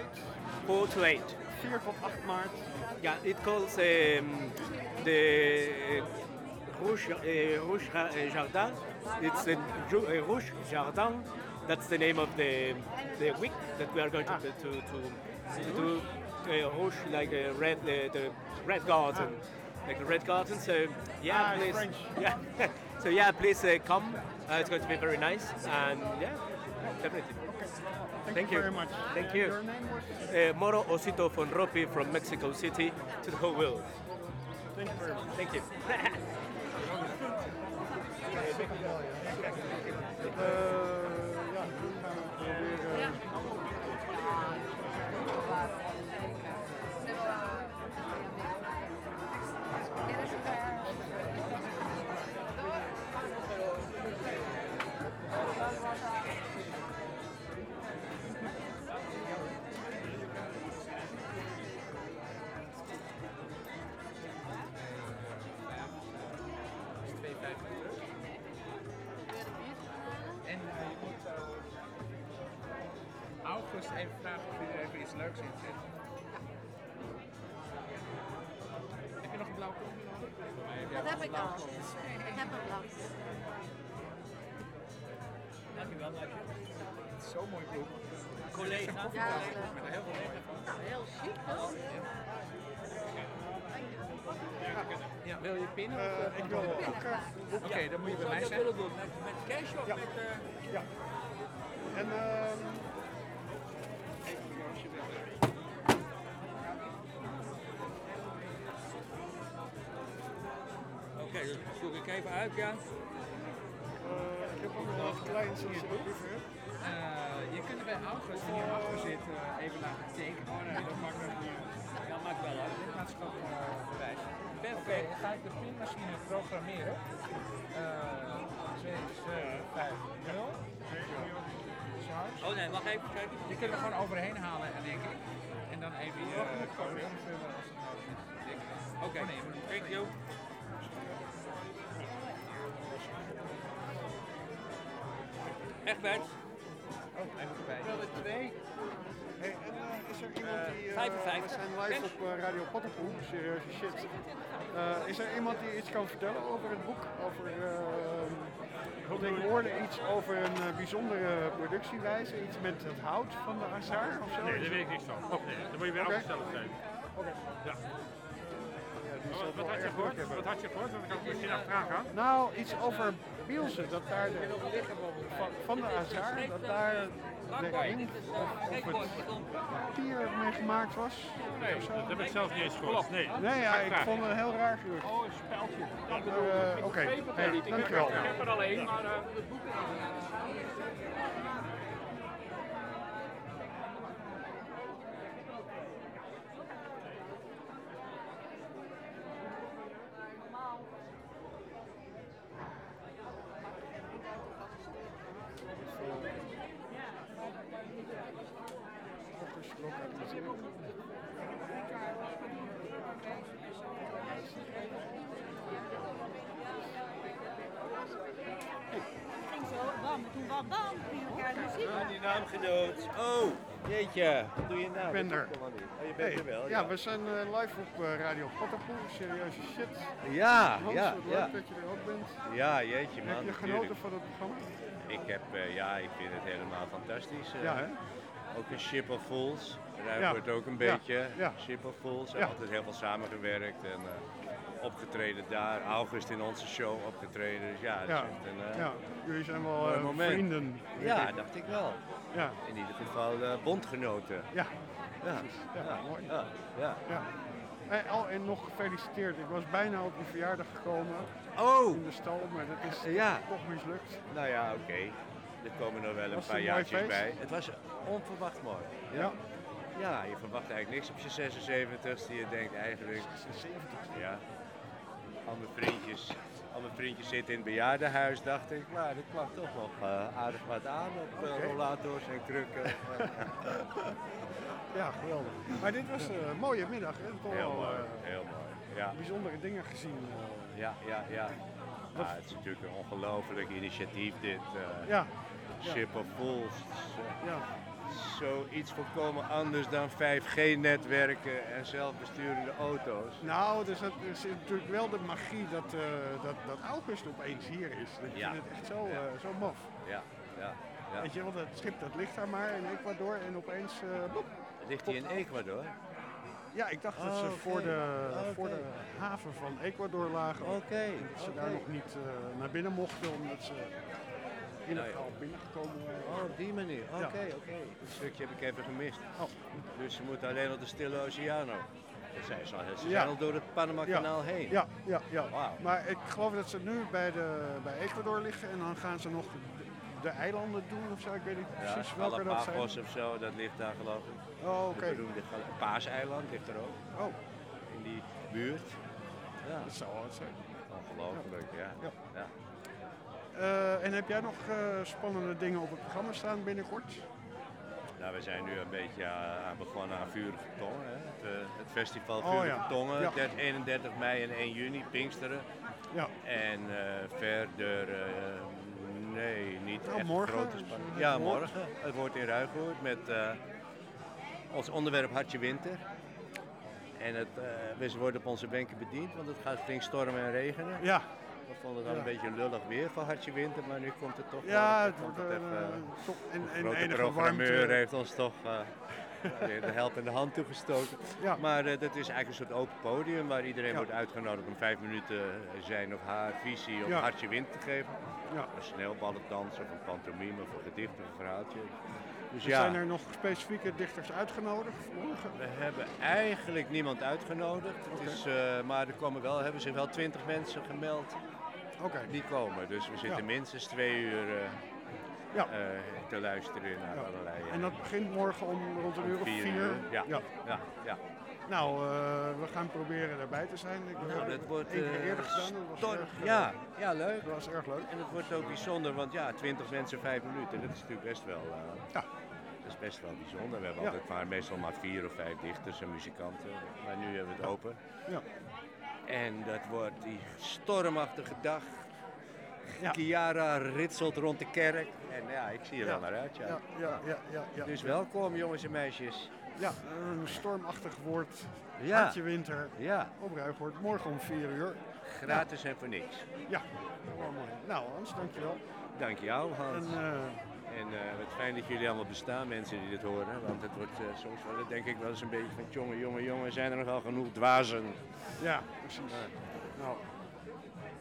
Speaker 29: 4 to 8.
Speaker 1: 4 tot 8 maart.
Speaker 29: Yeah, it calls um, the Rouge, uh, Rouge uh, Jardin. It's the uh, Rouge Jardin. That's the name of the the week that we are going to to to, to do. Uh, Rouge, like a red, uh, the red garden, like the red garden. So yeah,
Speaker 1: Ah,
Speaker 29: please, yeah. so yeah, please uh, come. Uh, it's going to be very nice, and yeah, definitely.
Speaker 1: Thank you very much.
Speaker 29: Thank you.
Speaker 1: your name was?
Speaker 29: Uh, Moro Osito von Ropi from Mexico City to the whole world.
Speaker 1: Thank you very much.
Speaker 29: Thank you.
Speaker 22: Nou, heel chic toch?
Speaker 14: Ja, wil je pinnen?
Speaker 1: Eh,
Speaker 14: of, eh,
Speaker 1: ik wil ook, eh,
Speaker 14: Oké, dan moet je bij mij zijn.
Speaker 2: Met, met cash of
Speaker 1: Ja.
Speaker 2: met... eh,
Speaker 1: Ja. En ehm
Speaker 2: Oké, dus zoek ik even uit, ja.
Speaker 1: ik heb ook nog wat kleins als je dat.
Speaker 14: Eh, kunt er bij August, die hierachter zit, eh, even laten tekenen. Oh nee, dat maakt.
Speaker 2: Ja, maakt wel uit.
Speaker 14: Lidmaatschap uh, bewijs. Oké,
Speaker 2: Perfect.
Speaker 14: dan ga ik de pinmachine programmeren. Uh, 2750.
Speaker 2: Oh nee, wacht even kijken.
Speaker 14: Je kunt er gewoon overheen halen, denk ik. En dan even je code invullen als het nodig is.
Speaker 2: Oké,
Speaker 14: Oh
Speaker 2: thank you. Egbert.
Speaker 14: Oh.
Speaker 1: Ik wil er twee. Hey, en eh, is er iemand die... eh,
Speaker 2: 55.
Speaker 1: We zijn live op eh, Radio Potterpoel, serieuze shit. Eh, is er iemand die iets kan vertellen over het boek? Over, eh, ik hoorde iets over een bijzondere productiewijze, iets met het hout van de azar of zo?
Speaker 31: Nee, daar weet ik niks van. Nee, dan moet je weer
Speaker 1: Oké.
Speaker 31: afgesteld zijn.
Speaker 1: Oké.
Speaker 31: Ja.
Speaker 1: die
Speaker 31: Wat, had je gehoord? Wat had je gehoord? Want ik misschien afvragen.
Speaker 1: Nou, iets over Bielsen, dat daar de, van, van de azar, dat daar de ring of, of het papier mee gemaakt was.
Speaker 31: Nee, dat heb ik zelf niet eens gehoord. Nee,
Speaker 1: Nee, ja, ik vond het een heel raar gerucht.
Speaker 14: Oh, een speltje.
Speaker 1: Maar, eh, Oké, hey, dankjewel.
Speaker 14: Ik heb er al één, maar het boek
Speaker 5: ging zo, bam, toen bam, bam, ging elkaar de muziek.
Speaker 32: Ah, die naamgenoot. Oh, jeetje. Wat doe je nou?
Speaker 1: Ik ben er.
Speaker 32: Oh, je bent
Speaker 1: Hey,
Speaker 32: er wel.
Speaker 1: ja, we zijn eh, live op eh, Radio Potterpoel, serieuze shit.
Speaker 32: Ja,
Speaker 1: Hans,
Speaker 32: ja,
Speaker 1: wat
Speaker 32: ja.
Speaker 1: leuk dat je er ook bent.
Speaker 32: Ja, jeetje man.
Speaker 1: Heb je genoten van het programma?
Speaker 32: Ik heb, eh, ja, ik vind het helemaal fantastisch.
Speaker 1: Ja, hè?
Speaker 32: Ook een Ship of Fools, daar
Speaker 1: Ja.
Speaker 32: wordt ook een
Speaker 1: Ja.
Speaker 32: beetje.
Speaker 1: Ja.
Speaker 32: Ship of Fools,
Speaker 1: Ja.
Speaker 32: altijd heel veel samengewerkt en opgetreden daar. August in onze show opgetreden, dus ja,
Speaker 1: Ja,
Speaker 32: een eh,
Speaker 1: ja. jullie zijn wel vrienden.
Speaker 32: Ja,
Speaker 1: ik.
Speaker 32: dacht ik wel.
Speaker 1: Ja.
Speaker 32: In ieder geval bondgenoten.
Speaker 1: Ja.
Speaker 32: Ja.
Speaker 1: Mooi.
Speaker 32: Ja. Ja.
Speaker 1: En, oh, en nog gefeliciteerd. Ik was bijna op je verjaardag gekomen.
Speaker 32: Oh!
Speaker 1: In de stal, maar dat is
Speaker 32: Ja.
Speaker 1: toch mislukt.
Speaker 32: Nou ja, oké. Er komen nog wel een
Speaker 1: Was
Speaker 32: paar
Speaker 1: een
Speaker 32: jaartjes bij. Het was onverwacht mooi.
Speaker 1: Ja.
Speaker 32: Ja, je verwacht eigenlijk niks op je 76ste. Je denkt eigenlijk...
Speaker 1: 76
Speaker 32: Ja. Al mijn vriendjes, al mijn vriendjes zitten in het bejaardenhuis, dacht ik. Maar dat kwam toch nog eh, aardig wat aan op eh,
Speaker 1: Oké.
Speaker 32: rollators en krukken.
Speaker 1: Ja, geweldig. Maar dit was een mooie middag. Hè? Toch
Speaker 32: Heel
Speaker 1: wel,
Speaker 32: mooi,
Speaker 1: eh,
Speaker 32: heel mooi. Ja.
Speaker 1: Bijzondere dingen gezien. eh.
Speaker 32: Ja, ja, ja. Ja, het is natuurlijk een ongelooflijk initiatief dit. eh,
Speaker 1: Ja, ja.
Speaker 32: Ship of Fools. Het is, eh,
Speaker 1: Ja.
Speaker 32: Zoiets volkomen anders dan 5G-netwerken en zelfbesturende auto's.
Speaker 1: Nou, dus dat is natuurlijk wel de magie dat, eh, dat, dat August opeens hier is. Dat
Speaker 32: Ja.
Speaker 1: vind het echt zo,
Speaker 32: Ja.
Speaker 1: eh, zo maf.
Speaker 32: Ja, ja, ja.
Speaker 1: Weet je, want het schip dat ligt daar maar in Ecuador en opeens... eh, boep.
Speaker 32: Ligt hij in Ecuador?
Speaker 1: Ja, ik dacht dat
Speaker 32: Oh,
Speaker 1: ze
Speaker 32: oké.
Speaker 1: voor, de,
Speaker 32: Oké.
Speaker 1: voor de haven van Ecuador lagen.
Speaker 32: Oké,
Speaker 1: dat ze daar nog niet eh, naar binnen mochten, omdat ze illegaal
Speaker 32: Nou ja.
Speaker 1: binnengekomen waren.
Speaker 32: Oh, op die manier. Oké,
Speaker 1: Ja.
Speaker 32: oké. Dat stukje heb ik even gemist.
Speaker 1: Oh.
Speaker 32: Dus ze moeten alleen op de Stille Oceano. Ze zijn, ze ze
Speaker 1: Ja.
Speaker 32: zijn al door het Panama-kanaal heen.
Speaker 1: Ja, ja, ja. Maar ik geloof dat ze nu bij, de, bij Ecuador liggen en dan gaan ze nog de, de eilanden doen of zo. Ik weet niet
Speaker 32: Ja,
Speaker 1: precies welke dat zijn.
Speaker 32: Galapagos of zo, dat ligt daar geloof ik.
Speaker 1: Oh, oké.
Speaker 32: De beroemde Paaseiland ligt er ook.
Speaker 1: Oh.
Speaker 32: In die buurt. Ja.
Speaker 1: Dat zou wat zijn.
Speaker 32: Ongelooflijk, ja.
Speaker 1: Ja.
Speaker 32: ja.
Speaker 1: Eh, en heb jij nog eh, spannende dingen op het programma staan binnenkort?
Speaker 32: Nou, we zijn nu een beetje eh, aan begonnen aan Vurige Tongen. Hè. Het, het festival Vurige. Tongen,
Speaker 1: Ja.
Speaker 32: 30 31 mei en 1 juni, Pinksteren.
Speaker 1: Ja.
Speaker 32: En verder, nee, niet
Speaker 1: Nou,
Speaker 32: echt
Speaker 1: morgen
Speaker 32: grote spanning.
Speaker 1: het
Speaker 32: Ja, morgen. Het wordt in Ruigoord met ons onderwerp Hartje Winter. En het, eh, we worden op onze benken bediend, want het gaat flink stormen en regenen.
Speaker 1: Ja.
Speaker 32: We vonden het al
Speaker 1: Ja.
Speaker 32: een beetje lullig weer voor Hartje Winter, maar nu komt het toch
Speaker 1: Ja, het wordt, eh,
Speaker 32: eh,
Speaker 1: toch- en-
Speaker 32: de
Speaker 1: en
Speaker 32: grote
Speaker 1: enige
Speaker 32: programmeur
Speaker 1: warmte.
Speaker 32: heeft ons toch eh, weer de helpende hand toegestoken.
Speaker 1: Ja.
Speaker 32: Maar dat is eigenlijk een soort open podium waar iedereen
Speaker 1: Ja.
Speaker 32: wordt uitgenodigd om vijf minuten zijn of haar visie op
Speaker 1: Ja.
Speaker 32: Hartje Winter te geven.
Speaker 1: Ja.
Speaker 32: Een sneeuwballendans of een pantomime of een gedicht of een verhaaltje. Dus ja,
Speaker 1: Zijn er nog specifieke dichters uitgenodigd morgen?
Speaker 32: we hebben eigenlijk niemand uitgenodigd. Het is, eh, maar er komen wel, hebben zich wel twintig mensen gemeld die komen. Dus we zitten
Speaker 1: Ja.
Speaker 32: minstens twee uur eh,
Speaker 1: Ja.
Speaker 32: eh, te luisteren naar allerlei...
Speaker 1: En dat begint morgen om rond een uur of
Speaker 32: vier uur. Ja.
Speaker 1: Ja,
Speaker 32: ja.
Speaker 1: Nou, eh, we gaan proberen erbij te zijn. Ik
Speaker 32: Nou, dat
Speaker 1: het
Speaker 32: wordt eh,
Speaker 1: eerder gedaan. Dat erg, eh,
Speaker 32: ja, ja, leuk.
Speaker 1: Dat was erg leuk.
Speaker 32: En het wordt ook bijzonder, want ja, 20 mensen, 5 minuten, dat is natuurlijk best wel, eh,
Speaker 1: ja.
Speaker 32: dat is best wel bijzonder. We hebben
Speaker 1: Ja.
Speaker 32: altijd maar, meestal maar vier of vijf dichters en muzikanten, maar nu hebben we het open.
Speaker 1: Ja.
Speaker 32: En dat wordt die stormachtige dag.
Speaker 1: Ja.
Speaker 32: Chiara ritselt rond de kerk. En ja, ik zie er
Speaker 1: Ja.
Speaker 32: wel naar uit. Ja.
Speaker 1: Ja, ja, ja, ja, ja.
Speaker 32: Dus welkom jongens en meisjes.
Speaker 1: Ja, een stormachtig woord.
Speaker 32: Ja.
Speaker 1: Hartje winter.
Speaker 32: Ja.
Speaker 1: Op Ruigoord. Morgen om 4 uur.
Speaker 32: Gratis en voor niks.
Speaker 1: Ja, wel mooi. Nou Hans, dankjewel.
Speaker 32: Dank jou Hans.
Speaker 1: En, eh,
Speaker 32: En eh, wat fijn dat jullie allemaal bestaan, mensen die dit horen. Want het wordt eh, soms wel, denk ik wel eens een beetje van... jongen, jongen, jongen, zijn er nogal genoeg dwazen?
Speaker 1: ja, precies. Nou,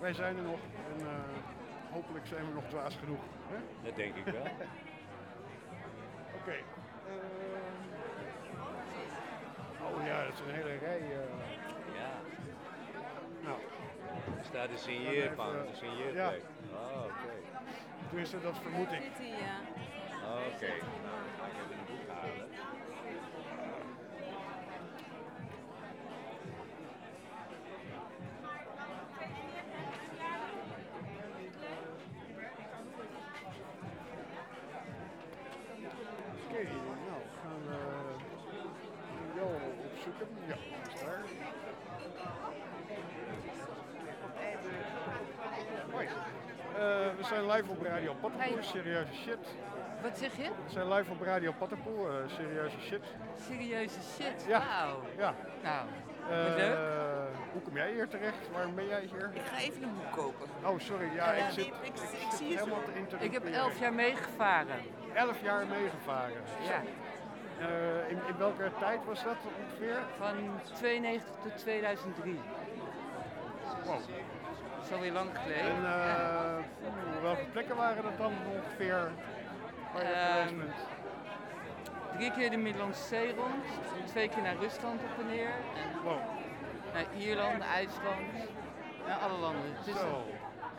Speaker 1: wij zijn er nog. En hopelijk zijn we nog dwaas genoeg. Hè?
Speaker 32: Dat denk ik wel.
Speaker 1: Oké. Oh ja, dat is een hele rij. eh.
Speaker 32: Ja.
Speaker 1: Nou.
Speaker 32: Er staat een signeerpan, een signeerplek. Oh, oké.
Speaker 1: Tenminste, dat vermoed ik.
Speaker 32: Oké, nou, dan ga ik even een boek halen.
Speaker 1: Oké, nou gaan we Jo opzoeken. Ja, dat is daar. Hoi. Eh, we zijn live op Radio Pattenpoel, serieuze shit.
Speaker 33: Wat zeg je?
Speaker 1: We zijn live op Radio Pattenpoel, eh, serieuze shit.
Speaker 33: Serieuze shit.
Speaker 1: Ja.
Speaker 33: Wauw.
Speaker 1: Ja.
Speaker 33: Nou,
Speaker 1: Eh,
Speaker 33: leuk.
Speaker 1: Hoe kom jij hier terecht? Waarom ben jij hier?
Speaker 33: Ik ga even een boek kopen.
Speaker 1: Oh, sorry. Ja,
Speaker 33: Eh,
Speaker 1: ik zit,
Speaker 33: ik-
Speaker 1: ik,
Speaker 33: ik
Speaker 1: zit
Speaker 33: zie je zo.
Speaker 1: helemaal te interrumperen.
Speaker 33: Ik heb elf jaar meegevaren.
Speaker 1: Elf jaar meegevaren.
Speaker 33: Ja.
Speaker 1: Eh, in, in welke tijd was dat ongeveer?
Speaker 33: Van 92 tot 2003.
Speaker 1: Wow.
Speaker 33: Is alweer lang geleden.
Speaker 1: En eh, welke plekken waren dat dan ongeveer waar je
Speaker 33: Ehm,
Speaker 34: drie keer de Middellandse Zee rond, twee keer naar Rusland op en neer. En
Speaker 1: Wow.
Speaker 34: naar Ierland, IJsland, ja, alle landen. Het is,
Speaker 1: Zo.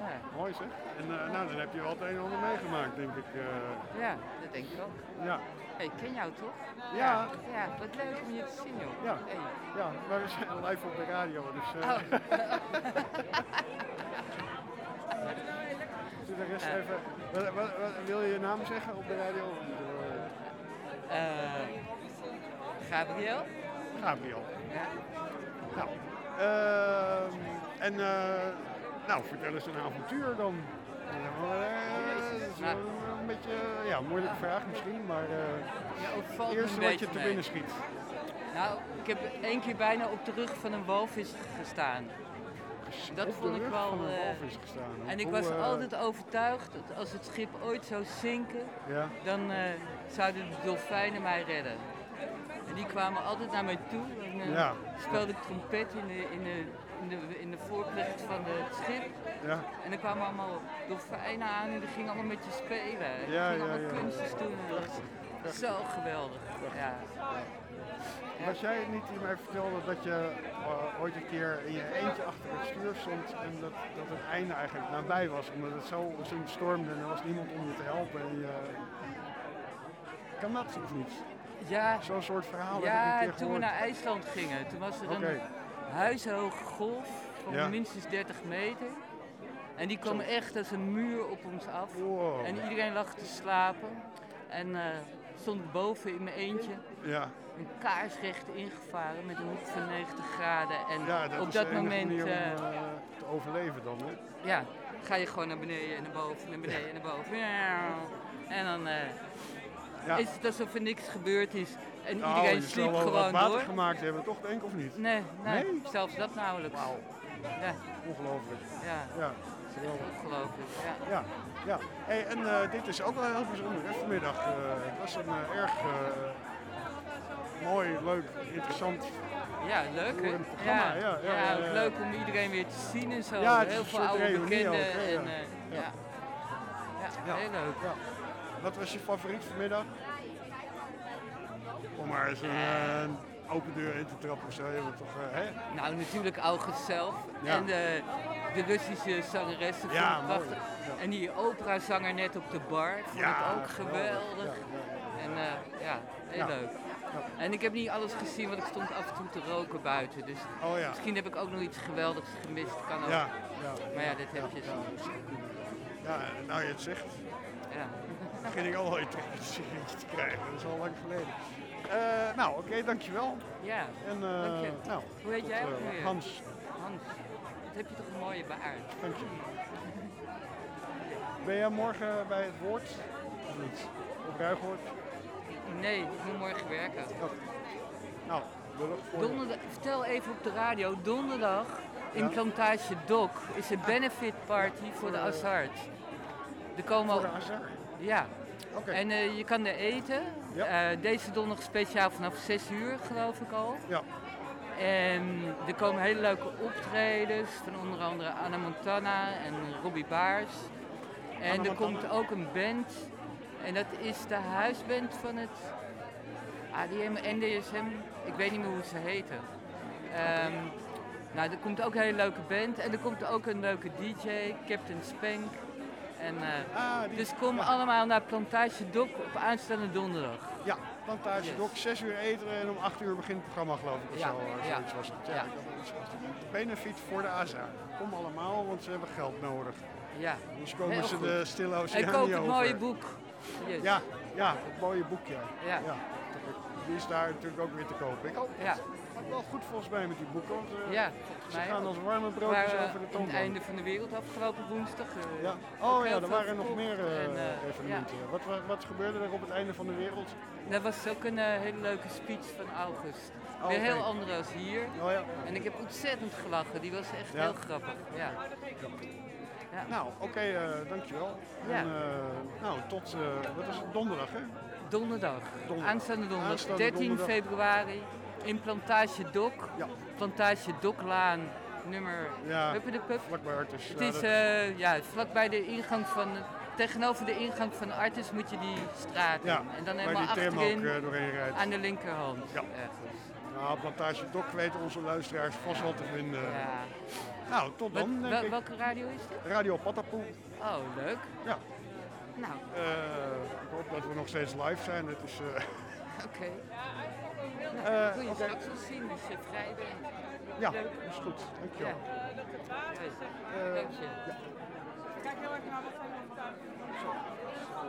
Speaker 34: Ja.
Speaker 1: Mooi zeg. En eh, nou, dan heb je wel het een en ander meegemaakt, denk ik. eh.
Speaker 34: ja, dat denk ik ook.
Speaker 1: ja.
Speaker 34: Hey, ik ken jou toch?
Speaker 1: Ja.
Speaker 34: Ja, wat leuk om je te zien joh.
Speaker 1: Ja.
Speaker 34: Hey.
Speaker 1: ja, maar we zijn live op de radio, dus... eh
Speaker 34: Oh.
Speaker 1: De rest even... Wat, wat, wat- wil je je naam zeggen op de radio?
Speaker 34: Gabriel?
Speaker 1: Gabriel.
Speaker 34: Ja.
Speaker 1: Nou, ehm, en eh, nou, vertel eens een avontuur dan. Eh, dat is wel een beetje ja, een moeilijke vraag misschien, maar eh
Speaker 34: Ja,
Speaker 1: het eerste
Speaker 34: een
Speaker 1: wat je te
Speaker 34: mee.
Speaker 1: binnen schiet.
Speaker 34: Nou, ik heb één keer bijna op de rug van een walvis gestaan. Dat
Speaker 1: Op
Speaker 34: vond ik wel. eh,
Speaker 1: gestaan.
Speaker 34: En ik was
Speaker 1: eh,
Speaker 34: altijd overtuigd dat als het schip ooit zou zinken,
Speaker 1: Ja.
Speaker 34: dan eh, zouden de dolfijnen mij redden. En die kwamen altijd naar mij toe en eh,
Speaker 1: Ja.
Speaker 34: speelde ik trompet in de, in de, in de, in de van het schip.
Speaker 1: Ja.
Speaker 34: En er kwamen allemaal dolfijnen aan en die gingen allemaal met je spelen. En
Speaker 1: Ja,
Speaker 34: gingen
Speaker 1: ja,
Speaker 34: allemaal kunstjes doen. En dat was zo geweldig. Ja.
Speaker 1: Was jij het niet die mij vertelde dat je eh, ooit een keer in je eentje achter het stuur stond en dat, dat het einde eigenlijk nabij was, omdat het zo ontzettend stormde en er was niemand om je te helpen? En je... Kan dat of niet?
Speaker 34: Ja.
Speaker 1: Zo'n soort verhaal
Speaker 34: Ja, toen we naar IJsland gingen, toen was er een huishoge golf van
Speaker 1: Ja.
Speaker 34: minstens 30 meter. En die kwam echt als een muur op ons af. En iedereen lag te slapen. En eh, stond boven in mijn eentje.
Speaker 1: Ja.
Speaker 34: Een kaarsrecht ingevaren met een hoek van 90 graden. En
Speaker 1: Ja, dat
Speaker 34: op dat moment
Speaker 1: om
Speaker 34: eh,
Speaker 1: eh, te overleven dan, hè?
Speaker 34: ja, ga je gewoon naar beneden en naar boven, naar beneden en naar boven. En dan
Speaker 1: Ja.
Speaker 34: is het alsof er niks gebeurd is. En
Speaker 1: Nou,
Speaker 34: iedereen sliep
Speaker 1: wat
Speaker 34: gewoon
Speaker 1: water
Speaker 34: door.
Speaker 1: gemaakt hebben, toch denk ik, of niet?
Speaker 34: Nee, nee,
Speaker 1: Nee?
Speaker 34: zelfs dat nauwelijks. Ja.
Speaker 1: Ongelooflijk.
Speaker 34: Ja.
Speaker 1: Ja.
Speaker 34: Ongelooflijk, ja.
Speaker 1: Ja, ja. Hey, en eh, dit is ook wel heel bijzonder, hè, vanmiddag. eh, het was een eh, erg mooi, leuk, interessant
Speaker 34: Ja, leuk hè?
Speaker 1: programma. Ja, ja,
Speaker 34: leuk om iedereen weer te zien en zo.
Speaker 1: Ja, het is
Speaker 34: heel veel oude bekenden. en,
Speaker 1: Ja.
Speaker 34: ja. Heel leuk.
Speaker 1: Wat was je favoriet vanmiddag? Om maar eens een eh, open deur in te trappen of zo. Toch, eh, hè?
Speaker 34: Nou, natuurlijk August zelf.
Speaker 1: Ja.
Speaker 34: En de, de Russische zangeressen vond
Speaker 1: Ja.
Speaker 34: En die operazanger net op de bar vond ik ook
Speaker 1: geweldig.
Speaker 34: En eh, ja, heel leuk. En ik heb niet alles gezien, want ik stond af en toe te roken buiten. Dus
Speaker 1: Oh
Speaker 34: misschien heb ik ook nog iets geweldigs gemist. Kan ook.
Speaker 1: Ja, ja.
Speaker 34: Maar ja, dat heb je dan.
Speaker 1: Ja, nou je het zegt,
Speaker 34: Ja.
Speaker 1: begin ik al wel een te krijgen. Dat is al lang geleden. Eh, nou, oké, dankjewel.
Speaker 34: Ja,
Speaker 1: En, eh,
Speaker 34: dank je.
Speaker 1: nou,
Speaker 34: Hoe heet jij
Speaker 1: eh,
Speaker 34: ook weer?
Speaker 1: Hans.
Speaker 34: Hans. Wat heb je toch een mooie baard.
Speaker 1: Dank je. Ben jij morgen bij het woord? Of niet? Op Ruigoord?
Speaker 34: Nee, ik moet morgen werken.
Speaker 1: Nou, voor je.
Speaker 34: Donderdag, vertel even op de radio, donderdag in
Speaker 1: Ja?
Speaker 34: Plantage Doc is een benefit party voor de Azart. Er komen
Speaker 1: Voor de Azart?
Speaker 34: Ja. En eh, je kan er eten. Eh, deze donderdag speciaal vanaf 6 uur, geloof ik al.
Speaker 1: Ja.
Speaker 34: En er komen hele leuke optredens van onder andere Anna Montana en Robbie Baars. En
Speaker 1: Anna
Speaker 34: er komt ook een band. En dat is de huisband van het ADM, NDSM. Ik weet niet meer hoe ze heten. Ehm, nou, er komt ook een hele leuke band. En er komt ook een leuke DJ, Captain Spank. En, eh, dus kom allemaal naar Plantage Doc op aanstaande donderdag.
Speaker 1: Ja, plantage
Speaker 34: Yes.
Speaker 1: Dok, 6 uur eten en om 8 uur begint het programma geloof ik. Of
Speaker 34: Ja,
Speaker 1: zo, eh,
Speaker 34: ja.
Speaker 1: zoiets was het. Ja,
Speaker 34: Ja.
Speaker 1: Benefit voor de ASA. Kom allemaal, want ze hebben geld nodig.
Speaker 34: Ja.
Speaker 1: Dus komen
Speaker 34: Heel
Speaker 1: ze
Speaker 34: goed.
Speaker 1: de stille
Speaker 34: En
Speaker 1: oceaan
Speaker 34: koop
Speaker 1: niet
Speaker 34: het
Speaker 1: over.
Speaker 34: mooie boek. Yes.
Speaker 1: Ja, ja, het mooie boekje.
Speaker 34: Ja.
Speaker 1: Die is daar natuurlijk ook weer te kopen. Ik hoop
Speaker 34: Ja.
Speaker 1: Wel goed volgens mij met die boeken. Want, eh,
Speaker 34: Ja, volgens
Speaker 1: ze gaan als warme broodjes
Speaker 34: waren
Speaker 1: over de toonbank.
Speaker 34: het einde van de wereld afgelopen woensdag. eh,
Speaker 1: Ja. Oh ja, er waren nog meer eh,
Speaker 34: En, eh,
Speaker 1: evenementen.
Speaker 34: ja.
Speaker 1: Wat, wat, wat gebeurde er op het einde van de wereld?
Speaker 34: Dat was ook een eh, hele leuke speech van August.
Speaker 1: Oh,
Speaker 34: Weer heel anders als hier.
Speaker 1: Oh, ja.
Speaker 34: En ik heb ontzettend gelachen. Die was echt
Speaker 1: Ja.
Speaker 34: heel grappig. Ja. Ja.
Speaker 1: Nou, oké, eh, dankjewel.
Speaker 34: Ja.
Speaker 1: En, eh, nou, tot, eh, wat is het, donderdag hè?
Speaker 34: Donderdag.
Speaker 1: Donderdag.
Speaker 34: Aanstaande donderdag.
Speaker 1: Aanstaande
Speaker 34: 13
Speaker 1: donderdag.
Speaker 34: februari in Plantage Dok. Plantage Doklaan nummer...
Speaker 1: Ja,
Speaker 34: Huppedepub.
Speaker 1: vlakbij Artus.
Speaker 34: Het
Speaker 1: Ja,
Speaker 34: is eh, ja, vlakbij de ingang van tegenover de ingang van Artis moet je die straat in.
Speaker 1: Ja,
Speaker 34: en dan helemaal achterin
Speaker 1: ook, eh, doorheen rijdt.
Speaker 34: aan de linkerhand.
Speaker 1: Ja. Nou, Plantage Dok weten onze luisteraars vast wel te vinden. Nou, tot dan.
Speaker 34: Wel- welke radio is dit?
Speaker 1: Radio Patapoe.
Speaker 34: Oh, leuk.
Speaker 1: Ja.
Speaker 34: Nou,
Speaker 1: Eh, ik hoop dat we nog steeds live zijn. Het is,
Speaker 34: oké. Kun je straks zien als je vrij bent.
Speaker 1: ja,
Speaker 34: Leuk.
Speaker 1: dat is goed. Dankjewel.
Speaker 34: Ja. Dank je.
Speaker 1: ja.
Speaker 22: Kijk heel erg naar wat zijn.
Speaker 1: Even kijken of nog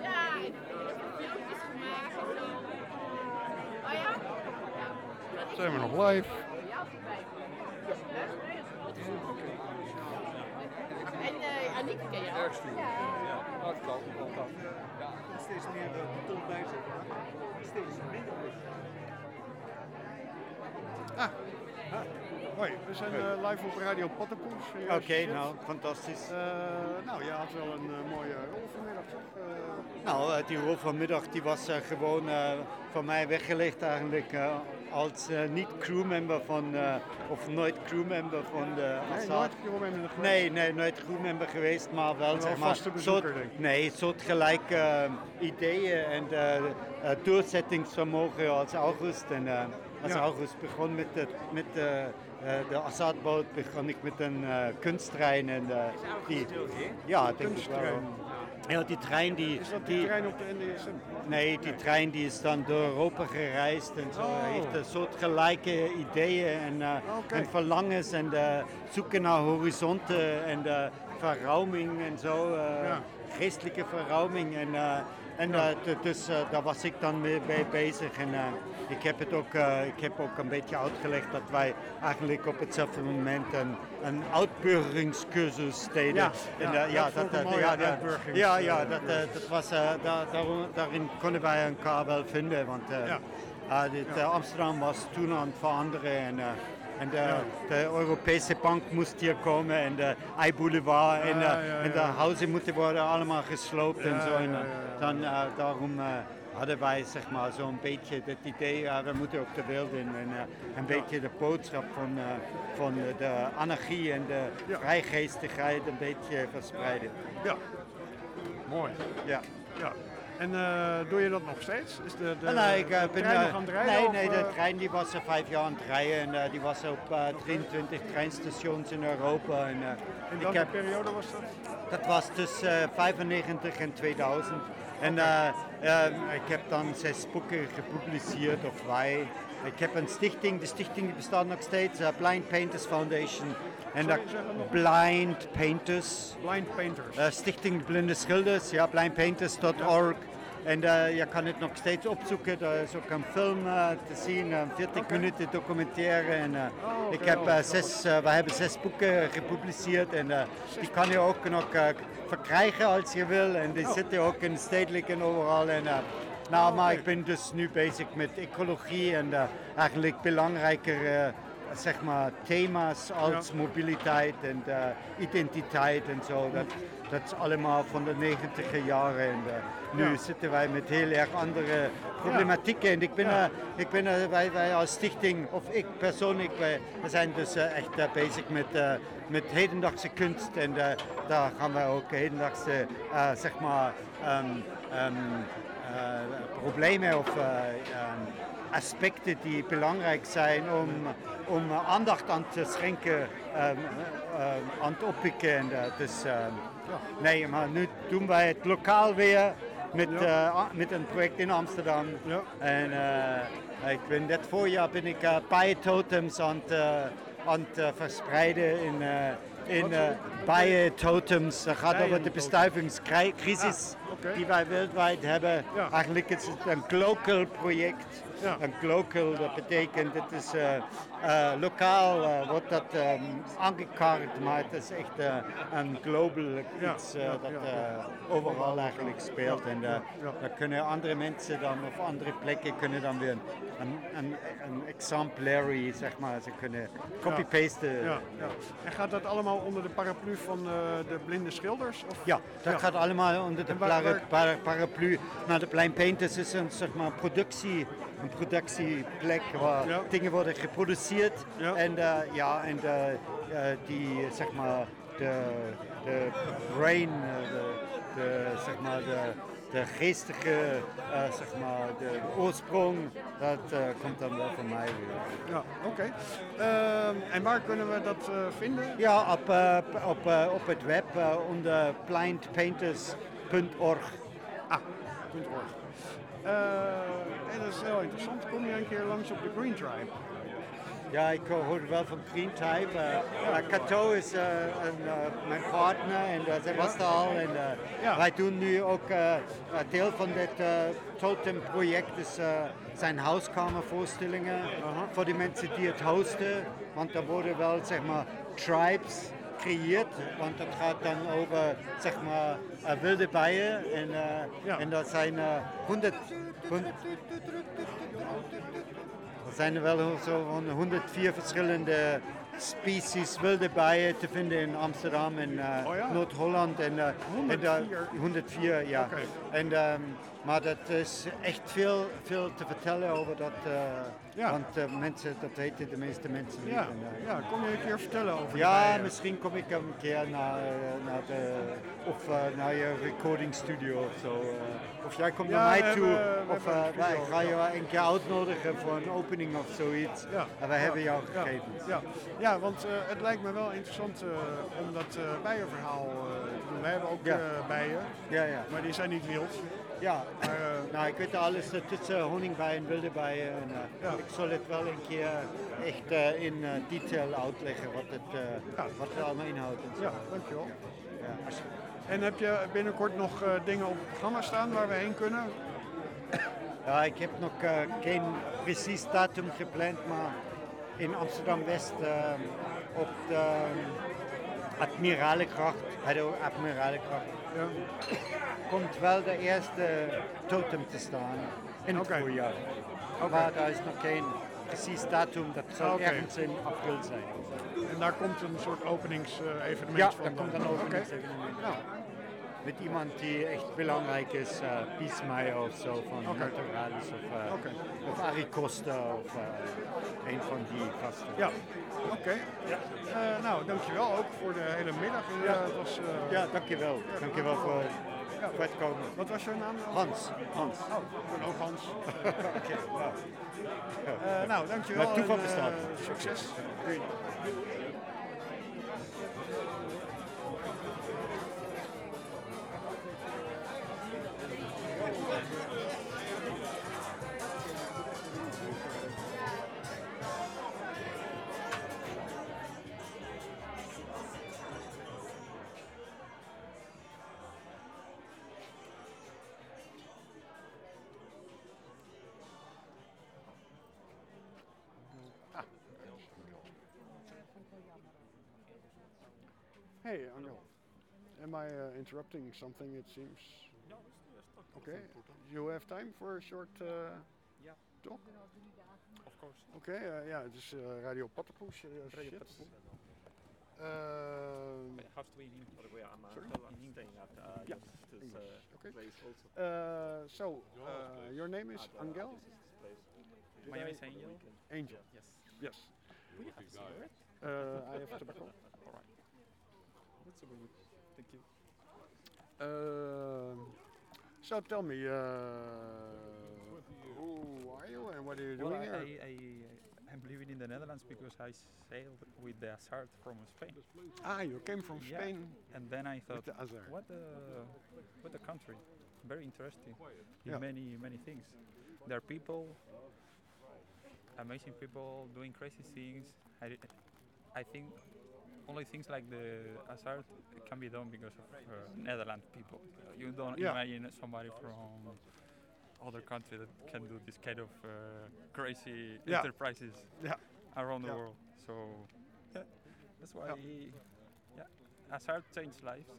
Speaker 22: Ja, ik heb filmpjes gemaakt en zo. Oh ja?
Speaker 1: Zijn we nog live?
Speaker 22: En uh, Annieke ken je ook?
Speaker 35: Erg stuur. Ja, dat kan. Dat kan. Ja.
Speaker 12: Steeds meer de ton wijzer. Steeds minder.
Speaker 1: Ah. Hoi, we zijn eh, live op Radio Pattenpoes.
Speaker 12: Oké, nou, fantastisch.
Speaker 1: nou, je had wel een eh, mooie rol vanmiddag, toch? Eh,
Speaker 12: Nou, eh, die rol vanmiddag die was eh, gewoon eh, van mij weggelegd eigenlijk eh, als eh, niet crewmember van, eh, of nooit crewmember van de
Speaker 1: nee,
Speaker 12: Assad.
Speaker 1: nooit crewmember geweest?
Speaker 12: Nee, nee, nooit crewmember geweest, maar wel
Speaker 1: Wel
Speaker 12: zeg maar...
Speaker 1: vaste bezoeker,
Speaker 12: soort,
Speaker 1: denk ik.
Speaker 12: Nee, soortgelijke eh, ideeën en doorzettingsvermogen als August. En als
Speaker 1: Ja.
Speaker 12: August begon met, het, met de Assad-boot, begon ik met een kunsttrein. En, eh, die, ja, denk ik wel. Ja, die trein die...
Speaker 1: Is dat die trein op de NDSM?
Speaker 12: Nee, die trein die is dan door Europa gereisd en zo.
Speaker 1: Oh.
Speaker 12: Hij heeft een soort gelijke ideeën en, eh, en verlangens en eh, zoeken naar horizonten en de verruiming en zo.
Speaker 1: Ja.
Speaker 12: Geestelijke verruiming. En, en
Speaker 1: Ja.
Speaker 12: dus daar was ik dan mee, bezig. En eh, ik, heb het ook, ik heb ook een beetje uitgelegd dat wij eigenlijk op hetzelfde moment een, een uitburgeringscursus deden.
Speaker 1: Ja, ja,
Speaker 12: eh,
Speaker 1: dat
Speaker 12: ja, ja, ja, ja, dat, dat was, daar, daarin konden wij elkaar wel vinden. Want
Speaker 1: Ja.
Speaker 12: dit, Amsterdam was toen aan het veranderen. En, en de, Europese bank moest hier komen en de I-boulevard en, de huizen moeten worden allemaal gesloopt en zo. En, eh. Dan, eh, daarom eh, hadden wij zeg maar, zo'n beetje het idee, ja, we moeten ook de wereld in. En een beetje de boodschap van, van de anarchie en de
Speaker 1: Ja.
Speaker 12: vrijgeestigheid een beetje verspreiden.
Speaker 1: Ja. Mooi.
Speaker 12: Ja.
Speaker 1: ja. En eh, doe je dat nog steeds? Is de, de,
Speaker 12: nee, ik eh,
Speaker 1: de
Speaker 12: ben,
Speaker 1: trein
Speaker 12: eh,
Speaker 1: aan het rijden?
Speaker 12: Nee,
Speaker 1: of,
Speaker 12: nee, de trein die was er vijf jaar aan het rijden en die was op eh, 23 treinstations in Europa. En,
Speaker 1: In
Speaker 12: ik
Speaker 1: welke
Speaker 12: heb,
Speaker 1: periode was dat?
Speaker 12: dat was tussen eh, 95 en 2000. En ik heb dan zes boeken gepubliceerd, of wij. Ik heb een stichting, de stichting die bestaat nog steeds, Blind Painters Foundation. En dat. Blind Painters.
Speaker 1: Blind Painters.
Speaker 12: Eh, Stichting Blinde Schilders, ja, blindpainters.org. En eh, je kan het nog steeds opzoeken. Er is ook een film eh, te zien, een 40 minuten documentaire. En,
Speaker 1: Oh, oké,
Speaker 12: ik heb,
Speaker 1: oh,
Speaker 12: zes, we hebben zes boeken gepubliceerd en die kan je ook nog verkrijgen als je wil. En die
Speaker 1: Oh.
Speaker 12: zitten ook in stedelijk en overal. En, nou, maar ik ben dus nu bezig met ecologie en eigenlijk belangrijker zeg maar, thema's als mobiliteit en eh, identiteit en zo. Dat, dat is allemaal van de negentiger jaren. En eh, nu
Speaker 1: Ja.
Speaker 12: zitten wij met heel erg andere problematieken. En ik ben, eh, ik ben wij, wij als stichting, of ik persoonlijk, wij, we zijn dus echt bezig met, met hedendaagse kunst. En daar gaan wij ook hedendaagse, zeg maar, ehm, ehm, eh, problemen of eh, ehm, aspecten die belangrijk zijn om, om eh, aandacht aan te schenken, ehm, ehm, aan het oppikken. En, eh, dus, ehm, nee, maar nu doen wij het lokaal weer met,
Speaker 1: Ja.
Speaker 12: eh, met een project in Amsterdam.
Speaker 1: Ja.
Speaker 12: En eh, ik ben dit voorjaar ben ik uh, bijentotems aan het, eh, aan het eh, verspreiden in, eh, in eh bijentotems. Dat gaat over de bestuivingscrisis
Speaker 1: Ah,
Speaker 12: die wij wereldwijd hebben.
Speaker 1: Ja.
Speaker 12: Eigenlijk is het een global project.
Speaker 1: Ja.
Speaker 12: Een global, dat betekent het is eh, eh, lokaal eh, wordt dat aangekaart, maar het is echt eh, een global iets
Speaker 1: ja,
Speaker 12: dat
Speaker 1: ja,
Speaker 12: overal eigenlijk speelt. En daar kunnen andere mensen dan, of andere plekken kunnen dan weer een, een, een, exemplary, zeg maar, ze kunnen copy-pasten.
Speaker 1: Ja, ja. En gaat dat allemaal onder de paraplu van de blinde schilders? Of?
Speaker 12: Ja, dat gaat allemaal onder de
Speaker 1: waar-
Speaker 12: para- paraplu. Nou, de Plein Painters is een zeg maar, productie, een productieplek waar dingen worden geproduceerd. En, eh, ja, en de, eh, die, zeg maar, de, de brain, eh, de, de, zeg maar, de, de geestige, eh, zeg maar, de, de oorsprong, dat eh, komt dan wel van mij weer.
Speaker 1: Ja, oké. Ehm, en waar kunnen we dat eh, vinden?
Speaker 12: Ja, op, eh, op, eh, op het web eh, onder blindpainters.org.
Speaker 1: Ah, .org. Eh, en dat is heel interessant. Kom je een keer langs op de Green Tribe?
Speaker 12: Ja, ik eh, hoorde wel van Green Type. eh maar Cato is eh, een, mijn partner en zij was er al. En, Wij doen nu ook een deel van dit uh, Totem-project. Dus, zijn huiskamervoorstellingen voor die mensen die het hosten. Want er worden wel zeg maar tribes gecreëerd. Want het gaat dan over zeg maar wilde bijen. En, en dat zijn eh 100, 100 er zijn er wel zo van 104 verschillende species wilde bijen te vinden in Amsterdam en eh,
Speaker 1: Oh ja?
Speaker 12: Noord-Holland. En, en, eh,
Speaker 1: 104?
Speaker 12: 104, ja.
Speaker 1: Oké.
Speaker 12: En, ehm, maar dat is echt veel, veel te vertellen over dat. eh,
Speaker 1: Ja.
Speaker 12: Want eh, mensen, dat weten de meeste mensen niet.
Speaker 1: Ja,
Speaker 12: En, eh,
Speaker 1: ja, kom je een keer vertellen over
Speaker 12: ja, misschien kom ik een keer naar, naar, de, of, naar je recording studio of zo. of jij komt naar mij
Speaker 1: we
Speaker 12: toe.
Speaker 1: hebben- we
Speaker 12: of wij ga je een keer uitnodigen voor een opening of zoiets.
Speaker 1: Ja.
Speaker 12: En wij hebben jou
Speaker 1: Ja,
Speaker 12: gegevens.
Speaker 1: Ja, ja want het lijkt me wel interessant om dat bijenverhaal te doen. Wij hebben ook bijen,
Speaker 12: Ja, ja.
Speaker 1: maar die zijn niet wild.
Speaker 12: Ja,
Speaker 1: Maar, eh,
Speaker 12: nou, ik weet alles eh, tussen honingbijen en wilde bijen. En, eh, Ik zal het wel een keer echt eh, in eh, detail uitleggen wat het, eh, wat het allemaal inhoudt. En zo.
Speaker 1: Ja, dankjewel.
Speaker 12: Ja.
Speaker 1: En heb je binnenkort nog eh, dingen op het programma staan waar we heen kunnen?
Speaker 12: Ja, ik heb nog eh, geen precies datum gepland, maar in Amsterdam-West eh, op de Admiralengracht, Hallo Admiralengracht, komt wel de eerste totem te staan in het voorjaar. Maar daar is nog geen precies datum, dat zal ergens in april zijn.
Speaker 1: En daar komt een soort openingsevenement
Speaker 12: Ja,
Speaker 1: van.
Speaker 12: daar komt een openingsevenement.
Speaker 1: Nou,
Speaker 12: Met iemand die echt belangrijk is, Meijer of zo van. Naturalis of,
Speaker 1: Oké.
Speaker 12: of Arie Costa of eh, een van die gasten.
Speaker 1: Ja, oké. Eh, nou, dankjewel ook voor de hele middag.
Speaker 12: Ja.
Speaker 1: het was,
Speaker 12: Ja, dankjewel. Dankjewel voor, Komen.
Speaker 1: Wat was jouw naam?
Speaker 12: Hans. Hans.
Speaker 1: Oh, ik ben ook Hans.
Speaker 12: Oké, nou.
Speaker 1: Eh, nou, dankjewel.
Speaker 12: Maar toeval
Speaker 1: eh, succes.
Speaker 12: Doei.
Speaker 1: Am I uh, interrupting something, it seems?
Speaker 36: No, it's, it's not
Speaker 1: Okay. You have time for a short uh,
Speaker 36: Yeah.
Speaker 1: talk?
Speaker 36: Of course.
Speaker 1: Okay. eh, ja, het is eh, Radio Pattenpoes. serieus
Speaker 36: Radio
Speaker 1: shit.
Speaker 36: Pattenpoes.
Speaker 1: Ehm,
Speaker 36: How to in English?
Speaker 1: Sorry?
Speaker 36: In English, uh,
Speaker 1: Yeah,
Speaker 36: yes, this,
Speaker 1: English.
Speaker 36: uh,
Speaker 1: Okay.
Speaker 36: place also.
Speaker 1: Uh, so, uh, your name is Angel?
Speaker 36: My name is Angel.
Speaker 1: Angel.
Speaker 36: Yes.
Speaker 1: Yes.
Speaker 36: Will you have a cigarette?
Speaker 1: Uh, I have tobacco.
Speaker 36: All right. That's super good. Thank you.
Speaker 1: Um, so tell me, uh, who are you and what are you
Speaker 14: Well,
Speaker 1: doing
Speaker 14: I,
Speaker 1: here?
Speaker 14: I, I, I'm living in the Netherlands because I sailed with the Azart from Spain.
Speaker 1: Ah, you came from
Speaker 14: Yeah,
Speaker 1: Spain
Speaker 14: And then I thought,
Speaker 1: the
Speaker 14: what a, what a country. Very interesting in
Speaker 1: Yeah.
Speaker 14: many, many things. There are people, amazing people doing crazy things. I, I think only things like the Azart can be done because of uh, Netherlands people. You don't
Speaker 1: Yeah.
Speaker 14: imagine somebody from other country that can do this kind of uh, crazy
Speaker 1: Yeah.
Speaker 14: enterprises
Speaker 1: Yeah.
Speaker 14: around the world. So that's why
Speaker 1: Yeah.
Speaker 14: yeah, Azart changed lives.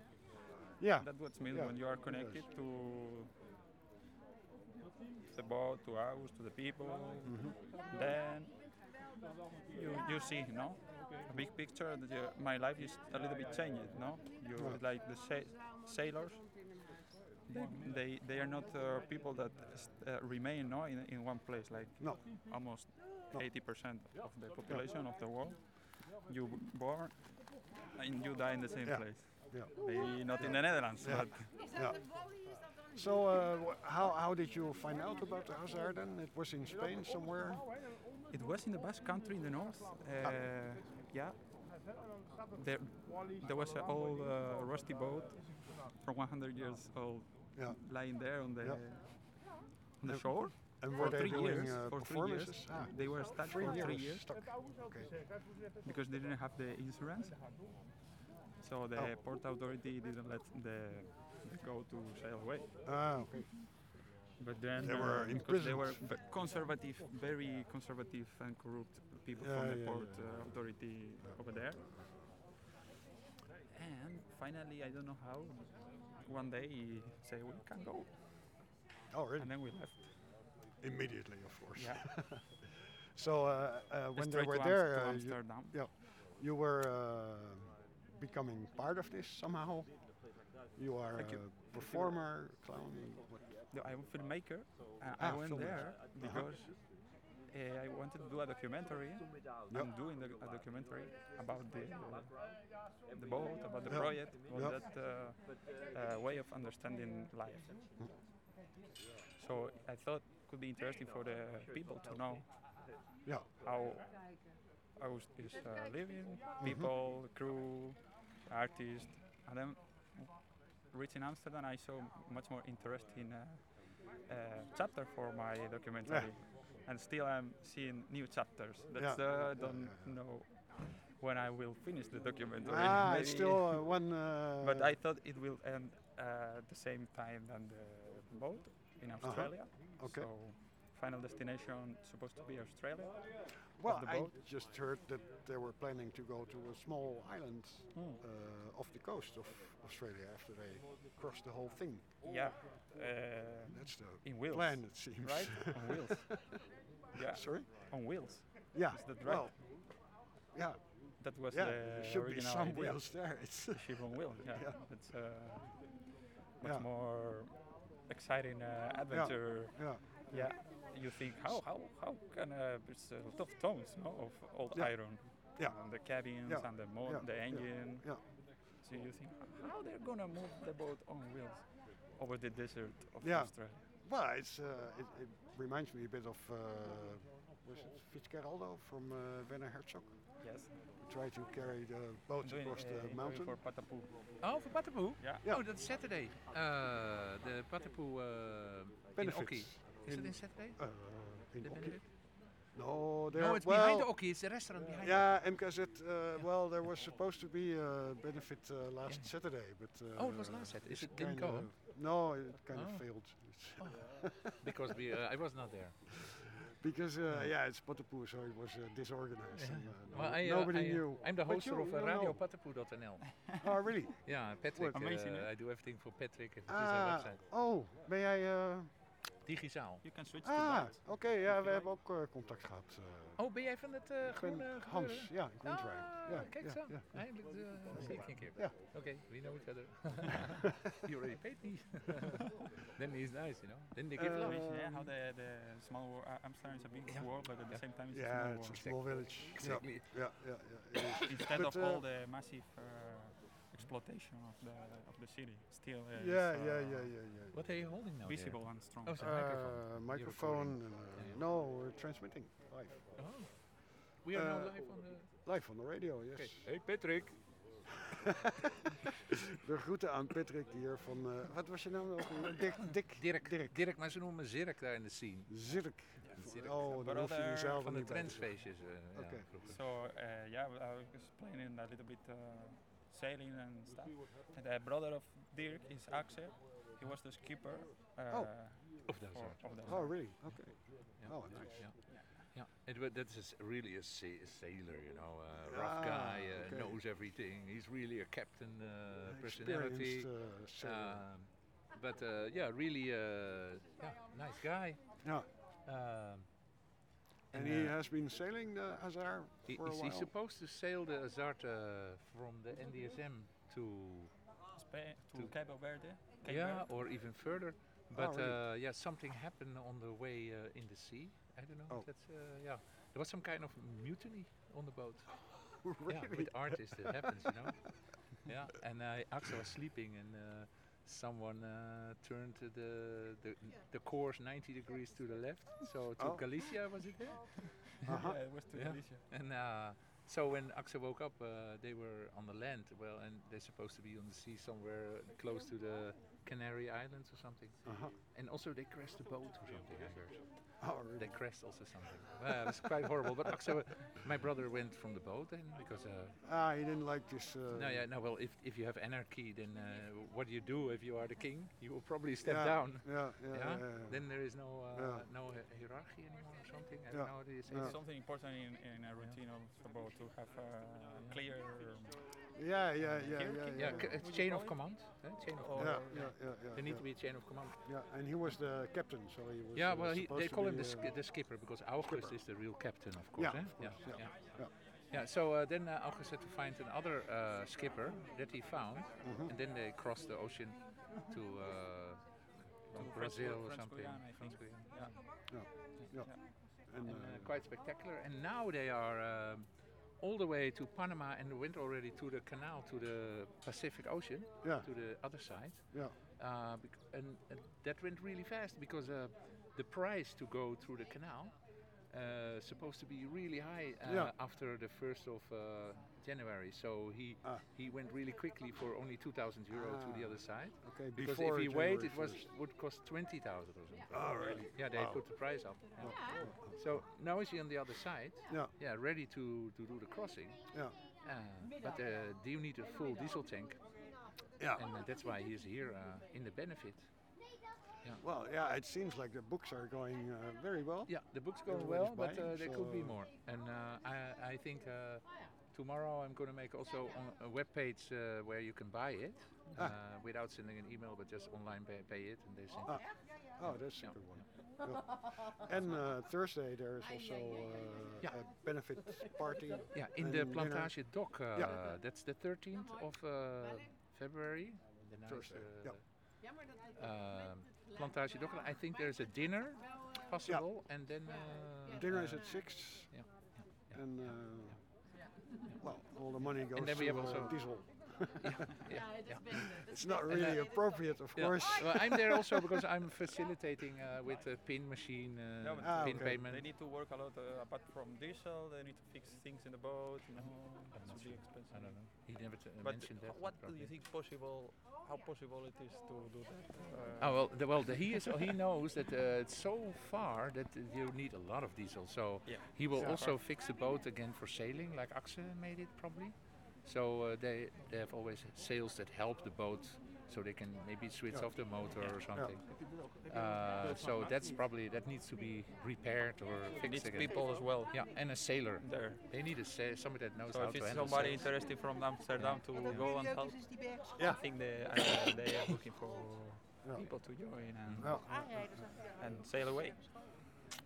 Speaker 1: Yeah.
Speaker 14: That's what's meant when you are connected
Speaker 1: does.
Speaker 14: to the boat, to us, to the people.
Speaker 1: Mm-hmm.
Speaker 14: Then you you see, no, big picture. That you, my life is a little bit changed, no. You
Speaker 1: Yeah.
Speaker 14: like the sa- sailors. they they are not uh, people that uh, remain no in, in one place like
Speaker 1: no.
Speaker 14: almost
Speaker 1: No.
Speaker 14: 80% of the population of the world you born and you die in the same
Speaker 1: Yeah.
Speaker 14: place
Speaker 1: Yeah.
Speaker 14: maybe not in the Netherlands
Speaker 1: Yeah.
Speaker 14: but
Speaker 1: Yeah. So, uh, how, how did you find out about the Hazard then? It was in Spain somewhere?
Speaker 14: It was in the Basque country in the north. Uh, Yeah. There, there was an old uh, rusty boat from 100 years old
Speaker 1: Yeah.
Speaker 14: lying there on the,
Speaker 1: Yeah.
Speaker 14: on the shore.
Speaker 1: and
Speaker 14: for
Speaker 1: they
Speaker 14: three
Speaker 1: doing,
Speaker 14: years,
Speaker 1: uh,
Speaker 14: for three years.
Speaker 1: Ah.
Speaker 14: They were stuck
Speaker 1: Three
Speaker 14: for three
Speaker 1: years
Speaker 14: years
Speaker 1: stuck. Okay.
Speaker 14: because they didn't have the insurance. So the
Speaker 1: Oh.
Speaker 14: port authority didn't let the, the go to sail away.
Speaker 1: Ah, okay.
Speaker 14: But then
Speaker 1: They
Speaker 14: uh,
Speaker 1: were
Speaker 14: because they were conservative, very conservative and corrupt people
Speaker 1: Yeah,
Speaker 14: from the
Speaker 1: yeah,
Speaker 14: port
Speaker 1: yeah.
Speaker 14: Uh, authority over there. And finally, I don't know how, one day he say we can go.
Speaker 1: Oh, really?
Speaker 14: And then we left.
Speaker 1: Immediately, of course.
Speaker 14: Yeah.
Speaker 1: so, uh, uh, when they were there, uh, you, yeah, you were uh, becoming part of this somehow. You are
Speaker 14: you.
Speaker 1: a performer, clown.
Speaker 14: No, I'm a filmmaker. and
Speaker 1: Ah,
Speaker 14: I went
Speaker 1: filmmaker.
Speaker 14: there
Speaker 1: Uh-huh.
Speaker 14: because uh, I wanted to do a documentary. I'm doing the, a documentary about the the boat, about the
Speaker 1: Yeah.
Speaker 14: project, about
Speaker 1: Yeah.
Speaker 14: that uh, uh, way of understanding life. So I thought it could be interesting for the people to know
Speaker 1: Yeah.
Speaker 14: how how is is, uh, living,
Speaker 1: Mm-hmm.
Speaker 14: people, crew, artists, and then reaching Amsterdam, I saw much more interest in a, a chapter for my documentary, and still I'm seeing new chapters. That's
Speaker 1: Yeah.
Speaker 14: uh, don't know when I will finish the documentary.
Speaker 1: Ah, it's still uh, one. Uh,
Speaker 14: but I thought it will end uh, at the same time than the boat in
Speaker 1: Uh-huh.
Speaker 14: Australia.
Speaker 1: Okay.
Speaker 14: So final destination supposed to be Australia.
Speaker 1: Well, I just heard that they were planning to go to a small island
Speaker 14: Hmm.
Speaker 1: uh, off the coast of Australia after they crossed the whole thing.
Speaker 14: Yeah. Uh,
Speaker 1: That's the
Speaker 14: in wheels.
Speaker 1: plan, it seems.
Speaker 14: Right? on wheels. Yeah.
Speaker 1: Sorry?
Speaker 14: On wheels.
Speaker 1: Yeah,
Speaker 14: Is that right?
Speaker 1: well, yeah.
Speaker 14: That was
Speaker 1: Yeah,
Speaker 14: the
Speaker 1: there should be
Speaker 14: original
Speaker 1: some
Speaker 14: idea.
Speaker 1: wheels there. It's
Speaker 14: ship on wheels. Yeah.
Speaker 1: Yeah.
Speaker 14: It's uh, much
Speaker 1: Yeah.
Speaker 14: more exciting uh, adventure.
Speaker 1: Yeah.
Speaker 14: Yeah. You think how how how can uh, it's a lot of tons no, of old
Speaker 1: Yeah.
Speaker 14: iron.
Speaker 1: Yeah.
Speaker 14: And the cabins
Speaker 1: Yeah.
Speaker 14: and the mo-
Speaker 1: Yeah.
Speaker 14: the engine.
Speaker 1: Yeah.
Speaker 14: So you think how they're gonna move the boat on wheels over the desert of
Speaker 1: Yeah.
Speaker 14: Australia.
Speaker 1: Well, it's, uh, it, it reminds me a bit of, uh, was it Fitzgeraldo from uh, Werner Herzog?
Speaker 14: Yes.
Speaker 1: Try to carry the boats
Speaker 14: Doing,
Speaker 1: across
Speaker 14: uh,
Speaker 1: the
Speaker 14: going
Speaker 1: mountain.
Speaker 14: for Patapu.
Speaker 37: Oh, for Patapu?
Speaker 14: Yeah.
Speaker 1: Yeah.
Speaker 37: Oh, that's Saturday. Uh, the Patapu uh, in
Speaker 1: Benefits.
Speaker 37: Is it in Saturday?
Speaker 1: Uh, in
Speaker 37: The
Speaker 1: Oki?
Speaker 37: benefit?
Speaker 1: No, there.
Speaker 37: No, it's
Speaker 1: well,
Speaker 37: behind the Oki. It's the restaurant behind
Speaker 1: Yeah, MKZ. Uh, Well, there was supposed to be a benefit uh, last Saturday, but. Uh,
Speaker 37: Oh, it was last Saturday. It didn't go?
Speaker 1: No, it kind of
Speaker 37: Oh.
Speaker 1: failed.
Speaker 37: Oh. because we, uh, I was not there.
Speaker 1: Because uh, yeah, it's Patapu, so it was uh, disorganized. And, uh, no-
Speaker 37: Well, I, uh,
Speaker 1: nobody
Speaker 37: I, uh,
Speaker 1: knew.
Speaker 37: I'm the
Speaker 1: you-
Speaker 37: of uh. Patapu.nl.
Speaker 1: Oh, really?
Speaker 37: Yeah, Patrick. Uh,
Speaker 1: Amazing, eh?
Speaker 37: I do everything for Patrick. It is
Speaker 1: Ah,
Speaker 37: a website.
Speaker 1: oh, ben jij... uh,
Speaker 37: Digizaal.
Speaker 14: You can switch
Speaker 1: Ah, oké, ja, we hebben ook eh, contact gehad. eh.
Speaker 37: Oh, ben jij van het uh,
Speaker 1: Ik
Speaker 37: groene
Speaker 1: ben
Speaker 37: gebeuren?
Speaker 1: Hans, ja, Groentrijk.
Speaker 37: Ah,
Speaker 1: Ja,
Speaker 37: kijk
Speaker 1: ja,
Speaker 37: zo.
Speaker 1: ja.
Speaker 37: Eindelijk uh, zie ik een keer.
Speaker 1: Ja.
Speaker 37: Oké, we know each other. you already paid me. then he's nice, you know. Then they give
Speaker 1: Uh,
Speaker 37: love.
Speaker 14: yeah, how the, the small uh, Amsterdam is a big
Speaker 37: Yeah.
Speaker 14: world, but at the
Speaker 37: Yeah.
Speaker 14: same time it's
Speaker 1: Yeah,
Speaker 14: a small
Speaker 1: it's a small village.
Speaker 37: Exactly.
Speaker 1: Yeah, yeah, yeah.
Speaker 14: Instead
Speaker 1: But,
Speaker 14: of
Speaker 1: uh,
Speaker 14: all the massive uh, exploitation of the of the city, still uh,
Speaker 1: Yeah,
Speaker 14: is,
Speaker 1: yeah,
Speaker 14: uh,
Speaker 1: yeah, yeah, yeah.
Speaker 37: What are you holding now?
Speaker 14: Visible
Speaker 37: there?
Speaker 14: and strong.
Speaker 37: Oh, microphone.
Speaker 1: Uh, microphone.
Speaker 37: recording.
Speaker 1: and, uh, No, we're transmitting live.
Speaker 37: Oh. We are now
Speaker 1: Uh,
Speaker 37: live on the...
Speaker 1: Live on the radio, yes.
Speaker 37: Okay. Hey Patrick.
Speaker 1: De groeten aan Patrick hier van... eh, wat was je naam nog? Dick, Dick.
Speaker 37: Dirk. Dirk. maar ze noemen me Zirk daar in de scene.
Speaker 1: Zirk.
Speaker 37: Ja, Zirk.
Speaker 1: Oh, dan hoef je jezelf
Speaker 37: van de trendsfeestjes. eh, ja,
Speaker 1: Oké.
Speaker 37: vroeger.
Speaker 14: So uh, yeah, I was playing a little bit uh, sailing and stuff. And the brother of Dirk is Axel. He was the skipper. Uh,
Speaker 1: Oh.
Speaker 37: Of the
Speaker 14: for- of the
Speaker 1: Oh, really? Okay.
Speaker 37: Yeah.
Speaker 1: Oh, nice.
Speaker 37: Yeah. Yeah, it, wa- that is really a, sa- a sailor, you know, a rough
Speaker 1: Ah,
Speaker 37: guy, uh,
Speaker 1: okay.
Speaker 37: knows everything. He's really a captain uh, personality.
Speaker 1: Experienced, uh.
Speaker 37: Um, but uh, yeah, really, uh, yeah, nice guy.
Speaker 1: Yeah.
Speaker 37: Um,
Speaker 1: And he
Speaker 37: uh,
Speaker 1: has been sailing the Azar
Speaker 37: he-
Speaker 1: for a
Speaker 37: is
Speaker 1: while?
Speaker 37: he supposed to sail the Azar uh, from the NDSM to
Speaker 14: Spain to, Cabo Verde. Cape
Speaker 37: yeah,
Speaker 14: Verde.
Speaker 37: or even further.
Speaker 14: Oh,
Speaker 37: But
Speaker 14: really?
Speaker 37: uh, yeah, something happened on the way uh, in the sea. I don't know.
Speaker 1: Oh.
Speaker 37: That's uh, yeah. There was some kind of mutiny on the boat.
Speaker 1: really?
Speaker 37: Yeah, with artists it happens, you know. yeah, and uh, Axel was sleeping, and uh, someone uh, turned to the, the the course 90 degrees to the left. So to
Speaker 14: Oh.
Speaker 37: Galicia was it there?
Speaker 14: Uh-huh. Yeah, it was to Galicia.
Speaker 37: And uh, so when Axel woke up, uh, they were on the land. Well, and they're supposed to be on the sea somewhere close to the Canary Islands or something.
Speaker 1: Uh-huh.
Speaker 37: And also they crashed the boat or something. I heard.
Speaker 1: Oh, really?
Speaker 37: They crashed also something. well, it was quite horrible. But Axel, my brother went from the boat then because. Uh,
Speaker 1: Ah, he didn't like this. Uh,
Speaker 37: no, yeah, no. Well, if, if you have anarchy, then uh, what do you do if you are the king? You will probably step
Speaker 1: Yeah,
Speaker 37: down.
Speaker 1: yeah, yeah, yeah, yeah.
Speaker 37: Then there is no uh,
Speaker 1: Yeah.
Speaker 37: no hierarchy anymore or something. I
Speaker 1: Yeah.
Speaker 37: how do you say
Speaker 14: It's something important in, in a routine of the boat to have a clear.
Speaker 1: Yeah, yeah, yeah, yeah,
Speaker 14: hierarchy,
Speaker 1: yeah.
Speaker 37: Yeah, c- it's
Speaker 14: would you
Speaker 37: chain of command. eh, Chain of
Speaker 14: Or-
Speaker 37: command.
Speaker 1: Yeah, yeah, yeah, yeah,
Speaker 37: There need
Speaker 1: yeah.
Speaker 37: to be a chain of command.
Speaker 1: Yeah, and he was the captain, so he was.
Speaker 37: Yeah,
Speaker 1: uh,
Speaker 37: well, he, they call him the,
Speaker 1: uh,
Speaker 37: sk- the skipper because August
Speaker 1: skipper.
Speaker 37: is the real captain, of
Speaker 1: Yeah,
Speaker 37: course. eh?
Speaker 1: of course,
Speaker 37: yeah,
Speaker 1: yeah,
Speaker 37: yeah.
Speaker 1: yeah.
Speaker 37: Yeah, so uh, then uh, August had to find another uh, skipper that he found,
Speaker 1: Mm-hmm.
Speaker 37: and then they crossed the ocean to, uh, to Brazil
Speaker 14: Gu-
Speaker 37: or something.
Speaker 14: Guiana, I think.
Speaker 37: French Guiana.
Speaker 14: Yeah.
Speaker 1: Yeah, yeah.
Speaker 37: And,
Speaker 1: And,
Speaker 37: uh,
Speaker 1: uh,
Speaker 37: quite spectacular. And now they are um, all the way to Panama and went already to the canal to the Pacific Ocean,
Speaker 1: Yeah.
Speaker 37: to the other side.
Speaker 1: Yeah.
Speaker 37: Uh, and, and that went really fast because uh, the price to go through the canal uh, supposed to be really high uh,
Speaker 1: Yeah.
Speaker 37: after the first of uh, January. So he he went really quickly for only 2,000 euro to the
Speaker 1: Ah.
Speaker 37: other side.
Speaker 1: Okay,
Speaker 37: because
Speaker 1: before
Speaker 37: if he
Speaker 1: waited,
Speaker 37: it was would cost 20,000 or something.
Speaker 1: Oh, really?
Speaker 37: Yeah, they
Speaker 1: Wow.
Speaker 37: put the price up. Yeah. So now is he on the other side?
Speaker 1: Yeah.
Speaker 37: Yeah, ready to, to do the crossing.
Speaker 1: Yeah.
Speaker 37: Uh, but uh, do you need a full diesel tank?
Speaker 1: Yeah.
Speaker 37: And uh, that's why he's here uh, in the benefit. Yeah.
Speaker 1: Well, yeah, it seems like the books are going uh, very well.
Speaker 37: Yeah, the book's go
Speaker 1: Everybody's
Speaker 37: well, but uh, there could be more. And uh, I, I think uh, tomorrow I'm going to make also on a web page uh, where you can buy it uh,
Speaker 1: Ah.
Speaker 37: without sending an email, but just online pay, pay it, and they send
Speaker 1: Ah.
Speaker 37: it.
Speaker 1: Oh, that's a good one. Yeah. And uh, Thursday there is also uh, a benefit party.
Speaker 37: Yeah, in
Speaker 1: and
Speaker 37: the
Speaker 1: dinner.
Speaker 37: Plantage Dock. Uh,
Speaker 1: Yeah.
Speaker 37: That's the 13th of uh, February. The nice,
Speaker 1: Thursday,
Speaker 37: uh,
Speaker 1: yeah.
Speaker 37: um, Plantage Dock. I think there's a dinner possible, and then uh,
Speaker 1: Dinner is at six.
Speaker 37: Yeah.
Speaker 1: And uh, well, all the money goes
Speaker 37: And then we
Speaker 1: to
Speaker 37: have also-
Speaker 1: diesel.
Speaker 37: yeah, yeah, yeah.
Speaker 1: It's not really appropriate, of
Speaker 37: yeah.
Speaker 1: course.
Speaker 37: Well, I'm there also because I'm facilitating uh, with the pin machine, uh,
Speaker 14: Yeah,
Speaker 1: Ah,
Speaker 37: pin
Speaker 1: okay.
Speaker 37: payment.
Speaker 14: They need to work a lot uh, apart from diesel. They need to fix things in the boat. You know, it's really expensive.
Speaker 37: I don't know. He never t-
Speaker 14: But
Speaker 37: mentioned that.
Speaker 14: what do you think possible? How possible it is to do that? Uh,
Speaker 37: Oh well, the, well, the, he is he knows that uh, it's so far that uh, you need a lot of diesel. So
Speaker 14: Yeah.
Speaker 37: he will
Speaker 14: Yeah.
Speaker 37: also fix the boat again for sailing, like Axel made it probably. So uh, they they have always sails that help the boat, so they can maybe switch
Speaker 14: Yeah.
Speaker 37: off the motor or
Speaker 14: Yeah.
Speaker 37: something. Uh, so that's probably that needs to be repaired or fixed
Speaker 14: needs
Speaker 37: again.
Speaker 14: people as well.
Speaker 37: Yeah, and a sailor.
Speaker 14: There.
Speaker 37: They need a sa- somebody that knows
Speaker 14: So
Speaker 37: how
Speaker 14: if
Speaker 37: to
Speaker 14: it's
Speaker 37: handle
Speaker 14: somebody
Speaker 37: sails.
Speaker 14: interested from Amsterdam to go and help,
Speaker 1: Yeah.
Speaker 14: I think they, I, they are looking for people to join and,
Speaker 1: Yeah.
Speaker 14: and sail away.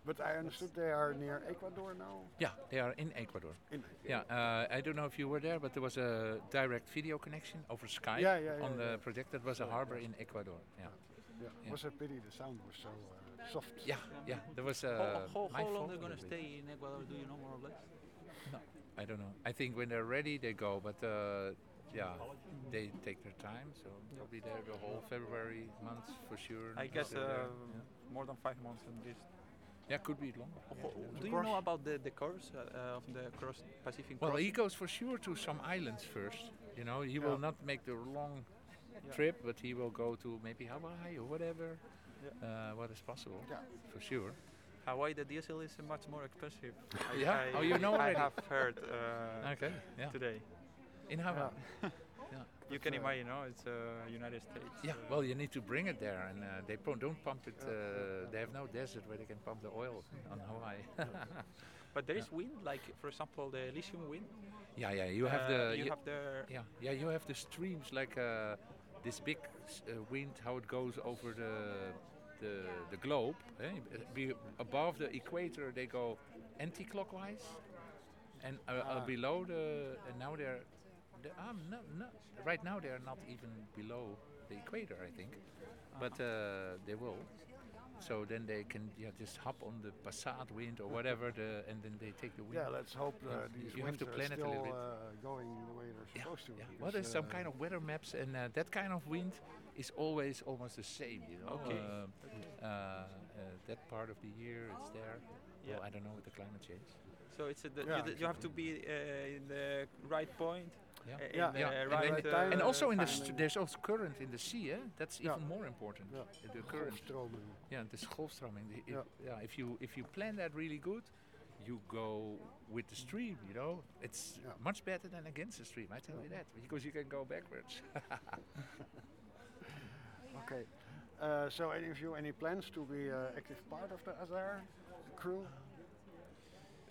Speaker 1: But I understood they are near Ecuador now.
Speaker 37: Yeah, they are in Ecuador.
Speaker 1: In
Speaker 37: yeah, uh, I don't know if you were there, but there was a direct video connection over Skype
Speaker 1: Yeah, yeah,
Speaker 37: on
Speaker 1: yeah,
Speaker 37: the
Speaker 1: yeah.
Speaker 37: project. That was a harbor in Ecuador. Yeah.
Speaker 1: Yeah.
Speaker 37: Yeah.
Speaker 1: Was a pity the sound was so uh, soft.
Speaker 37: Yeah, yeah. There was uh,
Speaker 14: how how, how long
Speaker 37: fault
Speaker 14: they're going to stay in Ecuador? Do you know more or less?
Speaker 37: No, I don't know. I think when they're ready, they go. But uh, yeah, they take their time. So they'll be there the whole February month for sure.
Speaker 14: I guess uh,
Speaker 37: there,
Speaker 14: more than five months at least.
Speaker 37: Yeah, could be longer. Yeah, yeah.
Speaker 14: Do you know about the, the course uh, uh, of the cross Pacific
Speaker 37: Well, he goes for sure to some islands first. You know, he will not make the long
Speaker 14: Yeah.
Speaker 37: trip, but he will go to maybe Hawaii or whatever. Uh, what is possible? for sure.
Speaker 14: Hawaii, the diesel is much more expensive. I,
Speaker 37: Yeah?
Speaker 14: I,
Speaker 37: Oh, you know
Speaker 14: I
Speaker 37: already?
Speaker 14: have heard uh,
Speaker 37: Okay, yeah.
Speaker 14: today.
Speaker 37: In Hawaii.
Speaker 14: You can imagine, no? It's uh, United States.
Speaker 37: Yeah,
Speaker 14: uh,
Speaker 37: well, you need to bring it there, and uh, they don't pump it. Uh, they have no desert where they can pump the oil on Hawaii.
Speaker 14: But there is wind, like for example the Elysium wind.
Speaker 37: yeah, yeah. You have
Speaker 14: Uh,
Speaker 37: the
Speaker 14: you
Speaker 37: ye-
Speaker 14: have the
Speaker 37: yeah, yeah. You have the streams like uh, this big uh, wind, how it goes over the the, the globe. Eh? Be above the equator, they go anti-clockwise, and uh, uh,
Speaker 1: Ah.
Speaker 37: below the and now they're they, um, no, no. Right now they are not even below the equator, I think, but uh, they will. So then they can yeah, just hop on the Passat wind or whatever, the, and then they take the wind.
Speaker 1: Yeah, let's hope uh, these
Speaker 37: you have
Speaker 1: winds
Speaker 37: to
Speaker 1: are
Speaker 37: plan it a
Speaker 1: still
Speaker 37: little bit.
Speaker 1: uh, going the way they're supposed to.
Speaker 37: Yeah.
Speaker 1: because,
Speaker 37: Well, there's some
Speaker 1: uh,
Speaker 37: kind of weather maps, and uh, that kind of wind is always almost the same. You know,
Speaker 14: Okay.
Speaker 37: Um, uh, uh, that part of the year it's there.
Speaker 14: Yeah.
Speaker 37: Well, I don't know with the climate change.
Speaker 14: So it's a,
Speaker 37: Yeah,
Speaker 14: you, d- you have to be uh, in the right point.
Speaker 37: Yeah,
Speaker 14: in
Speaker 37: yeah,
Speaker 14: the
Speaker 37: yeah. And,
Speaker 14: right
Speaker 37: then-
Speaker 14: uh,
Speaker 37: and also in the st- there's also current in the sea. Eh? That's
Speaker 1: Yeah.
Speaker 37: even more important.
Speaker 1: Yeah.
Speaker 37: The current. Yeah, the golfstroming. The-
Speaker 1: Yeah.
Speaker 37: If, yeah. If you if you plan that really good, you go with the stream. You know, it's much better than against the stream. I tell you that because you can go backwards.
Speaker 1: Okay. Uh, so, any of you any plans to be uh, active part of the Azar crew?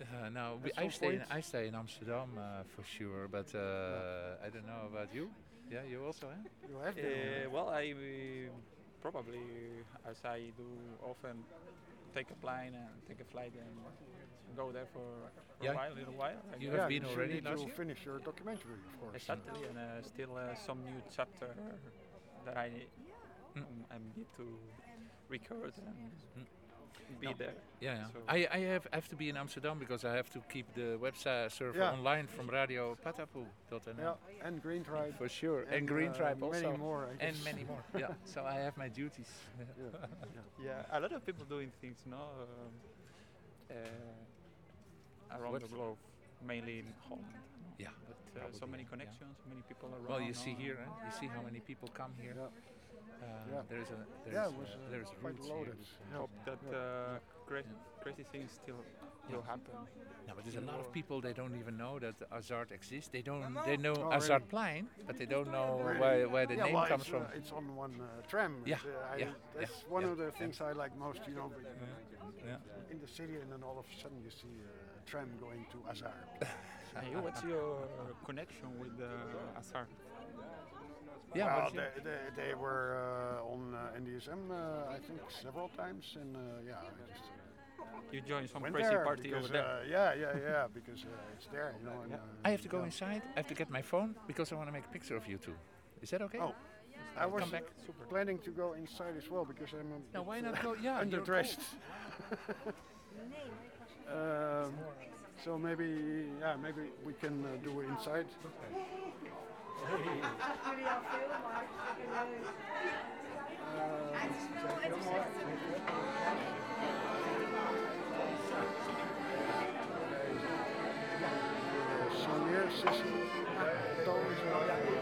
Speaker 37: Uh, no, we, I
Speaker 1: some
Speaker 37: stay in. I stay in Amsterdam uh, for sure, but uh, I don't know about you. Yeah, you also, eh?
Speaker 1: You have
Speaker 14: Uh, well, I uh, probably, as I do often, take a plane and take a flight and go there for a
Speaker 37: Yeah.
Speaker 14: while, little while. I
Speaker 37: You
Speaker 14: guess.
Speaker 37: have been
Speaker 1: you
Speaker 37: already
Speaker 1: need
Speaker 37: last year?
Speaker 1: finish your documentary, of course.
Speaker 14: Exactly, and uh, still uh, some new chapter that I
Speaker 37: Mm.
Speaker 14: um, I need to record and be
Speaker 37: No.
Speaker 14: there.
Speaker 37: Yeah, yeah.
Speaker 14: So-
Speaker 37: I, I have, have to be in Amsterdam because I have to keep the website server
Speaker 1: Yeah.
Speaker 37: online from Radio Patapu.nl.
Speaker 1: Yeah, and Green Tribe.
Speaker 37: For sure. And,
Speaker 1: and,
Speaker 37: Green
Speaker 1: uh,
Speaker 37: Tribe
Speaker 1: many
Speaker 37: also.
Speaker 1: more, I
Speaker 37: and many more. yeah. So I have my duties.
Speaker 14: Yeah, a lot of people doing things, no, um, uh, around
Speaker 37: What?
Speaker 14: the globe, mainly in Holland.
Speaker 37: Yeah,
Speaker 14: But uh, so many connections, so many people around.
Speaker 37: Well, you see here, eh? you see how many people come here. Uh,
Speaker 1: Yeah.
Speaker 37: There's a there's,
Speaker 1: Yeah, it
Speaker 37: uh,
Speaker 1: was, uh,
Speaker 37: there's
Speaker 1: quite loaded.
Speaker 37: Here.
Speaker 1: Yeah.
Speaker 14: Hope that
Speaker 1: Yeah.
Speaker 14: uh, cra- crazy things still will happen.
Speaker 37: No, but there's a lot of people they don't even know that Azard exists. They don't. They know
Speaker 1: Oh,
Speaker 37: Azard
Speaker 1: really?
Speaker 37: Plein, but they don't know
Speaker 1: Really?
Speaker 37: where, where the
Speaker 1: yeah,
Speaker 37: name
Speaker 1: well,
Speaker 37: comes
Speaker 1: it's,
Speaker 37: from.
Speaker 1: Uh, it's on one uh, tram.
Speaker 37: Yeah,
Speaker 1: It's, uh, I,
Speaker 37: yeah,
Speaker 1: That's
Speaker 37: yeah,
Speaker 1: one
Speaker 37: yeah,
Speaker 1: of the
Speaker 37: yeah.
Speaker 1: things I like most. You know,
Speaker 37: Yeah.
Speaker 1: in the city, and then all of a sudden you see a tram going to Azar.
Speaker 14: And you, what's your connection with uh, Azar?
Speaker 37: Yeah,
Speaker 1: well, they, they, they were uh, on uh, NDSM, uh, I think, several times, and uh, yeah, I just
Speaker 14: You join some
Speaker 1: went
Speaker 14: crazy
Speaker 1: there
Speaker 14: party
Speaker 1: because,
Speaker 14: over there.
Speaker 1: Uh, yeah, yeah, yeah, because uh, it's there, you know. And, uh,
Speaker 37: I have to go
Speaker 1: yeah.
Speaker 37: inside. I have to get my phone because I want to make a picture of you two. Is that okay?
Speaker 1: Oh, I was
Speaker 37: come back.
Speaker 1: planning to go inside as well because I'm a
Speaker 37: No, why not go? Yeah, you're
Speaker 1: underdressed. um, so maybe, yeah, maybe we can uh, do it inside.
Speaker 26: Jullie al veel, maar hartstikke
Speaker 1: Signeersessie. Toon is er.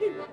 Speaker 5: Yeah.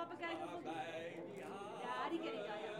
Speaker 5: papa kijken of... Ja, die ken ik al, ja.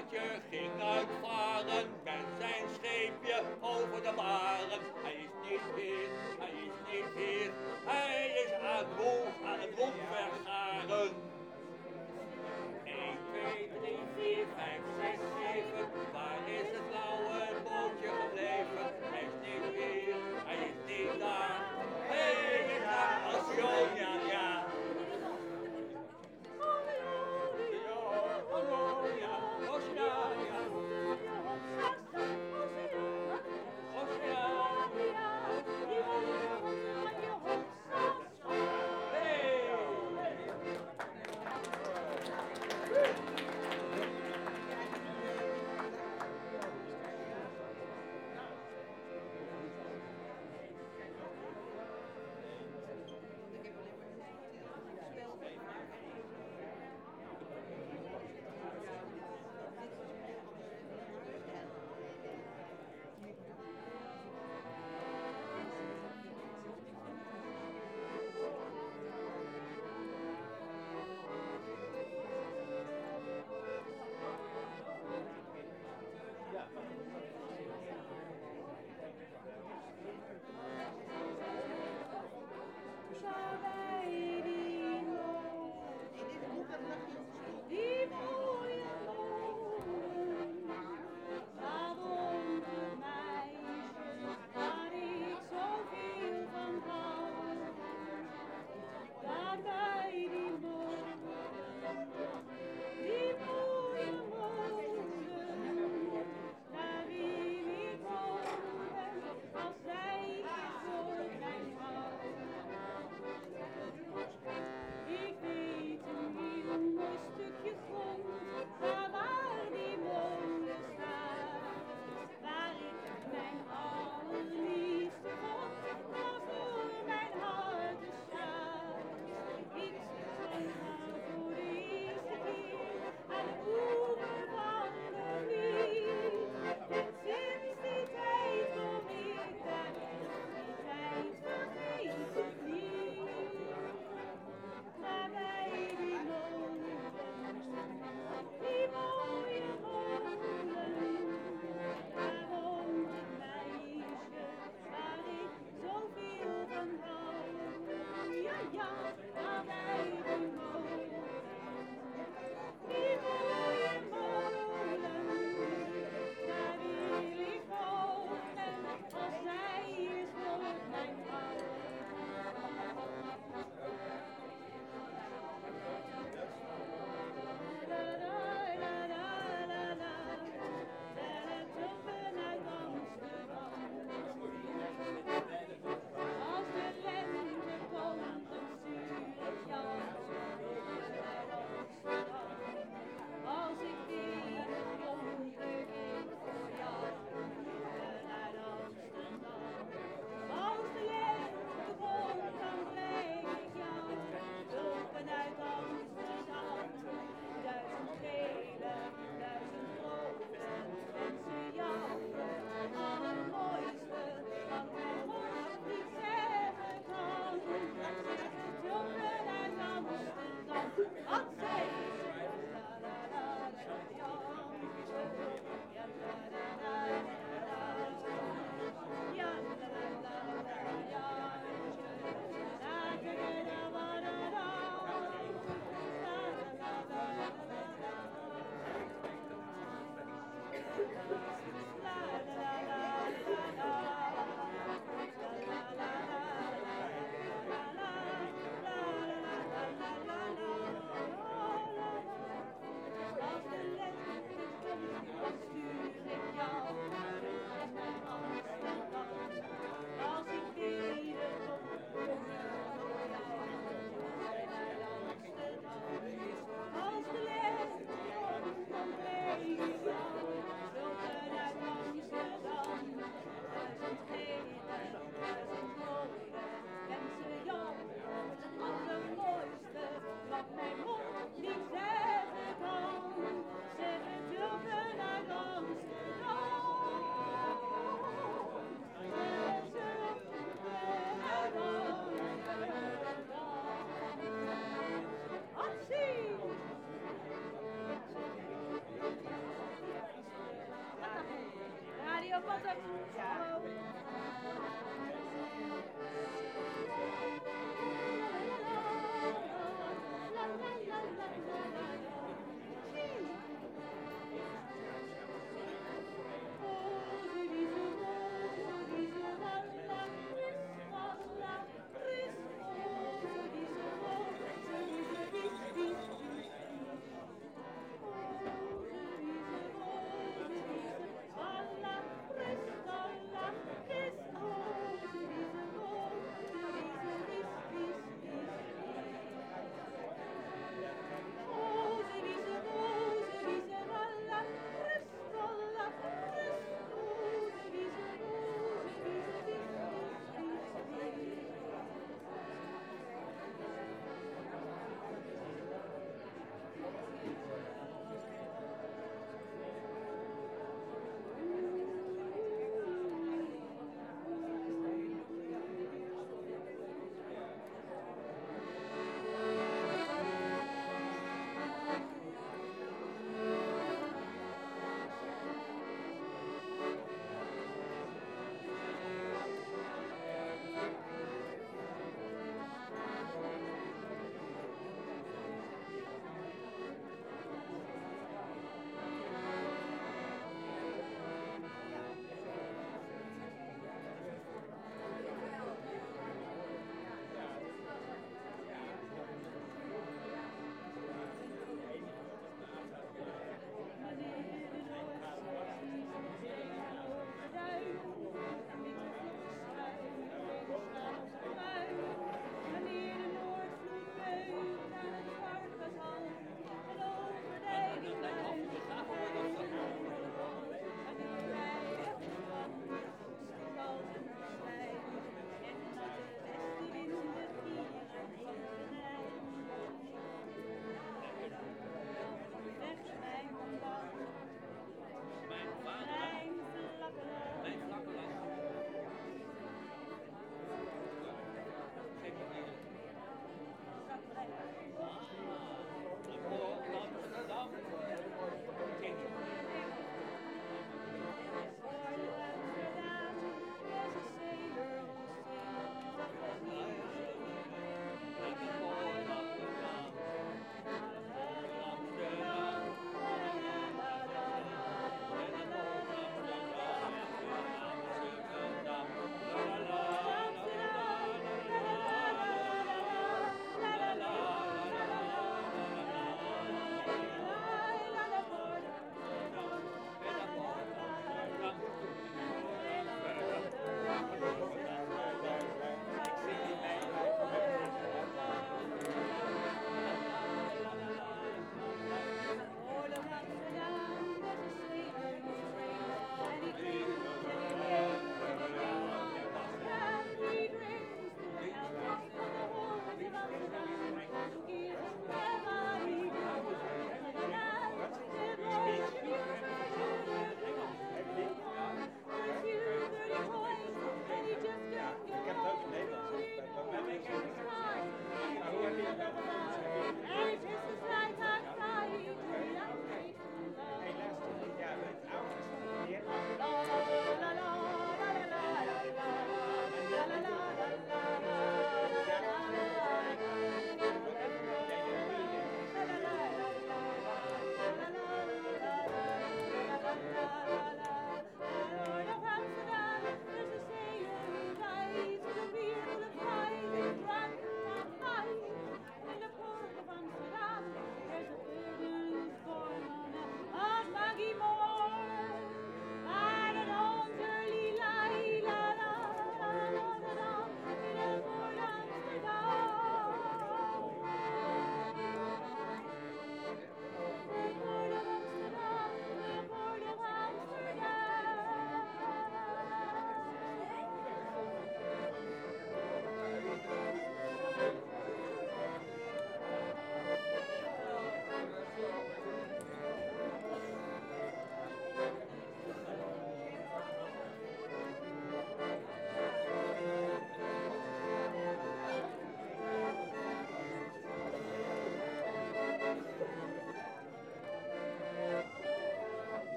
Speaker 2: Dat je ging uitvaren.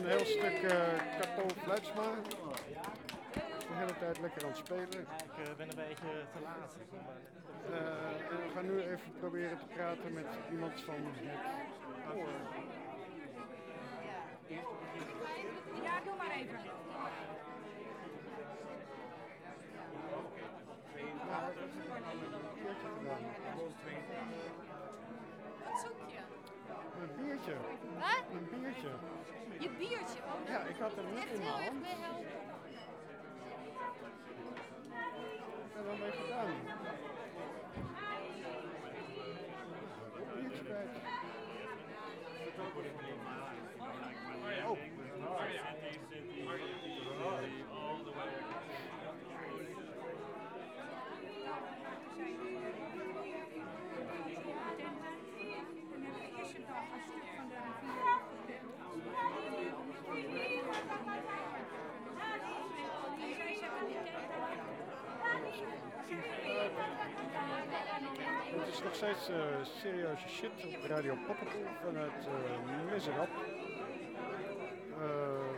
Speaker 1: Een heel stuk eh Cato Fluitsma. De hele tijd lekker aan het spelen.
Speaker 38: Ik eh, ben een beetje te laat.
Speaker 1: Eh, we gaan nu even proberen te praten met iemand van het koor.
Speaker 22: Ja, doe maar even.
Speaker 1: Ja.
Speaker 22: Wat zoek je?
Speaker 1: Een biertje.
Speaker 22: Wat?
Speaker 1: Een biertje.
Speaker 22: Je biertje? Oh,
Speaker 1: Ja, ik had net
Speaker 22: echt
Speaker 1: in mijn
Speaker 22: heel erg
Speaker 1: hand.
Speaker 22: mee helpen.
Speaker 1: En dan gedaan. Biertje. Oh. Het is nog steeds eh, serieuze shit op Radio Poppenpoel vanuit uh, Miserap. Eh,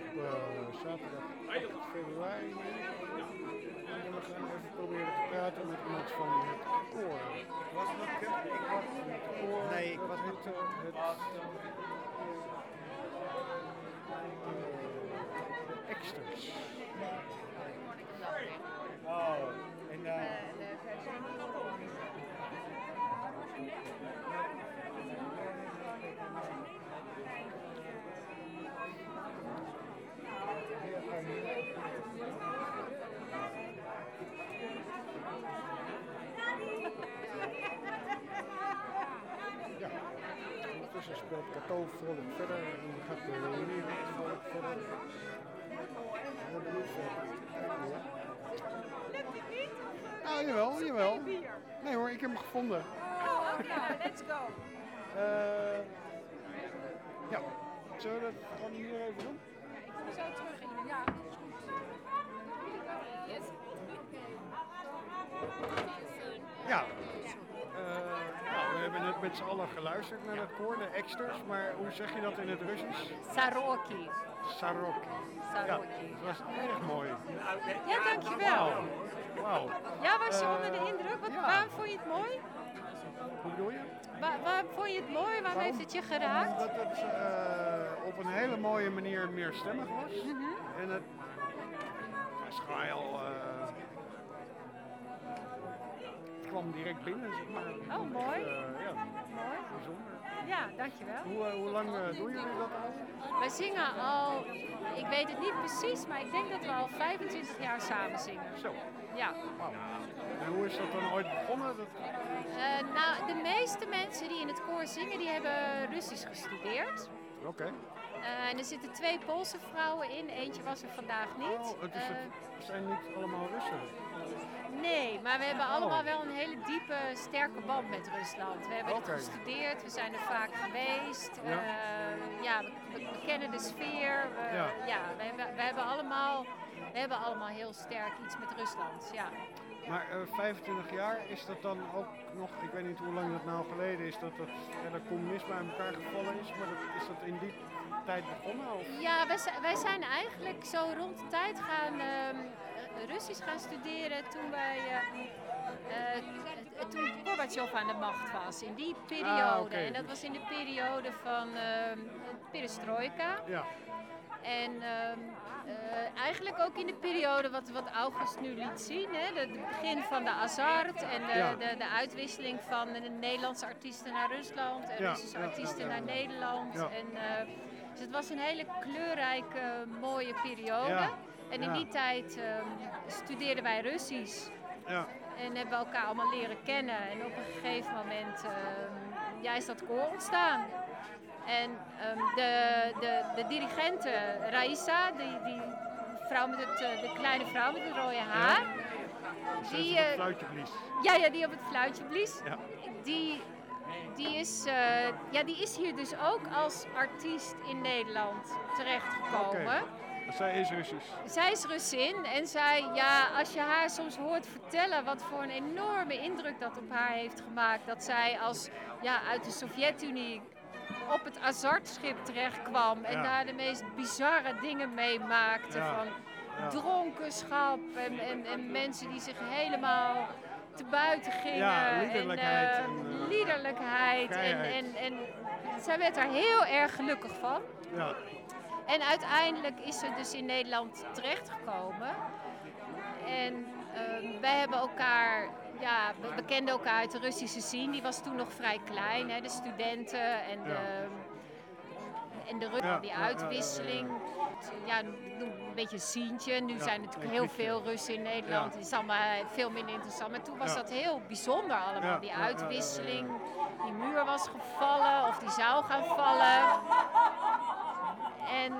Speaker 1: op eh, zaterdag 8 februari. En we gaan even proberen te praten met iemand van het koor. Was het ik was het koor. Nee, ik was niet het. eh, Exters.
Speaker 39: Oh, en uh,
Speaker 1: Ja, ondertussen speelt Vrolijk verder en dan gaat de vrolijk verder. Kijken hoor.
Speaker 22: Lukt het niet?
Speaker 1: Ah, jawel, jawel. Nee hoor, ik heb hem gevonden.
Speaker 22: Oh, oké, let's go.
Speaker 1: Eh ja, zullen we dat gewoon hier even doen?
Speaker 22: Ik kom zo terug in. Ja, is goed. Yes.
Speaker 1: Ja. Eh, we hebben net met z'n allen geluisterd naar het koor, de exters, maar hoe zeg je dat in het Russisch?
Speaker 33: Saroki.
Speaker 1: Saroki. Ja,
Speaker 33: Saroki.
Speaker 1: dat was erg mooi.
Speaker 33: Ja, dankjewel.
Speaker 1: Wauw.
Speaker 33: Ja, was je
Speaker 1: Eh,
Speaker 33: onder de indruk? Wat,
Speaker 1: ja.
Speaker 33: Waarom vond je het mooi?
Speaker 1: Hoe bedoel je?
Speaker 33: Wa- waarom vond je het mooi? Waarom heeft het je geraakt?
Speaker 1: Omdat het eh, op een hele mooie manier meerstemmig was.
Speaker 33: Mhm.
Speaker 1: En het, het is kwam direct binnen, zeg maar.
Speaker 33: Oh, mooi.
Speaker 1: Eh, ja,
Speaker 33: Mooi.
Speaker 1: bijzonder.
Speaker 33: Ja, dankjewel.
Speaker 1: Hoe, eh, hoe lang eh, doen jullie dat al?
Speaker 33: Wij zingen al, ik weet het niet precies, maar ik denk dat we al 25 jaar samen zingen.
Speaker 1: Zo.
Speaker 33: Ja.
Speaker 1: En hoe is dat dan ooit begonnen? Dat,
Speaker 33: nou, de meeste mensen die in het koor zingen, die hebben Russisch gestudeerd.
Speaker 1: Oké.
Speaker 33: En er zitten twee Poolse vrouwen in, eentje was er vandaag niet.
Speaker 1: Oh, het, is het, het zijn niet allemaal Russen.
Speaker 33: Nee, maar we hebben allemaal
Speaker 1: Oh.
Speaker 33: wel een hele diepe, sterke band met Rusland. We hebben het gestudeerd, we zijn er vaak geweest.
Speaker 1: Ja.
Speaker 33: Eh, ja, we, we- we kennen de sfeer. We,
Speaker 1: Ja.
Speaker 33: ja. we, hebben, we, hebben allemaal, we hebben allemaal heel sterk iets met Rusland. Ja.
Speaker 1: Maar eh, 25 jaar, is dat dan ook nog, ik weet niet hoe lang dat nou geleden is, dat het hele communisme aan elkaar gevallen is, maar dat, is dat in die tijd begonnen? Of?
Speaker 33: Ja, wij, wij zijn eigenlijk zo rond de tijd gaan ehm, eh, Russisch gaan studeren toen wij. eh, eh, toen Gorbachev aan de macht was, in die periode.
Speaker 1: Ah, oké.
Speaker 33: En dat was in de periode van perestroika.
Speaker 1: Ja.
Speaker 33: En ehm, eh, eigenlijk ook in de periode wat, wat August nu liet zien. Hè? Het begin van de Azart en de,
Speaker 1: Ja.
Speaker 33: de, de uitwisseling van de Nederlandse artiesten naar Rusland en
Speaker 1: Ja,
Speaker 33: Russische
Speaker 1: ja,
Speaker 33: artiesten naar. Nederland. En, eh, dus het was een hele kleurrijke, mooie periode. En in die tijd ehm, studeerden wij Russisch.
Speaker 1: Ja.
Speaker 33: En hebben we elkaar allemaal leren kennen. En op een gegeven moment ehm, ja, is dat koor ontstaan. En ehm, de, de, de dirigente Raisa, die, die vrouw met het, eh, de kleine vrouw met het rode haar.
Speaker 1: Die
Speaker 33: Die,
Speaker 1: op het
Speaker 33: eh,
Speaker 1: fluitje blies.
Speaker 33: ja, ja, die op het fluitje blies.
Speaker 1: Ja.
Speaker 33: Die, die, is, eh, ja, die is hier dus ook als artiest in Nederland terechtgekomen.
Speaker 1: Zij is Russisch.
Speaker 33: Zij is Russin en zij, ja, als je haar soms hoort vertellen wat voor een enorme indruk dat op haar heeft gemaakt. Dat zij als, ja, uit de Sovjet-Unie op het Azart-schip terechtkwam en
Speaker 1: Ja.
Speaker 33: daar de meest bizarre dingen meemaakte.
Speaker 1: Ja.
Speaker 33: Van dronkenschap en, en, en mensen die zich helemaal te buiten gingen.
Speaker 1: Ja, liederlijkheid
Speaker 33: En, eh,
Speaker 1: en, eh,
Speaker 33: liederlijkheid. En,
Speaker 1: vrijheid.
Speaker 33: en, en zij werd daar heel erg gelukkig van.
Speaker 1: Ja.
Speaker 33: En uiteindelijk is ze dus in Nederland terechtgekomen. En ehm, wij hebben elkaar, ja, we, we kenden elkaar uit de Russische scene. Die was toen nog vrij klein, hè, de studenten en de, en de Ru-
Speaker 1: Ja,
Speaker 33: die uitwisseling. Ja, een beetje een sientje. Nu
Speaker 1: Ja,
Speaker 33: zijn er natuurlijk heel veel Russen in Nederland.
Speaker 1: Ja.
Speaker 33: Is allemaal veel minder interessant. Maar toen was
Speaker 1: Ja.
Speaker 33: dat heel bijzonder allemaal. Die uitwisseling. Die muur was gevallen of die zou gaan vallen. En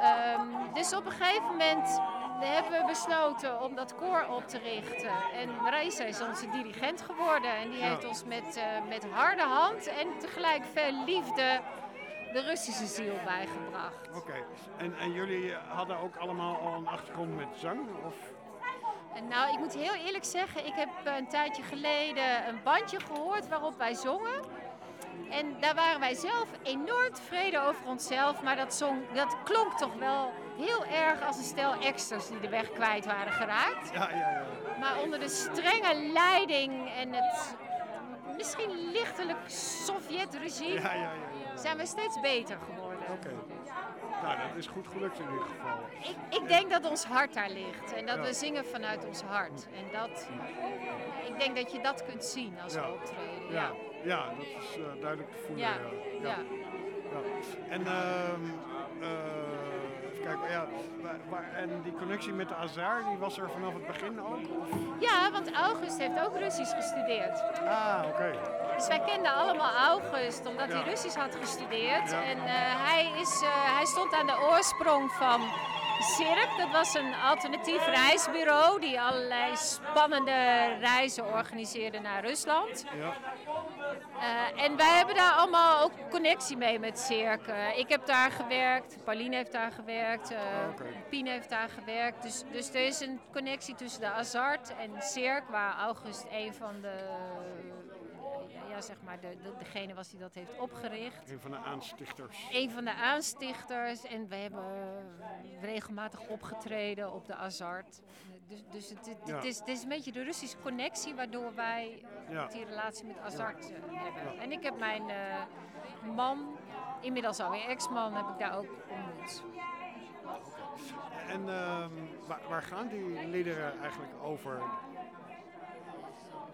Speaker 33: ehm, dus op een gegeven moment hebben we besloten om dat koor op te richten. En Raisa is onze dirigent geworden. En die
Speaker 1: Ja.
Speaker 33: heeft ons met, eh, met harde hand en tegelijk veel liefde de Russische ziel bijgebracht.
Speaker 1: Oké. En, en jullie hadden ook allemaal al een achtergrond met zang? Of?
Speaker 33: En nou, ik moet heel eerlijk zeggen, ik heb een tijdje geleden een bandje gehoord waarop wij zongen. En daar waren wij zelf enorm tevreden over onszelf, maar dat, zong, dat klonk toch wel heel erg als een stel extras die de weg kwijt waren geraakt.
Speaker 1: Ja, ja, ja.
Speaker 33: Maar onder de strenge leiding en het misschien lichtelijk Sovjet-regime
Speaker 1: Ja, ja, ja, ja.
Speaker 33: zijn we steeds beter geworden.
Speaker 1: Oké. Nou, dat is goed gelukt in ieder geval.
Speaker 33: Ik, ik denk dat ons hart daar ligt en dat we zingen vanuit ons hart. En dat, ik denk dat je dat kunt zien als we optreden.
Speaker 1: Ja,
Speaker 33: Ja.
Speaker 1: dat is eh, duidelijk te voelen.
Speaker 33: Ja,
Speaker 1: Ja.
Speaker 33: ja.
Speaker 1: Ja. En, ehm, eh, even kijken, ja, waar- waar- en die connectie met de Azar, die was er vanaf het begin ook?
Speaker 33: Ja, want August heeft ook Russisch gestudeerd.
Speaker 1: Ah, oké.
Speaker 33: Dus wij kenden allemaal August omdat
Speaker 1: Ja.
Speaker 33: hij Russisch had gestudeerd. En eh, hij, is, eh, hij stond aan de oorsprong van Cirk. Dat was een alternatief reisbureau die allerlei spannende reizen organiseerde naar Rusland.
Speaker 1: Ja.
Speaker 33: Eh, en wij hebben daar allemaal ook connectie mee met Cirk. Eh, ik heb daar gewerkt, Pauline heeft daar gewerkt, eh
Speaker 1: Oké.
Speaker 33: Pien heeft daar gewerkt. Dus, dus er is een connectie tussen de Azart en Cirk, waar August een van de, zeg maar, de, de, degene was die dat heeft opgericht.
Speaker 1: Een van de aanstichters.
Speaker 33: Een van de aanstichters en we hebben regelmatig opgetreden op de Azart. Dus, dus het, het,
Speaker 1: Ja.
Speaker 33: het is, het is een beetje de Russische connectie waardoor wij
Speaker 1: Ja.
Speaker 33: die relatie met Azart eh, hebben. En ik heb mijn eh, man, inmiddels alweer ex-man, heb ik daar ook ontmoet.
Speaker 1: En ehm, waar, waar gaan die liederen eigenlijk over?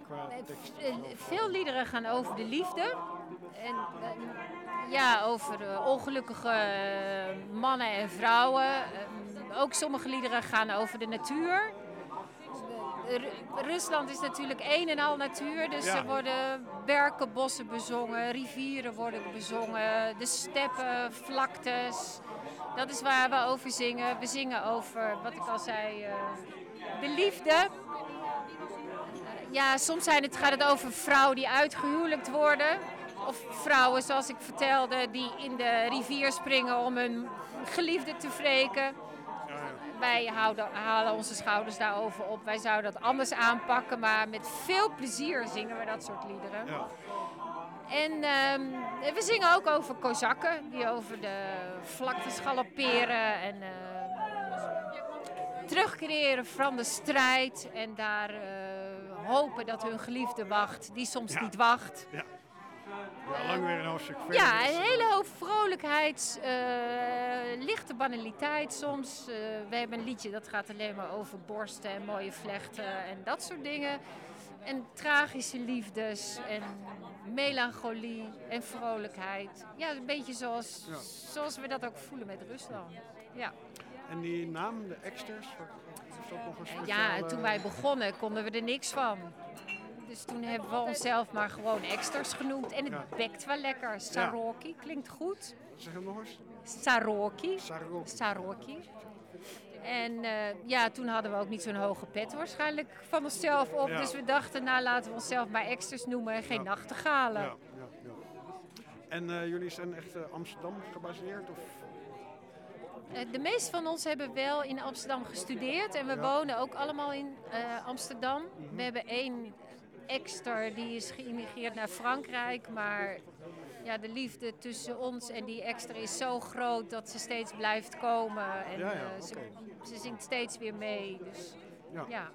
Speaker 1: Qua tekst.
Speaker 33: Eh, Veel liederen gaan over de liefde. En eh, ja, over eh, ongelukkige mannen en vrouwen. Ook sommige liederen gaan over de natuur. Ru- Rusland is natuurlijk een en al natuur. Dus
Speaker 1: Ja.
Speaker 33: er worden berken, bossen bezongen, rivieren worden bezongen, de steppen, vlaktes. Dat is waar we over zingen. We zingen over, wat ik al zei, de liefde. Ja, soms zijn het, gaat het over vrouwen die uitgehuwelijkt worden. Of vrouwen, zoals ik vertelde, die in de rivier springen om hun geliefde te wreken. wij houden, halen onze schouders daarover op. Wij zouden dat anders aanpakken, maar met veel plezier zingen we dat soort liederen.
Speaker 1: Ja.
Speaker 33: En ehm, we zingen ook over kozakken die over de vlaktes galopperen en ehm, terugkeren van de strijd en daar eh, hopen dat hun geliefde wacht, die soms
Speaker 1: Ja.
Speaker 33: niet wacht.
Speaker 1: Ja. Ja, lang weer een hoofdstuk verder.
Speaker 33: Ja, een hele hoop vrolijkheid, eh, lichte banaliteit soms. Eh, we hebben een liedje dat gaat alleen maar over borsten en mooie vlechten en dat soort dingen. En tragische liefdes en melancholie en vrolijkheid. Ja, een beetje zoals,
Speaker 1: Ja.
Speaker 33: zoals we dat ook voelen met Rusland. Ja.
Speaker 1: En die naam, de exters, wat- is dat nog een
Speaker 33: Ja,
Speaker 1: speciale...
Speaker 33: toen wij begonnen konden we er niks van. Dus toen hebben we onszelf maar gewoon exters genoemd. En het
Speaker 1: Ja.
Speaker 33: bekt wel lekker. Saroki klinkt goed.
Speaker 1: Zeg hem nog eens.
Speaker 33: Saroki.
Speaker 1: Saroki.
Speaker 33: Saroki. En eh, ja, toen hadden we ook niet zo'n hoge pet waarschijnlijk van onszelf op.
Speaker 1: Ja.
Speaker 33: Dus we dachten, nou laten we onszelf maar exters noemen en geen
Speaker 1: Ja.
Speaker 33: nachtegalen.
Speaker 1: Ja, ja, ja. En eh, jullie zijn echt eh, Amsterdam gebaseerd? Of?
Speaker 33: Eh, De meeste van ons hebben wel in Amsterdam gestudeerd en we
Speaker 1: Ja.
Speaker 33: wonen ook allemaal in eh, Amsterdam. We hebben één exter die is geïmigreerd naar Frankrijk, maar ja, de liefde tussen ons en die exter is zo groot dat ze steeds blijft komen en
Speaker 1: Ja, ja,
Speaker 33: eh, ze, ze zingt steeds weer mee. Dus,
Speaker 1: Ja.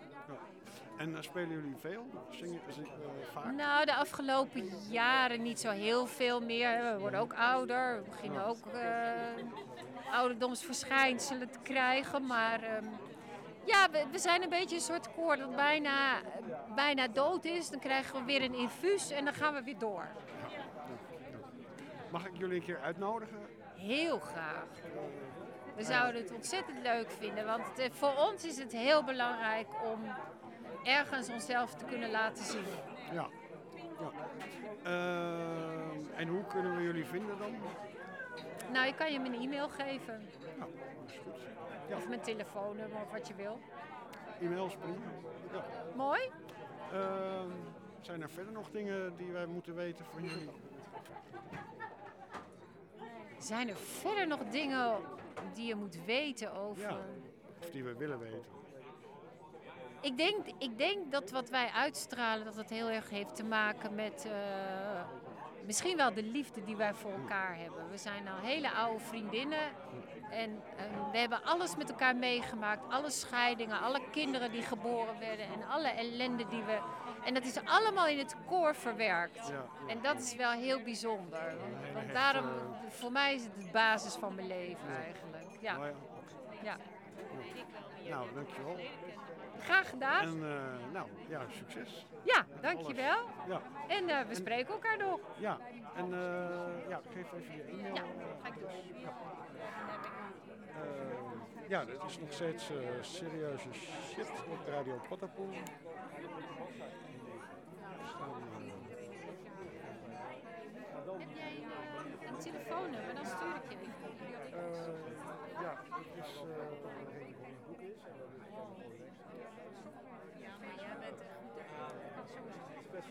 Speaker 1: En spelen jullie veel? Zingen zing, eh, vaak?
Speaker 33: Nou, de afgelopen jaren niet zo heel veel meer. We worden ook ouder. We beginnen ook ouderdomsverschijnselen te krijgen. Maar ehm, ja, we, we zijn een beetje een soort koor dat bijna, bijna dood is. Dan krijgen we weer een infuus en dan gaan we weer door.
Speaker 1: Mag ik jullie een keer uitnodigen?
Speaker 33: Heel graag. We zouden het ontzettend leuk vinden, want het, eh, voor ons is het heel belangrijk om ergens onszelf te kunnen laten zien.
Speaker 1: Ja. ja. Ehm, en hoe kunnen we jullie vinden dan?
Speaker 33: Nou, je kan je me een e-mail geven.
Speaker 1: Dat is goed. Ja.
Speaker 33: Of mijn telefoonnummer of wat je wil.
Speaker 1: E-mail is prima. Ja.
Speaker 33: Mooi.
Speaker 1: Ehm, zijn er verder nog dingen die wij moeten weten van jullie?
Speaker 33: Zijn er verder nog dingen die je moet weten over?
Speaker 1: Ja. Of die we willen weten?
Speaker 33: Ik, denk, ik denk dat wat wij uitstralen, dat het heel erg heeft te maken met eh, misschien wel de liefde die wij voor elkaar hebben. We zijn al hele oude vriendinnen en eh, we hebben alles met elkaar meegemaakt. Alle scheidingen, alle kinderen die geboren werden en alle ellende die we... En dat is allemaal in het koor verwerkt.
Speaker 1: Ja,
Speaker 33: En dat is wel heel bijzonder. Want, daarom, voor mij is het de basis van mijn leven eigenlijk. Ja.
Speaker 1: Nou ja.
Speaker 33: ja.
Speaker 1: Nou, dankjewel.
Speaker 33: Graag gedaan.
Speaker 1: En eh, nou, ja, succes.
Speaker 33: Ja, dankjewel.
Speaker 1: Ja.
Speaker 33: En eh, we spreken elkaar nog.
Speaker 1: Ja, en eh, ja, geef even je e-mail.
Speaker 33: Ja, ga ik doen.
Speaker 1: Ja. Eh, ja, dit is nog steeds serieuze shit op Radio staan,
Speaker 33: Heb jij een, een telefoonnummer? Dan stuur ik je even.
Speaker 1: eh, eh, ja, dit is... eh,
Speaker 33: Ja, maar jij bent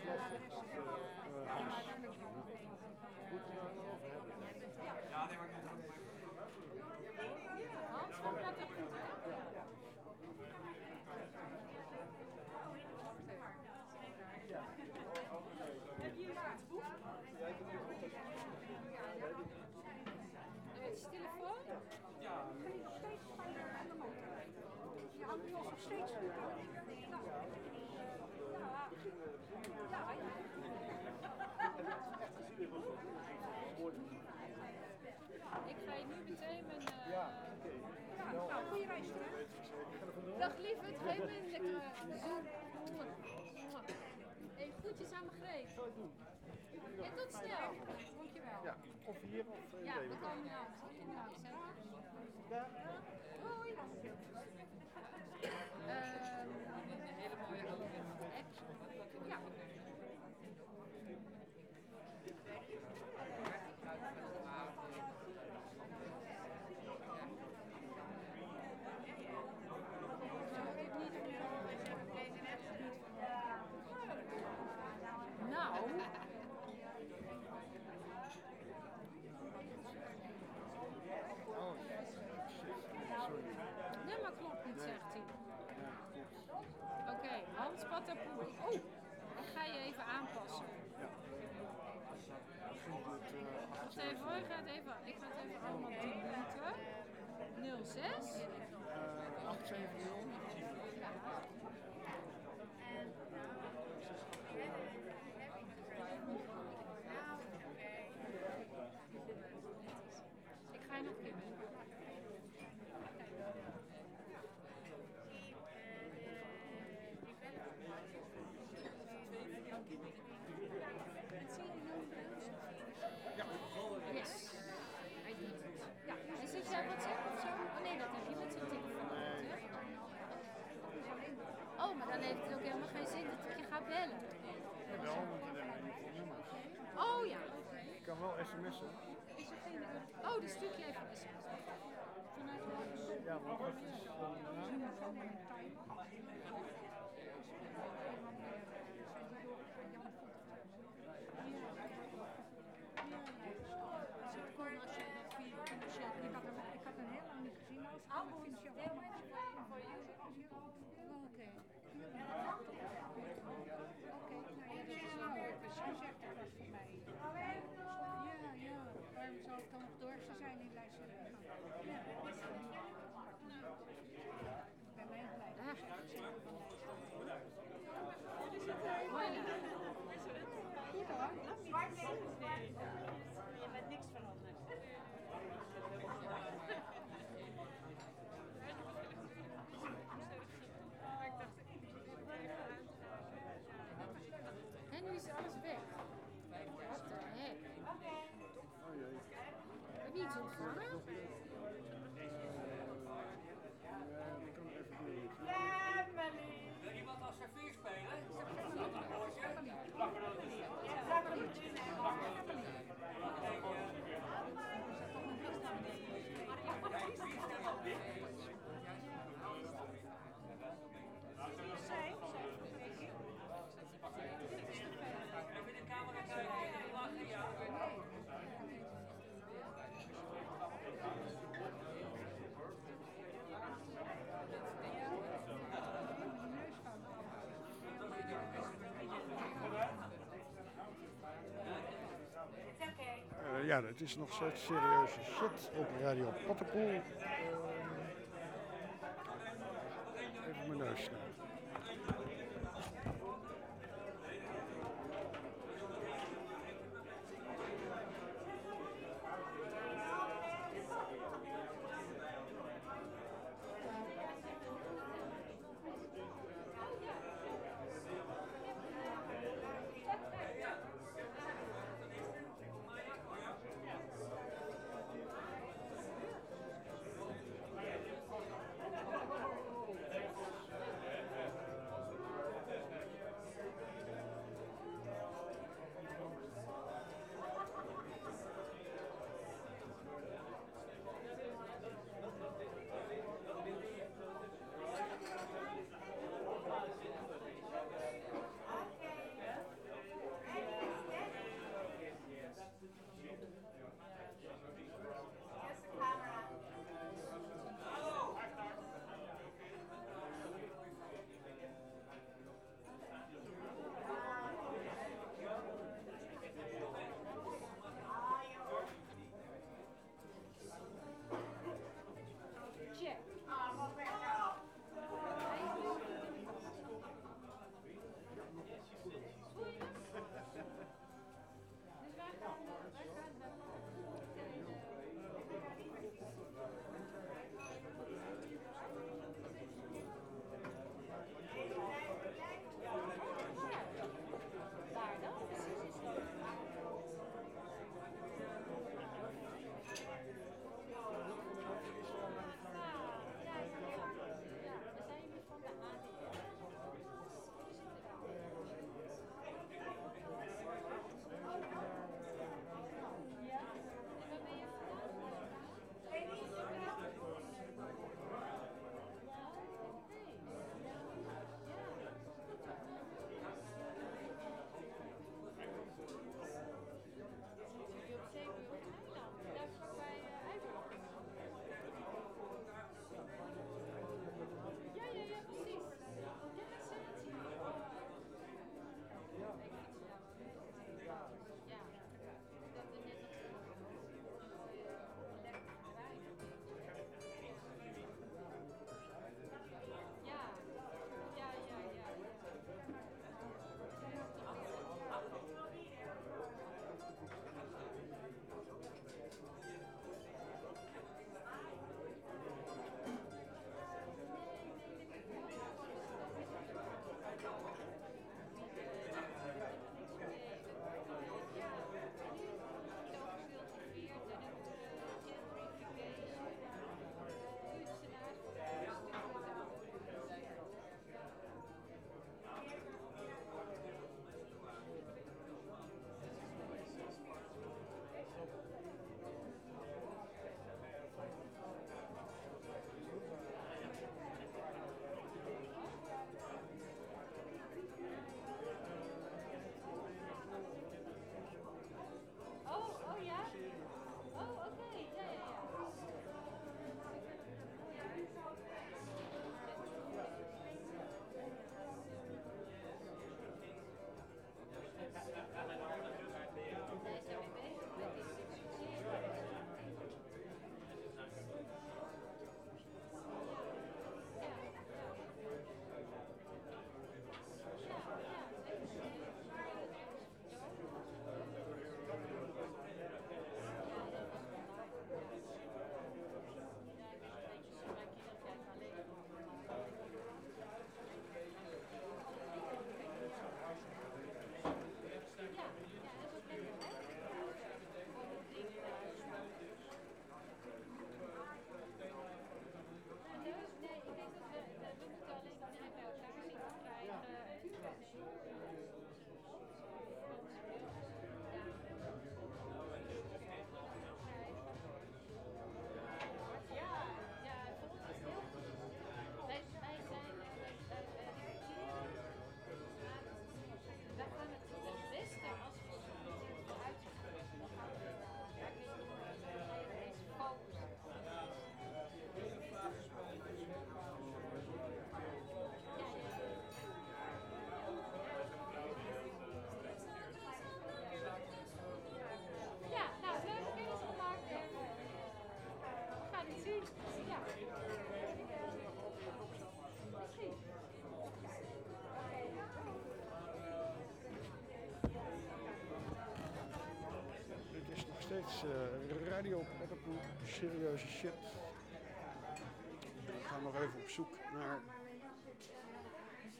Speaker 1: het is best lastig. Eh, Hans.
Speaker 33: Hans, kom dat er goed, hè? Heb je het boek? Met je telefoon? Ja. Je hangt nu al nog steeds goed, Ik ga je nu meteen mijn... eh, Ja, nou, goede reis terug. Dag lieverd, geef me een Hey, groetjes aan Margreet. En tot snel. Dankjewel.
Speaker 1: Ja, of hier of in
Speaker 33: Ja, we komen nou.
Speaker 1: Portez-vous wel sms'en.
Speaker 33: Oh, die stukje je even sms.
Speaker 1: Ja, is... Eh, ja, het is nog steeds serieuze shit op Radio Potterpoel. Even mijn neus. Serieuze shit. We gaan nog even op zoek naar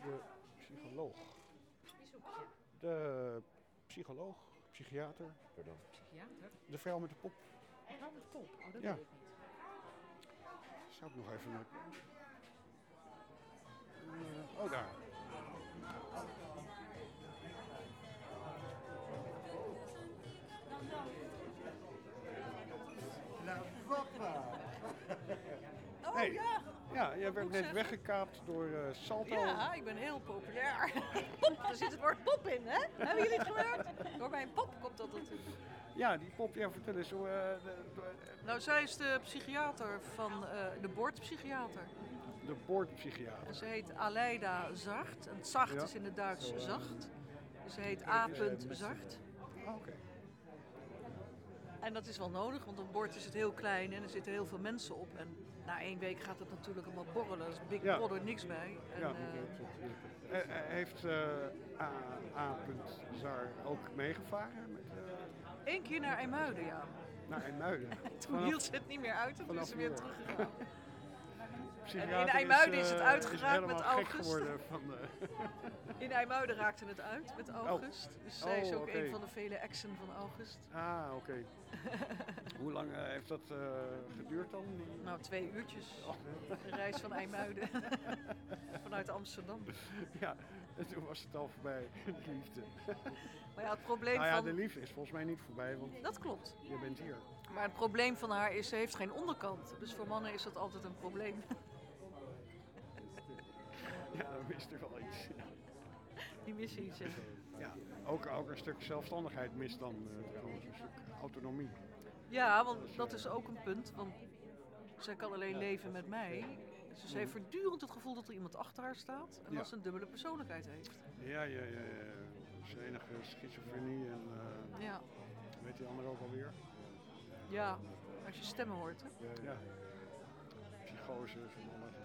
Speaker 1: de psycholoog. De psycholoog, psychiater, pardon.
Speaker 40: Psychiater?
Speaker 1: De vrouw met de pop.
Speaker 40: Oh, met pop. Oh, dat
Speaker 1: Ja.
Speaker 40: weet ik niet.
Speaker 1: Zou ik nog even naar... Oh, daar.
Speaker 41: Ja.
Speaker 1: Jij werd net
Speaker 41: zeggen?
Speaker 1: weggekaapt door eh, Salto.
Speaker 41: Ja, ik ben heel populair. Pop, daar zit het woord pop in, hè? Hebben jullie het gehoord? Door mijn pop komt dat natuurlijk.
Speaker 1: Ja, die pop, ja, vertel eens hoe... eh, de, de,
Speaker 41: Nou, zij is de psychiater van eh, de bordpsychiater.
Speaker 1: de boordpsychiater.
Speaker 41: En ze heet Aleida Zacht. En zacht
Speaker 1: Ja.
Speaker 41: is in het Duits
Speaker 1: Zo,
Speaker 41: zacht. Dus ze heet A. Zacht.
Speaker 1: Ah, Oké.
Speaker 41: En dat is wel nodig, want op bord is het heel klein en er zitten heel veel mensen op. En na één week gaat het natuurlijk allemaal borrelen. Dus Big
Speaker 1: Ja.
Speaker 41: Brother niks bij. En,
Speaker 1: Ja.
Speaker 41: eh,
Speaker 1: heeft eh A. A. Zar ook meegevaren met, eh,
Speaker 41: Eén keer naar IJmuiden, ja.
Speaker 1: naar IJmuiden?
Speaker 41: Toen hield ze het niet meer uit en toen
Speaker 1: vanaf
Speaker 41: is ze weer teruggegaan. En in IJmuiden is, het uitgeraakt met
Speaker 1: gek
Speaker 41: August.
Speaker 1: geworden van de...
Speaker 41: In IJmuiden raakte het uit met August. Dus zij is
Speaker 1: Oh,
Speaker 41: ook een van de vele exen van August.
Speaker 1: Ah, oké. Hoe lang eh, heeft dat eh, geduurd dan?
Speaker 41: Nou, twee uurtjes. Een reis van IJmuiden. Vanuit Amsterdam.
Speaker 1: Ja, en toen was het al voorbij, de liefde.
Speaker 41: Maar ja, het probleem
Speaker 1: nou ja,
Speaker 41: van-
Speaker 1: de liefde is volgens mij niet voorbij, want
Speaker 41: Dat klopt.
Speaker 1: je bent hier.
Speaker 41: Maar het probleem van haar is, ze heeft geen onderkant. Dus voor mannen is dat altijd een probleem.
Speaker 1: Ja, dan mist er wel iets.
Speaker 41: Die missen iets, ja.
Speaker 1: Ja, ook, ook een stuk zelfstandigheid mist dan, eh, een stuk autonomie.
Speaker 41: Ja, want dat is ook een punt. Want zij kan alleen leven met mij. Dus ze heeft voortdurend het gevoel dat er iemand achter haar staat. En
Speaker 1: Ja.
Speaker 41: dat ze een dubbele persoonlijkheid heeft.
Speaker 1: Ja, ja, ja. ja. Dus enige schizofrenie en... eh,
Speaker 41: Ja.
Speaker 1: Weet die andere ook alweer?
Speaker 41: Ja, als je stemmen hoort. Hè?
Speaker 1: Ja. Psychose en alles.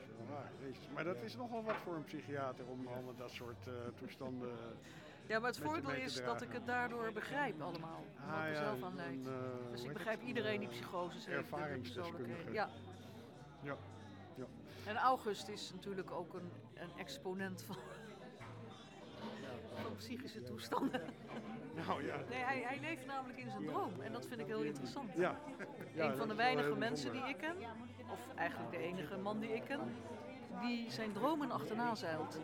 Speaker 1: Maar dat is nogal wat voor een psychiater om allemaal dat soort eh, toestanden
Speaker 41: Ja, maar het voordeel is dat ik het daardoor begrijp allemaal.
Speaker 1: Ah,
Speaker 41: ik er
Speaker 1: ja,
Speaker 41: zelf aan leid.
Speaker 1: eh,
Speaker 41: dus ik begrijp
Speaker 1: het?
Speaker 41: iedereen die
Speaker 1: Een,
Speaker 41: psychoses heeft.
Speaker 1: ervaringsdeskundige.
Speaker 41: persoonlijkheden. Ja.
Speaker 1: Ja. ja.
Speaker 41: En August is natuurlijk ook een, een exponent van, van psychische toestanden.
Speaker 1: Nou ja.
Speaker 41: Nee, hij, hij leeft namelijk in zijn droom en dat vind ik heel interessant.
Speaker 1: Ja. Ja,
Speaker 41: een van de weinige mensen die ik ken, of eigenlijk de enige man die ik ken, die zijn dromen achterna zeilt.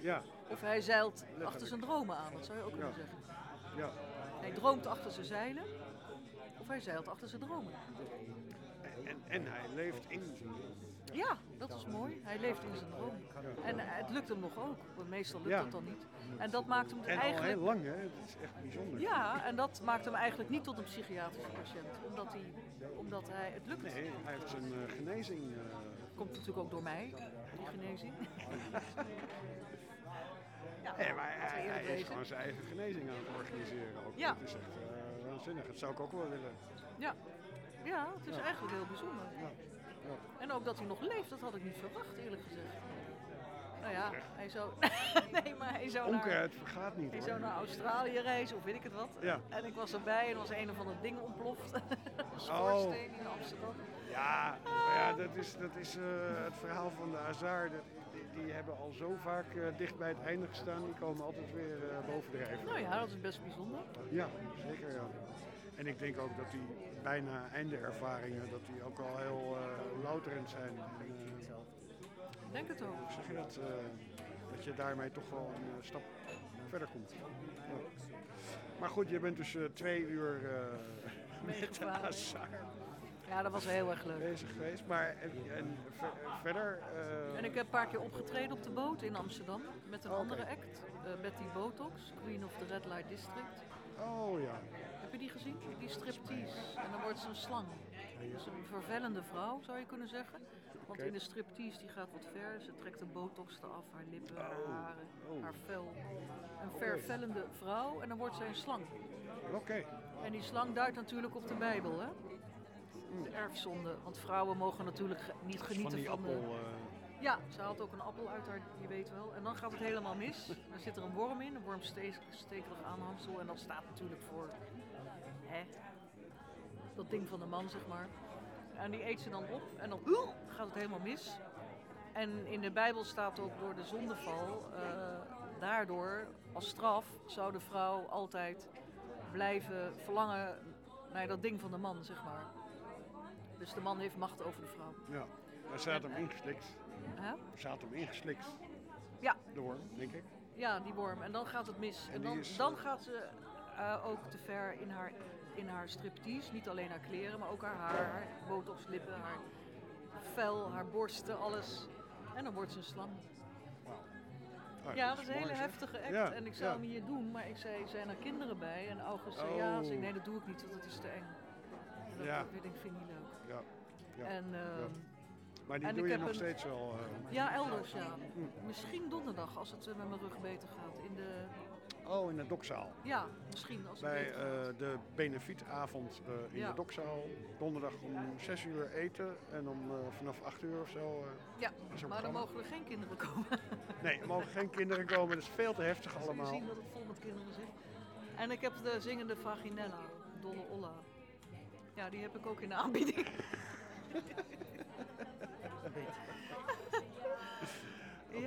Speaker 1: Ja.
Speaker 41: Of hij zeilt achter zijn dromen aan, dat zou je ook kunnen
Speaker 1: Ja.
Speaker 41: zeggen.
Speaker 1: Ja.
Speaker 41: Hij droomt achter zijn zeilen, of hij zeilt achter zijn dromen.
Speaker 1: En, en hij leeft in zijn
Speaker 41: Ja, dat is mooi. Hij leeft in zijn droom. En eh, het lukt hem nog ook, want meestal lukt
Speaker 1: Ja.
Speaker 41: dat dan niet. En dat maakt hem
Speaker 1: En
Speaker 41: eigenlijk...
Speaker 1: heel lang, hè? Het is echt bijzonder.
Speaker 41: Ja, en dat maakt hem eigenlijk niet tot een psychiatrische patiënt. Omdat hij, omdat hij het lukt.
Speaker 1: Nee, hij heeft zijn eh, genezing. eh,
Speaker 41: Komt natuurlijk ook door mij, die genezing. ja,
Speaker 1: nee, maar hij, hij is gewoon zijn eigen genezing aan het organiseren. Ook.
Speaker 41: Ja.
Speaker 1: Dat is echt eh, waanzinnig. Dat zou ik ook wel willen.
Speaker 41: Ja. ja, het is
Speaker 1: Ja.
Speaker 41: eigenlijk heel bijzonder.
Speaker 1: Ja.
Speaker 41: En ook dat hij nog leeft, dat had ik niet verwacht, eerlijk gezegd. Nou ja, hij zou... nee, maar hij zou naar...
Speaker 1: Onkruid vergaat niet
Speaker 41: Hij
Speaker 1: hoor.
Speaker 41: zou naar Australië reizen of weet ik het wat.
Speaker 1: Ja.
Speaker 41: En ik was erbij en was een of ander ding ontploft. een
Speaker 1: Oh.
Speaker 41: schoorsteen in Amsterdam.
Speaker 1: Ja, maar ja, dat is, dat is eh, het verhaal van de Azar. Die, die hebben al zo vaak eh, dicht bij het einde gestaan. Die komen altijd weer eh, bovendrijven.
Speaker 41: Nou ja, dat is best bijzonder.
Speaker 1: Ja, zeker ja. En ik denk ook dat die bijna eindeervaringen, dat die ook al heel louterend zijn. En,
Speaker 41: Ik denk het ook.
Speaker 1: zeg je dat? dat je daarmee toch wel een stap verder komt. Ja. Maar goed, je bent dus twee uur met de. Azar
Speaker 41: Ja, dat was heel erg leuk.
Speaker 1: bezig geweest. Maar en, en ver- verder... eh,
Speaker 41: En ik heb een paar keer opgetreden op de boot in Amsterdam met een andere act. eh, Betty Botox, Queen of the Red Light District.
Speaker 1: Oh ja.
Speaker 41: Heb je die gezien? Die striptease. En dan wordt ze een slang. Dus een vervellende vrouw zou je kunnen zeggen. Want in de striptease die gaat wat ver. Ze trekt de botox eraf, haar lippen, haar haren,
Speaker 1: Oh.
Speaker 41: haar vel. Een vervellende vrouw en dan wordt zij een slang.
Speaker 1: Oké.
Speaker 41: En die slang duidt natuurlijk op de Bijbel, hè? De erfzonde. Want vrouwen mogen natuurlijk niet
Speaker 1: Van
Speaker 41: genieten
Speaker 1: die
Speaker 41: van,
Speaker 1: appel...
Speaker 41: de...
Speaker 1: eh,
Speaker 41: Ja, ze haalt ook een appel uit haar, je weet wel. En dan gaat het helemaal mis. Dan zit er een worm in, een wormstekelig aanhangsel. En dat staat natuurlijk voor hè, dat ding van de man, zeg maar. En die eet ze dan op en dan uh, gaat het helemaal mis. En in de Bijbel staat ook door de zondeval, eh, daardoor als straf zou de vrouw altijd blijven verlangen naar dat ding van de man, zeg maar. Dus de man heeft macht over de vrouw.
Speaker 1: Ja, daar staat hem ingeslikt. Er staat hem ingeslikt.
Speaker 41: Ja.
Speaker 1: Door, denk ik.
Speaker 41: Ja, die worm. En dan gaat het mis.
Speaker 1: En
Speaker 41: dan,
Speaker 1: is,
Speaker 41: dan
Speaker 1: eh,
Speaker 41: gaat ze eh, ook te ver in haar, in haar striptease. Niet alleen haar kleren, maar ook haar haar, haar botoxlippen, haar vel, haar borsten, alles. En dan wordt ze een slang.
Speaker 1: Ah,
Speaker 41: ja,
Speaker 1: dat is
Speaker 41: een hele
Speaker 1: zeg.
Speaker 41: heftige act.
Speaker 1: Ja,
Speaker 41: en ik zou
Speaker 1: ja.
Speaker 41: hem hier doen, maar ik zei, zijn er kinderen bij? En August zei ja. Ik
Speaker 1: Oh.
Speaker 41: nee, dat doe ik niet, want dat is te eng. En dat
Speaker 1: Ja.
Speaker 41: ik vind ik niet leuk.
Speaker 1: Ja.
Speaker 41: En,
Speaker 1: ja.
Speaker 41: ehm,
Speaker 1: Maar die
Speaker 41: en
Speaker 1: doe
Speaker 41: ik
Speaker 1: je nog
Speaker 41: een-
Speaker 1: steeds wel. eh,
Speaker 41: Ja, elders, ja.
Speaker 1: Hm.
Speaker 41: Misschien donderdag, als het eh, met mijn rug beter gaat. In de...
Speaker 1: Oh, in de dokzaal.
Speaker 41: Ja, misschien. Als het
Speaker 1: Bij eh, de benefietavond in
Speaker 41: Ja.
Speaker 1: de dokzaal. Donderdag om 6 uur eten en om vanaf 8 uur of zo.
Speaker 41: Ja, maar dan mogen er geen kinderen komen.
Speaker 1: Nee, er mogen geen kinderen komen, dat is veel te heftig
Speaker 41: je
Speaker 1: allemaal.
Speaker 41: zien dat het vol met kinderen zit. En ik heb de zingende vaginella, Dolle Olla. Ja, die heb ik ook in de aanbieding.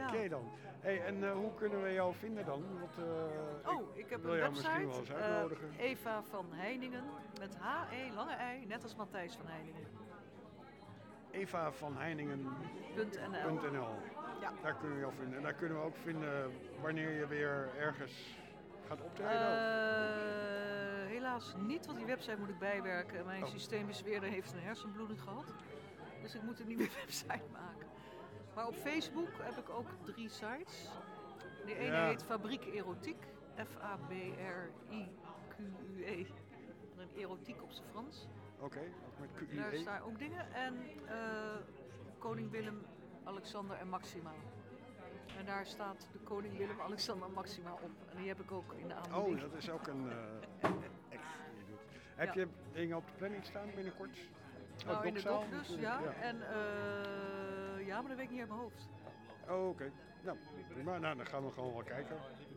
Speaker 1: Oké dan. Hey, en eh, hoe kunnen we jou vinden dan? Want, eh,
Speaker 41: Oh, ik heb een
Speaker 1: jou misschien wel eens
Speaker 41: website.
Speaker 1: uitnodigen.
Speaker 41: eh, Eva van Heiningen. Met H-E, lange I, net als Matthijs van Heiningen.
Speaker 1: Eva van Heiningen.nl.
Speaker 41: .nl. Ja.
Speaker 1: Daar kunnen we jou vinden. En daar kunnen we ook vinden wanneer je weer ergens gaat optreden.
Speaker 41: Helaas niet, want die website moet ik bijwerken. Mijn
Speaker 1: Oh.
Speaker 41: systeembeheerder heeft een hersenbloeding gehad. Dus ik moet een nieuwe website maken. Maar op Facebook heb ik ook drie sites. De ene
Speaker 1: Ja.
Speaker 41: heet Fabriek Erotiek. F-A-B-R-I-Q-U-E. Een erotiek op zijn Frans.
Speaker 1: Oké, ook met QUE.
Speaker 41: Daar staan ook dingen. En eh, Koning Willem, Alexander en Maxima. En daar staat de Koning Willem, Alexander en Maxima op. En die heb ik ook in de aanbieding.
Speaker 1: Oh, dat is ook een eh Heb je dingen op de planning staan binnenkort?
Speaker 41: Nou, in de dok dus, ja. En eh, ja, maar dat weet ik niet uit mijn hoofd.
Speaker 1: Oh, oké. Nou, prima. Nou, dan gaan we gewoon wel kijken.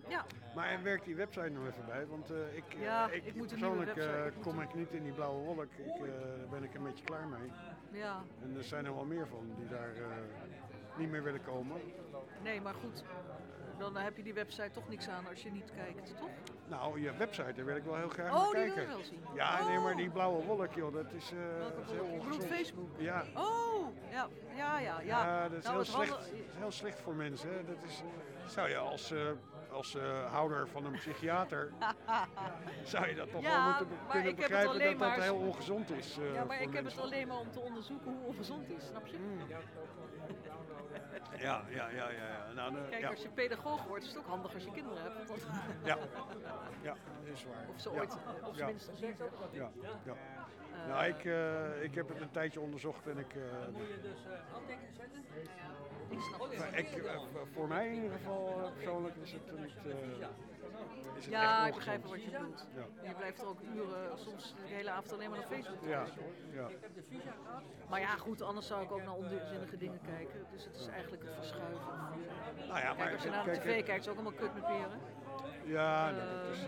Speaker 41: Ja.
Speaker 1: Maar en werkt die website nog even bij? Want eh, ik, eh,
Speaker 41: Ja,
Speaker 1: ik,
Speaker 41: ik moet
Speaker 1: persoonlijk
Speaker 41: ik moet
Speaker 1: kom ik niet in die blauwe wolk. Ik, daar ben ik een beetje klaar mee.
Speaker 41: Ja,
Speaker 1: En er zijn er wel meer van die daar niet meer willen komen.
Speaker 41: nee, maar goed. Dan heb je die website toch niks aan als je niet kijkt, toch?
Speaker 1: Nou, je website, daar wil ik wel heel graag
Speaker 41: Oh,
Speaker 1: naar
Speaker 41: die wil
Speaker 1: kijken.
Speaker 41: je wel zien.
Speaker 1: Ja, nee,
Speaker 41: Oh.
Speaker 1: maar die blauwe wolk, joh, dat is, dat is heel ongezond.
Speaker 41: Facebook?
Speaker 1: Ja.
Speaker 41: Oh, ja, ja, ja. Ja,
Speaker 1: Ja, dat is,
Speaker 41: Nou,
Speaker 1: heel,
Speaker 41: het
Speaker 1: slecht,
Speaker 41: handel-
Speaker 1: dat is heel slecht voor mensen. hè. Dat is, zou je als, eh, als eh, houder van een psychiater, zou je dat toch
Speaker 41: Ja,
Speaker 1: wel moeten be- kunnen
Speaker 41: het
Speaker 1: begrijpen dat dat heel ongezond is
Speaker 41: ja, maar ik heb het alleen maar om te onderzoeken hoe ongezond is, snap je?
Speaker 1: Ja, ja, ja, ja. ja. Nou, de-
Speaker 41: Kijk,
Speaker 1: ja.
Speaker 41: als je pedagoog wordt, is het ook handig als je kinderen hebt. Want dan-
Speaker 1: Ja. ja, dat is waar.
Speaker 41: Of ze
Speaker 1: Ja.
Speaker 41: ooit, eh, of ze
Speaker 1: Ja.
Speaker 41: minstens.
Speaker 1: Ja, ja.
Speaker 41: Eh,
Speaker 1: nou, ik, eh, ik heb het een tijdje onderzocht en ik... eh,
Speaker 2: Moet je dus uh, handtekeningen zetten?
Speaker 41: Ik snap het.
Speaker 1: maar ik, eh, voor mij in ieder geval eh, persoonlijk is het niet... eh, is het
Speaker 41: Ja,
Speaker 1: echt
Speaker 41: ik begrijp wat je bedoelt.
Speaker 1: Ja.
Speaker 41: Je blijft er ook uren, soms de hele avond alleen maar naar Facebook
Speaker 1: Ja,
Speaker 41: kijken.
Speaker 1: ja.
Speaker 2: Ik heb de visa gehad.
Speaker 41: Maar ja, goed, anders zou ik ook naar onzinnige dingen kijken. Dus het is eigenlijk het verschuiven.
Speaker 1: Nou ja, maar
Speaker 41: kijk, als je naar de
Speaker 1: kijk,
Speaker 41: tv kijkt, is het ook allemaal kut met peren.
Speaker 1: Ja, nee, dat is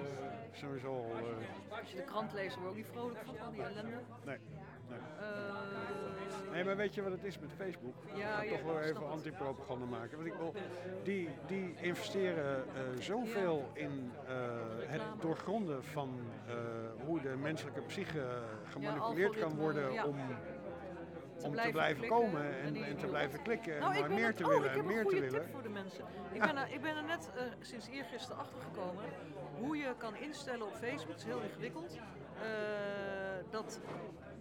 Speaker 1: sowieso al... eh,
Speaker 41: Als je de krant leest, word je ook niet vrolijk van, van die ellende.
Speaker 1: nee, nee. Nee, maar weet je wat het is met Facebook?
Speaker 41: Ja,
Speaker 1: ik ga
Speaker 41: ja,
Speaker 1: toch wel even antipropaganda maken. Want ik wil, die, die investeren eh, zoveel in eh, het doorgronden van eh, hoe de menselijke psyche gemanipuleerd kan worden om, om te
Speaker 41: blijven
Speaker 1: blijven
Speaker 41: klikken
Speaker 1: komen
Speaker 41: en
Speaker 1: en, te blijven klikken en
Speaker 41: Nou, ik
Speaker 1: maar
Speaker 41: ben
Speaker 1: meer
Speaker 41: net-
Speaker 1: te
Speaker 41: oh,
Speaker 1: willen
Speaker 41: ik
Speaker 1: en
Speaker 41: heb
Speaker 1: meer
Speaker 41: een
Speaker 1: te
Speaker 41: goede
Speaker 1: willen.
Speaker 41: tip voor de mensen. Ik ben er, ik ben er net sinds eergisteren achter gekomen hoe je kan instellen op Facebook. Het is heel ingewikkeld. dat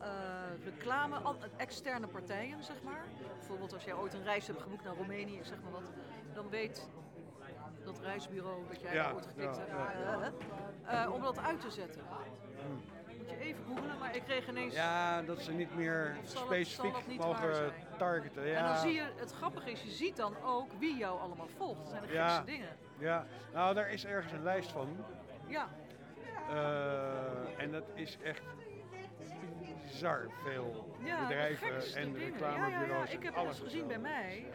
Speaker 41: eh, reclame, externe partijen, zeg maar. Bijvoorbeeld als jij ooit een reis hebt geboekt naar Roemenië, zeg maar wat. Dan weet dat reisbureau dat jij
Speaker 1: Ja,
Speaker 41: ooit geklikt
Speaker 1: ja,
Speaker 41: hebt,
Speaker 1: ja,
Speaker 41: eh, om dat uit te zetten. Moet je even googelen, maar ik kreeg ineens...
Speaker 1: Ja, dat ze niet meer specifiek
Speaker 41: het niet
Speaker 1: mogen targeten. Ja.
Speaker 41: En dan zie je, het grappige is, je ziet dan ook wie jou allemaal volgt. Dat zijn de gekste dingen.
Speaker 1: Ja, nou daar is ergens een lijst van.
Speaker 41: Ja,
Speaker 1: Eh, en dat is echt bizar veel
Speaker 41: ja
Speaker 1: bedrijven en reclamebureaus.
Speaker 41: Ja, ja, ja.
Speaker 1: en
Speaker 41: Ik heb
Speaker 1: alles
Speaker 41: gezien bij mij.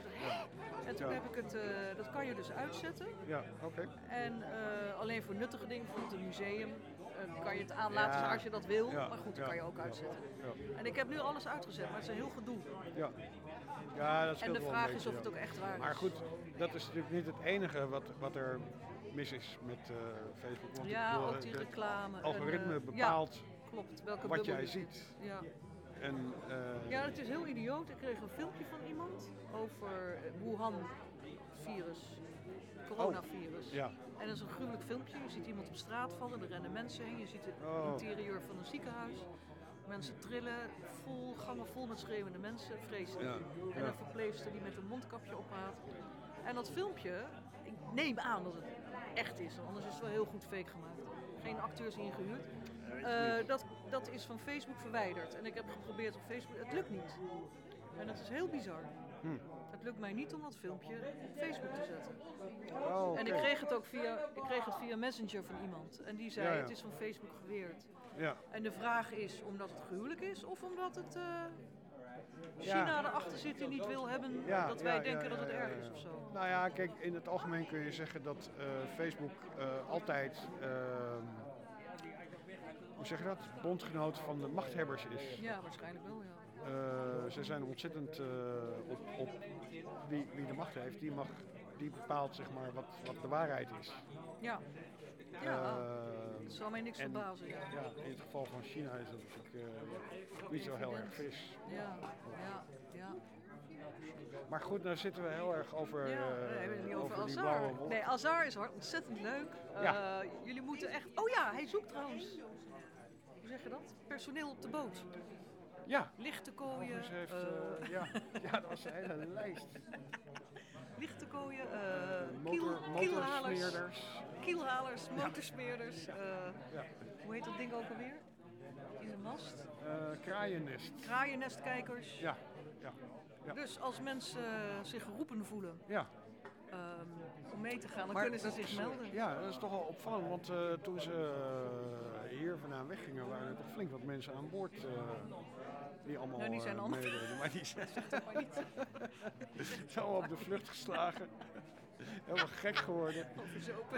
Speaker 41: En toen heb ik het, eh, dat kan je dus uitzetten.
Speaker 1: Ja, oké.
Speaker 41: En eh, alleen voor nuttige dingen, bijvoorbeeld een museum, eh, kan je het aan laten
Speaker 1: Ja.
Speaker 41: staan als je dat wil. Maar goed, dat kan je ook uitzetten.
Speaker 1: ja.
Speaker 41: En ik heb nu alles uitgezet, maar het is een heel gedoe.
Speaker 1: Ja. Ja, dat
Speaker 41: En de vraag is of het ook echt waar is.
Speaker 1: Maar goed, dat is natuurlijk niet het enige wat, wat er mis is met Facebook. Want
Speaker 41: Ja, ook die
Speaker 1: het
Speaker 41: reclame en,
Speaker 1: algoritme bepaalt
Speaker 41: klopt, welke
Speaker 1: wat jij ziet.
Speaker 41: Ja.
Speaker 1: En, eh,
Speaker 41: Ja, het is heel idioot. Ik kreeg een filmpje van iemand over het Wuhan-virus, coronavirus.
Speaker 1: Oh, ja.
Speaker 41: En dat is een gruwelijk filmpje. Je ziet iemand op straat vallen, er rennen mensen heen. Je ziet het
Speaker 1: Oh.
Speaker 41: interieur van een ziekenhuis. Mensen trillen, vol, gangen vol met schreeuwende mensen, vreselijk.
Speaker 1: Ja,
Speaker 41: En
Speaker 1: ja.
Speaker 41: een verpleegster die met een mondkapje oppraat. En dat filmpje, ik neem aan dat het echt is, anders is het wel heel goed fake gemaakt. Geen acteurs ingehuurd. Eh, dat, dat is van Facebook verwijderd. En ik heb geprobeerd op Facebook, het lukt niet. En dat is heel bizar.
Speaker 1: Hm.
Speaker 41: Het lukt mij niet om dat filmpje op Facebook te zetten.
Speaker 1: Oh,
Speaker 41: En ik kreeg het ook via, ik kreeg het via Messenger van iemand. En die zei,
Speaker 1: Ja, ja.
Speaker 41: het is van Facebook geweerd.
Speaker 1: Ja.
Speaker 41: En de vraag is omdat het gruwelijk is of omdat het eh. China erachter zit die niet wil hebben dat wij denken dat het erg is of zo.
Speaker 1: Nou ja, kijk, in het algemeen kun je zeggen dat eh, Facebook altijd, ehm, hoe zeg je dat, bondgenoot van de machthebbers is.
Speaker 41: Ja, waarschijnlijk wel, ja.
Speaker 1: Eh, ze zijn ontzettend eh, op, op wie, wie de macht heeft, die, mag, die bepaalt zeg maar wat, wat de waarheid is.
Speaker 41: Ja. Ja,
Speaker 1: Eh,
Speaker 41: dat zou mij niks
Speaker 1: en,
Speaker 41: verbazen, ja.
Speaker 1: ja. In het geval van China is dat natuurlijk niet zo heel erg fris.
Speaker 41: Ja, ja, ja.
Speaker 1: Maar goed, nou zitten we heel erg over,
Speaker 41: Ja,
Speaker 1: eh,
Speaker 41: we hebben het niet over,
Speaker 1: die
Speaker 41: Azar. Nee, Azar is ontzettend leuk.
Speaker 1: Ja.
Speaker 41: Jullie moeten echt... Oh ja, hij zoekt trouwens. Hoe zeg je dat? Personeel op de boot.
Speaker 1: Ja. Overigens heeft,
Speaker 41: eh,
Speaker 1: eh, ja. ja, dat was een hele lijst.
Speaker 41: Lichtekooien, eh
Speaker 1: Motor-
Speaker 41: kiel, kielhalers,
Speaker 1: motorsmeerders.
Speaker 41: kielhalers, motorsmeerders.
Speaker 1: Ja.
Speaker 41: Hoe heet dat ding ook alweer? In de mast?
Speaker 1: Kraaiennest.
Speaker 41: Kraaiennestkijkers.
Speaker 1: Ja, ja. ja.
Speaker 41: Dus als mensen zich geroepen voelen
Speaker 1: Ja.
Speaker 41: ehm, om mee te gaan, dan
Speaker 1: Maar
Speaker 41: kunnen ze zich melden.
Speaker 1: Ja, dat is toch wel opvallend, want toen ze eh, hier vandaan weggingen, waren er toch flink wat mensen aan boord eh, die allemaal,
Speaker 41: Ja, die zijn
Speaker 1: eh,
Speaker 41: allemaal-
Speaker 1: meededen. Maar die zijn, op de vlucht geslagen. Helemaal gek geworden.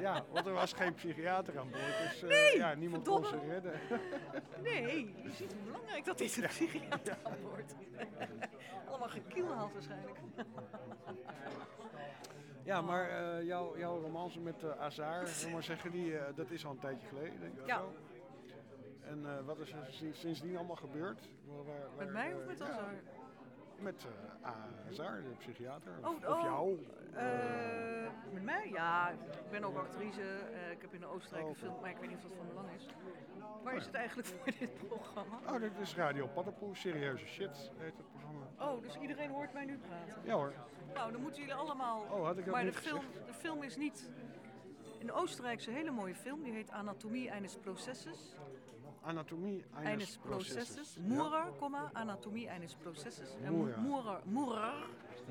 Speaker 1: Ja, want er was geen psychiater aan boord, dus eh,
Speaker 41: Nee,
Speaker 1: ja, niemand kon ze redden.
Speaker 41: Nee, je ziet hoe belangrijk dat is, een psychiater aan boord. Allemaal gekielhaald waarschijnlijk.
Speaker 1: Ja, maar eh, jouw, jouw romance met uh, Azar, maar zeggen, die, eh, dat is al een tijdje geleden, denk ik.
Speaker 41: Ja.
Speaker 1: En eh, wat is er sinds- sindsdien allemaal gebeurd? Waar- waar-
Speaker 41: Met mij of met
Speaker 1: ja,
Speaker 41: Azar?
Speaker 1: Met eh, Azar, de psychiater. Of,
Speaker 41: Oh,
Speaker 1: of
Speaker 41: oh,
Speaker 1: jou.
Speaker 41: eh, met mij? Ja, ik ben ook actrice. ik heb in Oostenrijk
Speaker 1: Oh,
Speaker 41: gefilmd, maar ik weet niet of dat van belang is. Waar is het eigenlijk voor dit programma?
Speaker 1: Oh, dit is Radio Paddenpoel, serieuze shit heet het programma.
Speaker 41: Oh, dus iedereen hoort mij nu praten?
Speaker 1: Ja hoor.
Speaker 41: Nou, dan moeten jullie allemaal...
Speaker 1: Oh, had ik dat
Speaker 41: maar
Speaker 1: niet
Speaker 41: de film, de film is niet... In Oostenrijk is een hele mooie film, die heet Anatomie eines Prozesses.
Speaker 1: Anatomie eines,
Speaker 41: Eines Prozesses.
Speaker 1: Ja.
Speaker 41: Komma, Anatomie eines Prozesses. En
Speaker 1: Murer.
Speaker 41: Murer.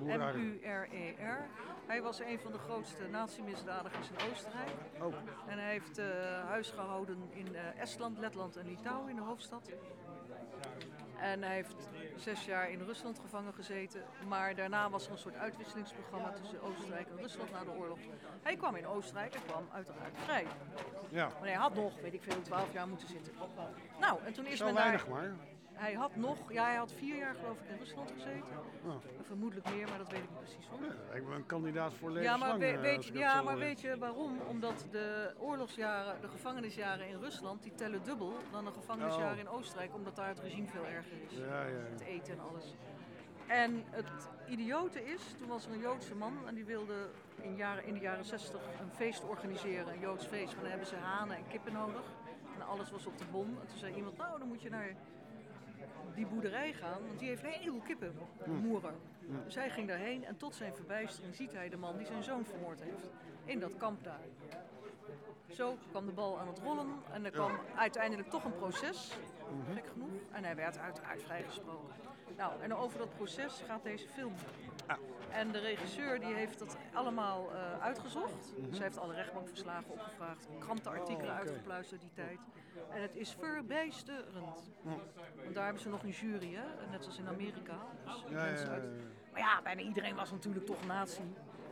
Speaker 41: M-U-R-E-R. Hij was een van de grootste nazi-misdadigers in Oostenrijk.
Speaker 1: Oh.
Speaker 41: En hij heeft eh, huis gehouden in eh, Estland, Letland en Litouwen in de hoofdstad. En hij heeft zes jaar in Rusland gevangen gezeten. Maar daarna was er een soort uitwisselingsprogramma tussen Oostenrijk en Rusland na de oorlog. Hij kwam in Oostenrijk en kwam uiteraard vrij.
Speaker 1: Ja.
Speaker 41: Maar hij had nog, weet ik veel, twaalf jaar moeten zitten. Nou, en toen is
Speaker 1: Zo
Speaker 41: men
Speaker 1: weinig
Speaker 41: daar...
Speaker 1: maar.
Speaker 41: Hij had nog, ja, hij had vier jaar geloof ik in Rusland gezeten.
Speaker 1: Oh.
Speaker 41: Vermoedelijk meer, maar dat weet ik niet precies hoor.
Speaker 1: Ja, ik ben een kandidaat voor
Speaker 41: Ja,
Speaker 1: levenslang.
Speaker 41: maar, we-
Speaker 1: eh,
Speaker 41: weet,
Speaker 1: ik
Speaker 41: ja, maar
Speaker 1: eh,
Speaker 41: weet je waarom? Omdat de oorlogsjaren, de gevangenisjaren in Rusland, die tellen dubbel dan de gevangenisjaren
Speaker 1: Oh.
Speaker 41: in Oostenrijk, omdat daar het regime veel erger is.
Speaker 1: Ja, ja, ja.
Speaker 41: Het eten en alles. En het idiote is, toen was er een Joodse man en die wilde in, jaren, in de jaren 60 een feest organiseren, een Joods feest. Maar dan hebben ze hanen en kippen nodig. En alles was op de bon. En toen zei iemand, nou dan moet je naar die boerderij gaan, want die heeft een heleboel kippen, moeren.
Speaker 1: Hm.
Speaker 41: Dus hij ging daarheen en tot zijn verbijstering ziet hij de man die zijn zoon vermoord heeft. In dat kamp daar. Zo kwam de bal aan het rollen en er kwam uiteindelijk toch een proces, gek genoeg. En hij werd uiteraard vrijgesproken. Nou, en over dat proces gaat deze film. En de regisseur die heeft dat allemaal eh, uitgezocht.
Speaker 1: Mhm.
Speaker 41: Hij heeft alle rechtbankverslagen opgevraagd, krantenartikelen
Speaker 1: Oh, oké.
Speaker 41: uitgepluist uit die tijd. En het is verbijsterend.
Speaker 1: Ja.
Speaker 41: Want daar hebben ze nog een jury, hè? net zoals in Amerika. Dus
Speaker 1: Ja,
Speaker 41: mensen
Speaker 1: ja, ja,
Speaker 41: uit-. Maar ja, bijna iedereen was natuurlijk toch nazi.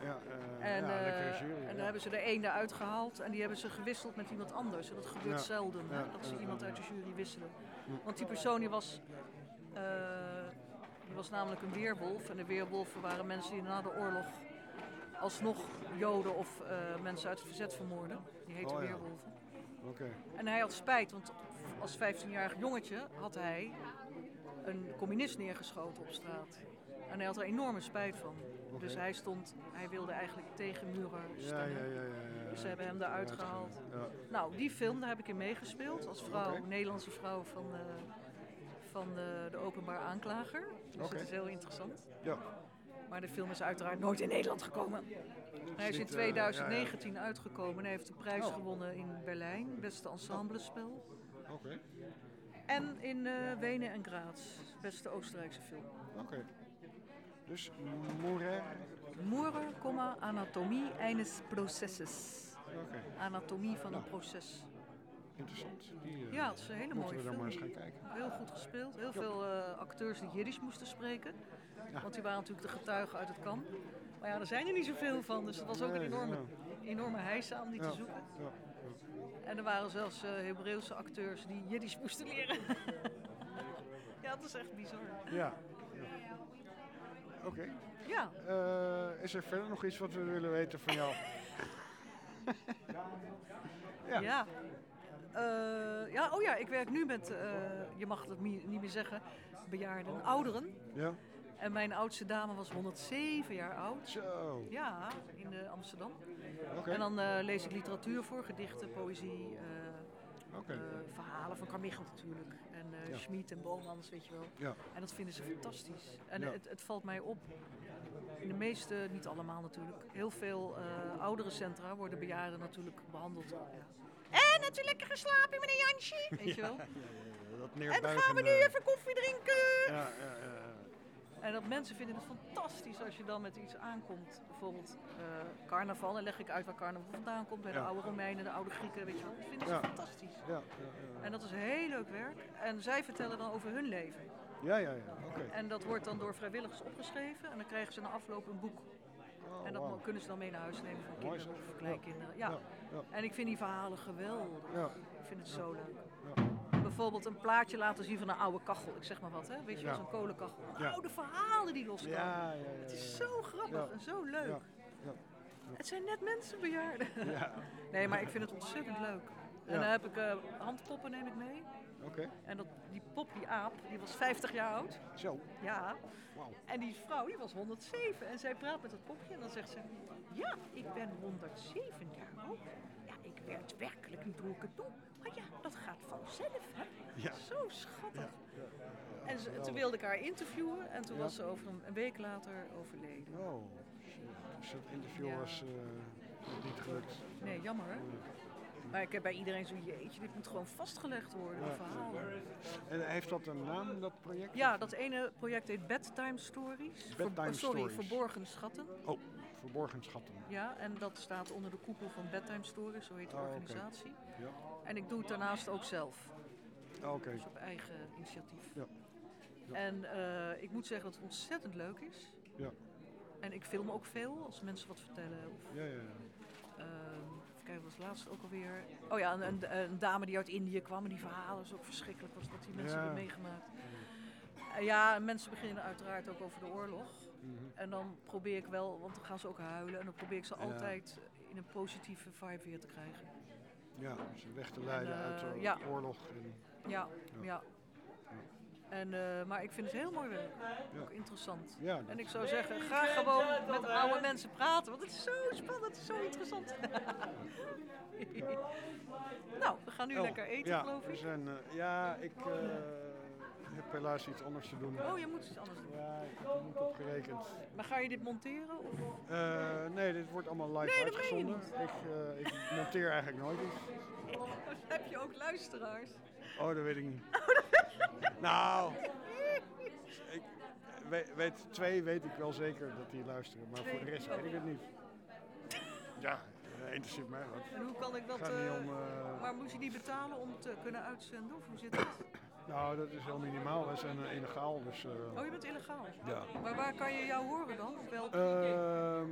Speaker 1: Ja, eh,
Speaker 41: En, eh,
Speaker 1: lekkere jury.
Speaker 41: en dan hebben ze er één eruit gehaald en die hebben ze gewisseld met iemand anders. En dat gebeurt zelden, hè, dat ze iemand uit de jury wisselen. Want die persoon die was, eh, die was namelijk een weerwolf. En de weerwolven waren mensen die na de oorlog alsnog Joden of eh, mensen uit het verzet vermoorden. Die heten
Speaker 1: Oh, ja.
Speaker 41: weerwolven. En hij had spijt, want als 15-jarig jongetje had hij een communist neergeschoten op straat. En hij had er enorme spijt van. Dus hij stond, hij wilde eigenlijk tegen muren stemmen.
Speaker 1: ja, ja, ja, ja,
Speaker 41: Dus ze hebben hem eruit
Speaker 1: Eruit
Speaker 41: gehaald. Nou, die film, daar heb ik in meegespeeld als vrouw. Nederlandse vrouw van, eh, van de, de openbaar aanklager. Dus het is heel interessant.
Speaker 1: Ja.
Speaker 41: Maar de film is uiteraard nooit in Nederland gekomen. Hij is in
Speaker 1: niet, eh,
Speaker 41: 2019 uitgekomen en hij heeft de prijs
Speaker 1: Oh.
Speaker 41: gewonnen in Berlijn, beste ensemblespel.
Speaker 1: Oké.
Speaker 41: En in eh, Wenen en Graz, beste Oostenrijkse film.
Speaker 1: Oké. Dus Mouret.
Speaker 41: Moerer, comma, anatomie eines processes.
Speaker 1: Oké.
Speaker 41: Anatomie van een proces.
Speaker 1: Interessant. Die, eh,
Speaker 41: Ja, het is een hele
Speaker 1: moeten
Speaker 41: mooie
Speaker 1: we
Speaker 41: film.
Speaker 1: maar eens gaan kijken.
Speaker 41: Heel goed gespeeld. Heel veel eh, acteurs die Jiddisch moesten spreken. Want die waren natuurlijk de getuigen uit het kamp. Maar ja, er zijn er niet zoveel van. Dus het was ook een enorme, enorme heisa om die te zoeken. En er waren zelfs eh Hebreeuwse acteurs die Jiddisch moesten leren. ja, dat is echt bizar.
Speaker 1: Ja. Oké.
Speaker 41: Ja.
Speaker 1: Eh, is er verder nog iets wat we willen weten van jou? Ja.
Speaker 41: Ja. Eh, ja, oh ja, ik werk nu met, je mag dat mi- niet meer zeggen, bejaarden, ouderen.
Speaker 1: Ja.
Speaker 41: En mijn oudste dame was 107 jaar oud.
Speaker 1: Zo.
Speaker 41: Ja, in eh, Amsterdam.
Speaker 1: Oké.
Speaker 41: En dan eh, lees ik literatuur voor, gedichten, poëzie, eh,
Speaker 1: Oké.
Speaker 41: eh, verhalen van Carmichael natuurlijk. En eh
Speaker 1: Ja.
Speaker 41: Schmid en Bomans, weet je wel.
Speaker 1: Ja.
Speaker 41: En dat vinden ze fantastisch. En
Speaker 1: Ja.
Speaker 41: het, het valt mij op, in de meeste, niet allemaal natuurlijk, heel veel uh, oudere centra worden bejaarden natuurlijk behandeld. Ja. En hebt u lekker geslapen, meneer Jansje? Weet je wel?
Speaker 1: Ja, ja, ja, dat
Speaker 41: En dan gaan we nu even koffie drinken.
Speaker 1: Ja, ja.
Speaker 41: En dat mensen vinden het fantastisch als je dan met iets aankomt. Bijvoorbeeld eh, carnaval. Dan leg ik uit waar carnaval vandaan komt. Bij de
Speaker 1: Ja.
Speaker 41: oude Romeinen, de oude Grieken, weet je wel. Dat vinden ze
Speaker 1: Ja.
Speaker 41: fantastisch.
Speaker 1: Ja.
Speaker 41: En dat is heel leuk werk. En zij vertellen dan over hun leven.
Speaker 1: Ja, ja, ja. Oké.
Speaker 41: En dat wordt dan door vrijwilligers opgeschreven. En dan krijgen ze na afloop een boek.
Speaker 1: Oh,
Speaker 41: en dat kunnen ze dan mee naar huis nemen voor kinderen of kleinkinderen. Ja. En ik vind die verhalen geweldig.
Speaker 1: Ja.
Speaker 41: Ik vind het zo leuk. Bijvoorbeeld een plaatje laten zien van een oude kachel. Ik zeg maar wat, hè? Weet je
Speaker 1: Ja.
Speaker 41: zo'n kolenkachel.
Speaker 1: Ja.
Speaker 41: Oude verhalen die loskomen.
Speaker 1: Ja,
Speaker 41: Het is zo grappig en zo leuk. Het zijn net mensen bejaarden.
Speaker 1: Ja.
Speaker 41: Nee, maar ik vind het ontzettend leuk. En dan heb ik eh, handpoppen neem ik mee.
Speaker 1: Oké.
Speaker 41: En dat, die pop, die aap, die was 50 jaar oud.
Speaker 1: Zo.
Speaker 41: Ja. En die vrouw, die was 107. En zij praat met dat popje en dan zegt ze... Ja, ik ben 107 jaar oud. Werd werkelijk niet hoe ik het doe. Maar ja, dat gaat vanzelf, hè.
Speaker 1: Ja.
Speaker 41: Zo schattig.
Speaker 1: Ja.
Speaker 41: En ze- toen wilde ik haar interviewen. En toen was ze over een, een week later overleden.
Speaker 1: Oh. Dus dat interview was eh, niet gelukt.
Speaker 41: Nee, jammer hè. Maar ik heb bij iedereen zo, jeetje, dit moet gewoon vastgelegd worden, een verhaal.
Speaker 1: En heeft dat een naam, dat project?
Speaker 41: Ja, dat ene project heet Bedtime Stories. Ver-
Speaker 1: Bedtime
Speaker 41: sorry,
Speaker 1: Stories.
Speaker 41: Verborgen Schatten.
Speaker 1: Oh, verborgen schatten.
Speaker 41: Ja, en dat staat onder de koepel van Bedtime Stories, zo heet de
Speaker 1: oké.
Speaker 41: organisatie.
Speaker 1: Ja.
Speaker 41: En ik doe het daarnaast ook zelf.
Speaker 1: Ah, Oké.
Speaker 41: Dus op eigen initiatief.
Speaker 1: Ja. Ja.
Speaker 41: En eh, ik moet zeggen dat het ontzettend leuk is.
Speaker 1: Ja.
Speaker 41: En ik film ook veel als mensen wat vertellen. Of,
Speaker 1: Ja, ja, ja.
Speaker 41: ehm, even kijken, wat was laatst ook alweer? Oh ja, een, een, een dame die uit Indië kwam en die verhalen is ook verschrikkelijk was wat die mensen
Speaker 1: Ja.
Speaker 41: hebben meegemaakt. Eh, ja, en mensen beginnen uiteraard ook over de oorlog.
Speaker 1: Mhm.
Speaker 41: En dan probeer ik wel, want dan gaan ze ook huilen. En dan probeer ik ze
Speaker 1: Ja.
Speaker 41: altijd in een positieve vibe weer te krijgen.
Speaker 1: Ja, ze weg te leiden
Speaker 41: En,
Speaker 1: uit
Speaker 41: eh,
Speaker 1: de
Speaker 41: ja.
Speaker 1: oorlog. En,
Speaker 41: Ja, ja. En, eh, maar ik vind het heel mooi werk.
Speaker 1: Ja.
Speaker 41: Ook interessant.
Speaker 1: Ja,
Speaker 41: en ik zou zeggen, ga gewoon met oude mensen praten. Want het is zo spannend, het is zo interessant. nou, we gaan nu
Speaker 1: Oh,
Speaker 41: lekker eten,
Speaker 1: ja,
Speaker 41: geloof
Speaker 1: we
Speaker 41: ik.
Speaker 1: zijn, eh, ja, ik eh, heb helaas iets anders te doen.
Speaker 41: Oh, je moet iets anders doen.
Speaker 1: Ja, ik heb er niet op gerekend.
Speaker 41: Maar ga je dit monteren? Of?
Speaker 1: Eh, nee, dit wordt allemaal live
Speaker 41: Nee, dat
Speaker 1: uitgezonden. Ik, eh, ik monteer eigenlijk nooit iets.
Speaker 41: Heb je ook luisteraars?
Speaker 1: Oh, dat weet ik niet. nou, ik weet, weet, twee weet ik wel zeker dat die luisteren, maar voor de rest weet ik het niet. Ja, eh, interesseert mij wat.
Speaker 41: En hoe kan ik dat...
Speaker 1: Om,
Speaker 41: maar moet je die betalen om te kunnen uitzenden? Of hoe zit dat?
Speaker 1: Nou, dat is heel minimaal. Wij zijn eh, illegaal, dus... eh,
Speaker 41: Oh, je bent illegaal?
Speaker 1: Ja.
Speaker 41: Maar waar kan je jou horen dan? Op welk...
Speaker 1: Ehm,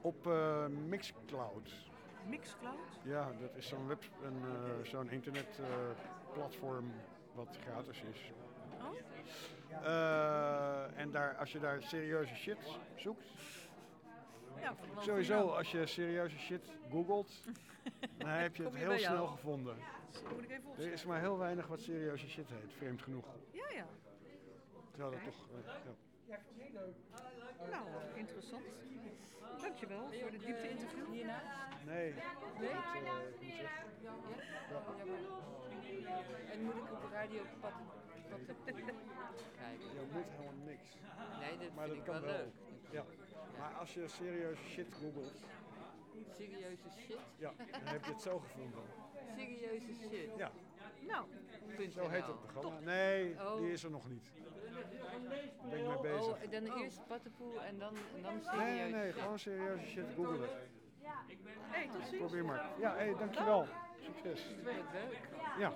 Speaker 1: Op eh, Mixcloud.
Speaker 41: Mixcloud?
Speaker 1: Ja, dat is zo'n web, een, eh, zo'n internetplatform wat gratis is.
Speaker 41: Oh?
Speaker 1: Eh, en daar, als je daar serieuze shit zoekt,
Speaker 41: Ja, wel
Speaker 1: sowieso als je serieuze shit googelt, dan heb je het heel snel gevonden.
Speaker 41: Moet ik even
Speaker 1: Er is maar heel weinig wat serieuze shit heet, vreemd genoeg.
Speaker 41: Ja, ja.
Speaker 1: Terwijl dat toch, eh, ja.
Speaker 41: Nou, interessant. Dankjewel voor dit diepte-interview. Hierna?
Speaker 1: Nee.
Speaker 41: Nee?
Speaker 1: Dat, ik moet weg.
Speaker 34: En moet ik op de radio pad, pad kijken?
Speaker 1: Je moet helemaal niks.
Speaker 34: Nee, dat
Speaker 1: maar
Speaker 34: vind
Speaker 1: dat
Speaker 34: ik
Speaker 1: kan
Speaker 34: wel
Speaker 1: wel.
Speaker 34: leuk.
Speaker 1: Ja. Maar als je serieuze shit googelt,
Speaker 34: Serieuze shit?
Speaker 1: ja, dan heb je het zo gevonden.
Speaker 34: Serieuze shit?
Speaker 1: Ja.
Speaker 41: Nou,
Speaker 1: Zo heet het programma. Nee, die is er nog niet. Daar ben ik mee bezig.
Speaker 34: Oh, dan eerst pattenpoel en dan, en dan serieuze
Speaker 1: Nee, nee, gewoon serieuze shit googelen.
Speaker 41: Hey, tot ziens.
Speaker 1: Probeer maar. Ja, hey, dankjewel. Succes. Ja.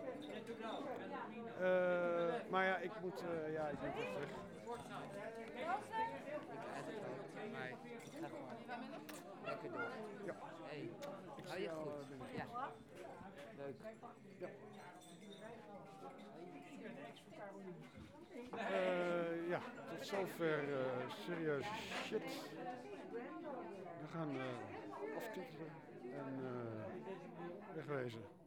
Speaker 1: Eh, maar ja, ik moet, eh, ja, ik moet echt weg.
Speaker 34: Ik uit het hoofd, maar ik ga gewoon lekker door.
Speaker 1: Ja.
Speaker 34: Hey,
Speaker 1: Ik
Speaker 34: hou
Speaker 1: zie
Speaker 34: je goed. Ja. Leuk.
Speaker 1: Ja. Eh, ja, tot zover eh, serieuze shit. We gaan eh aftitelen en wegwezen.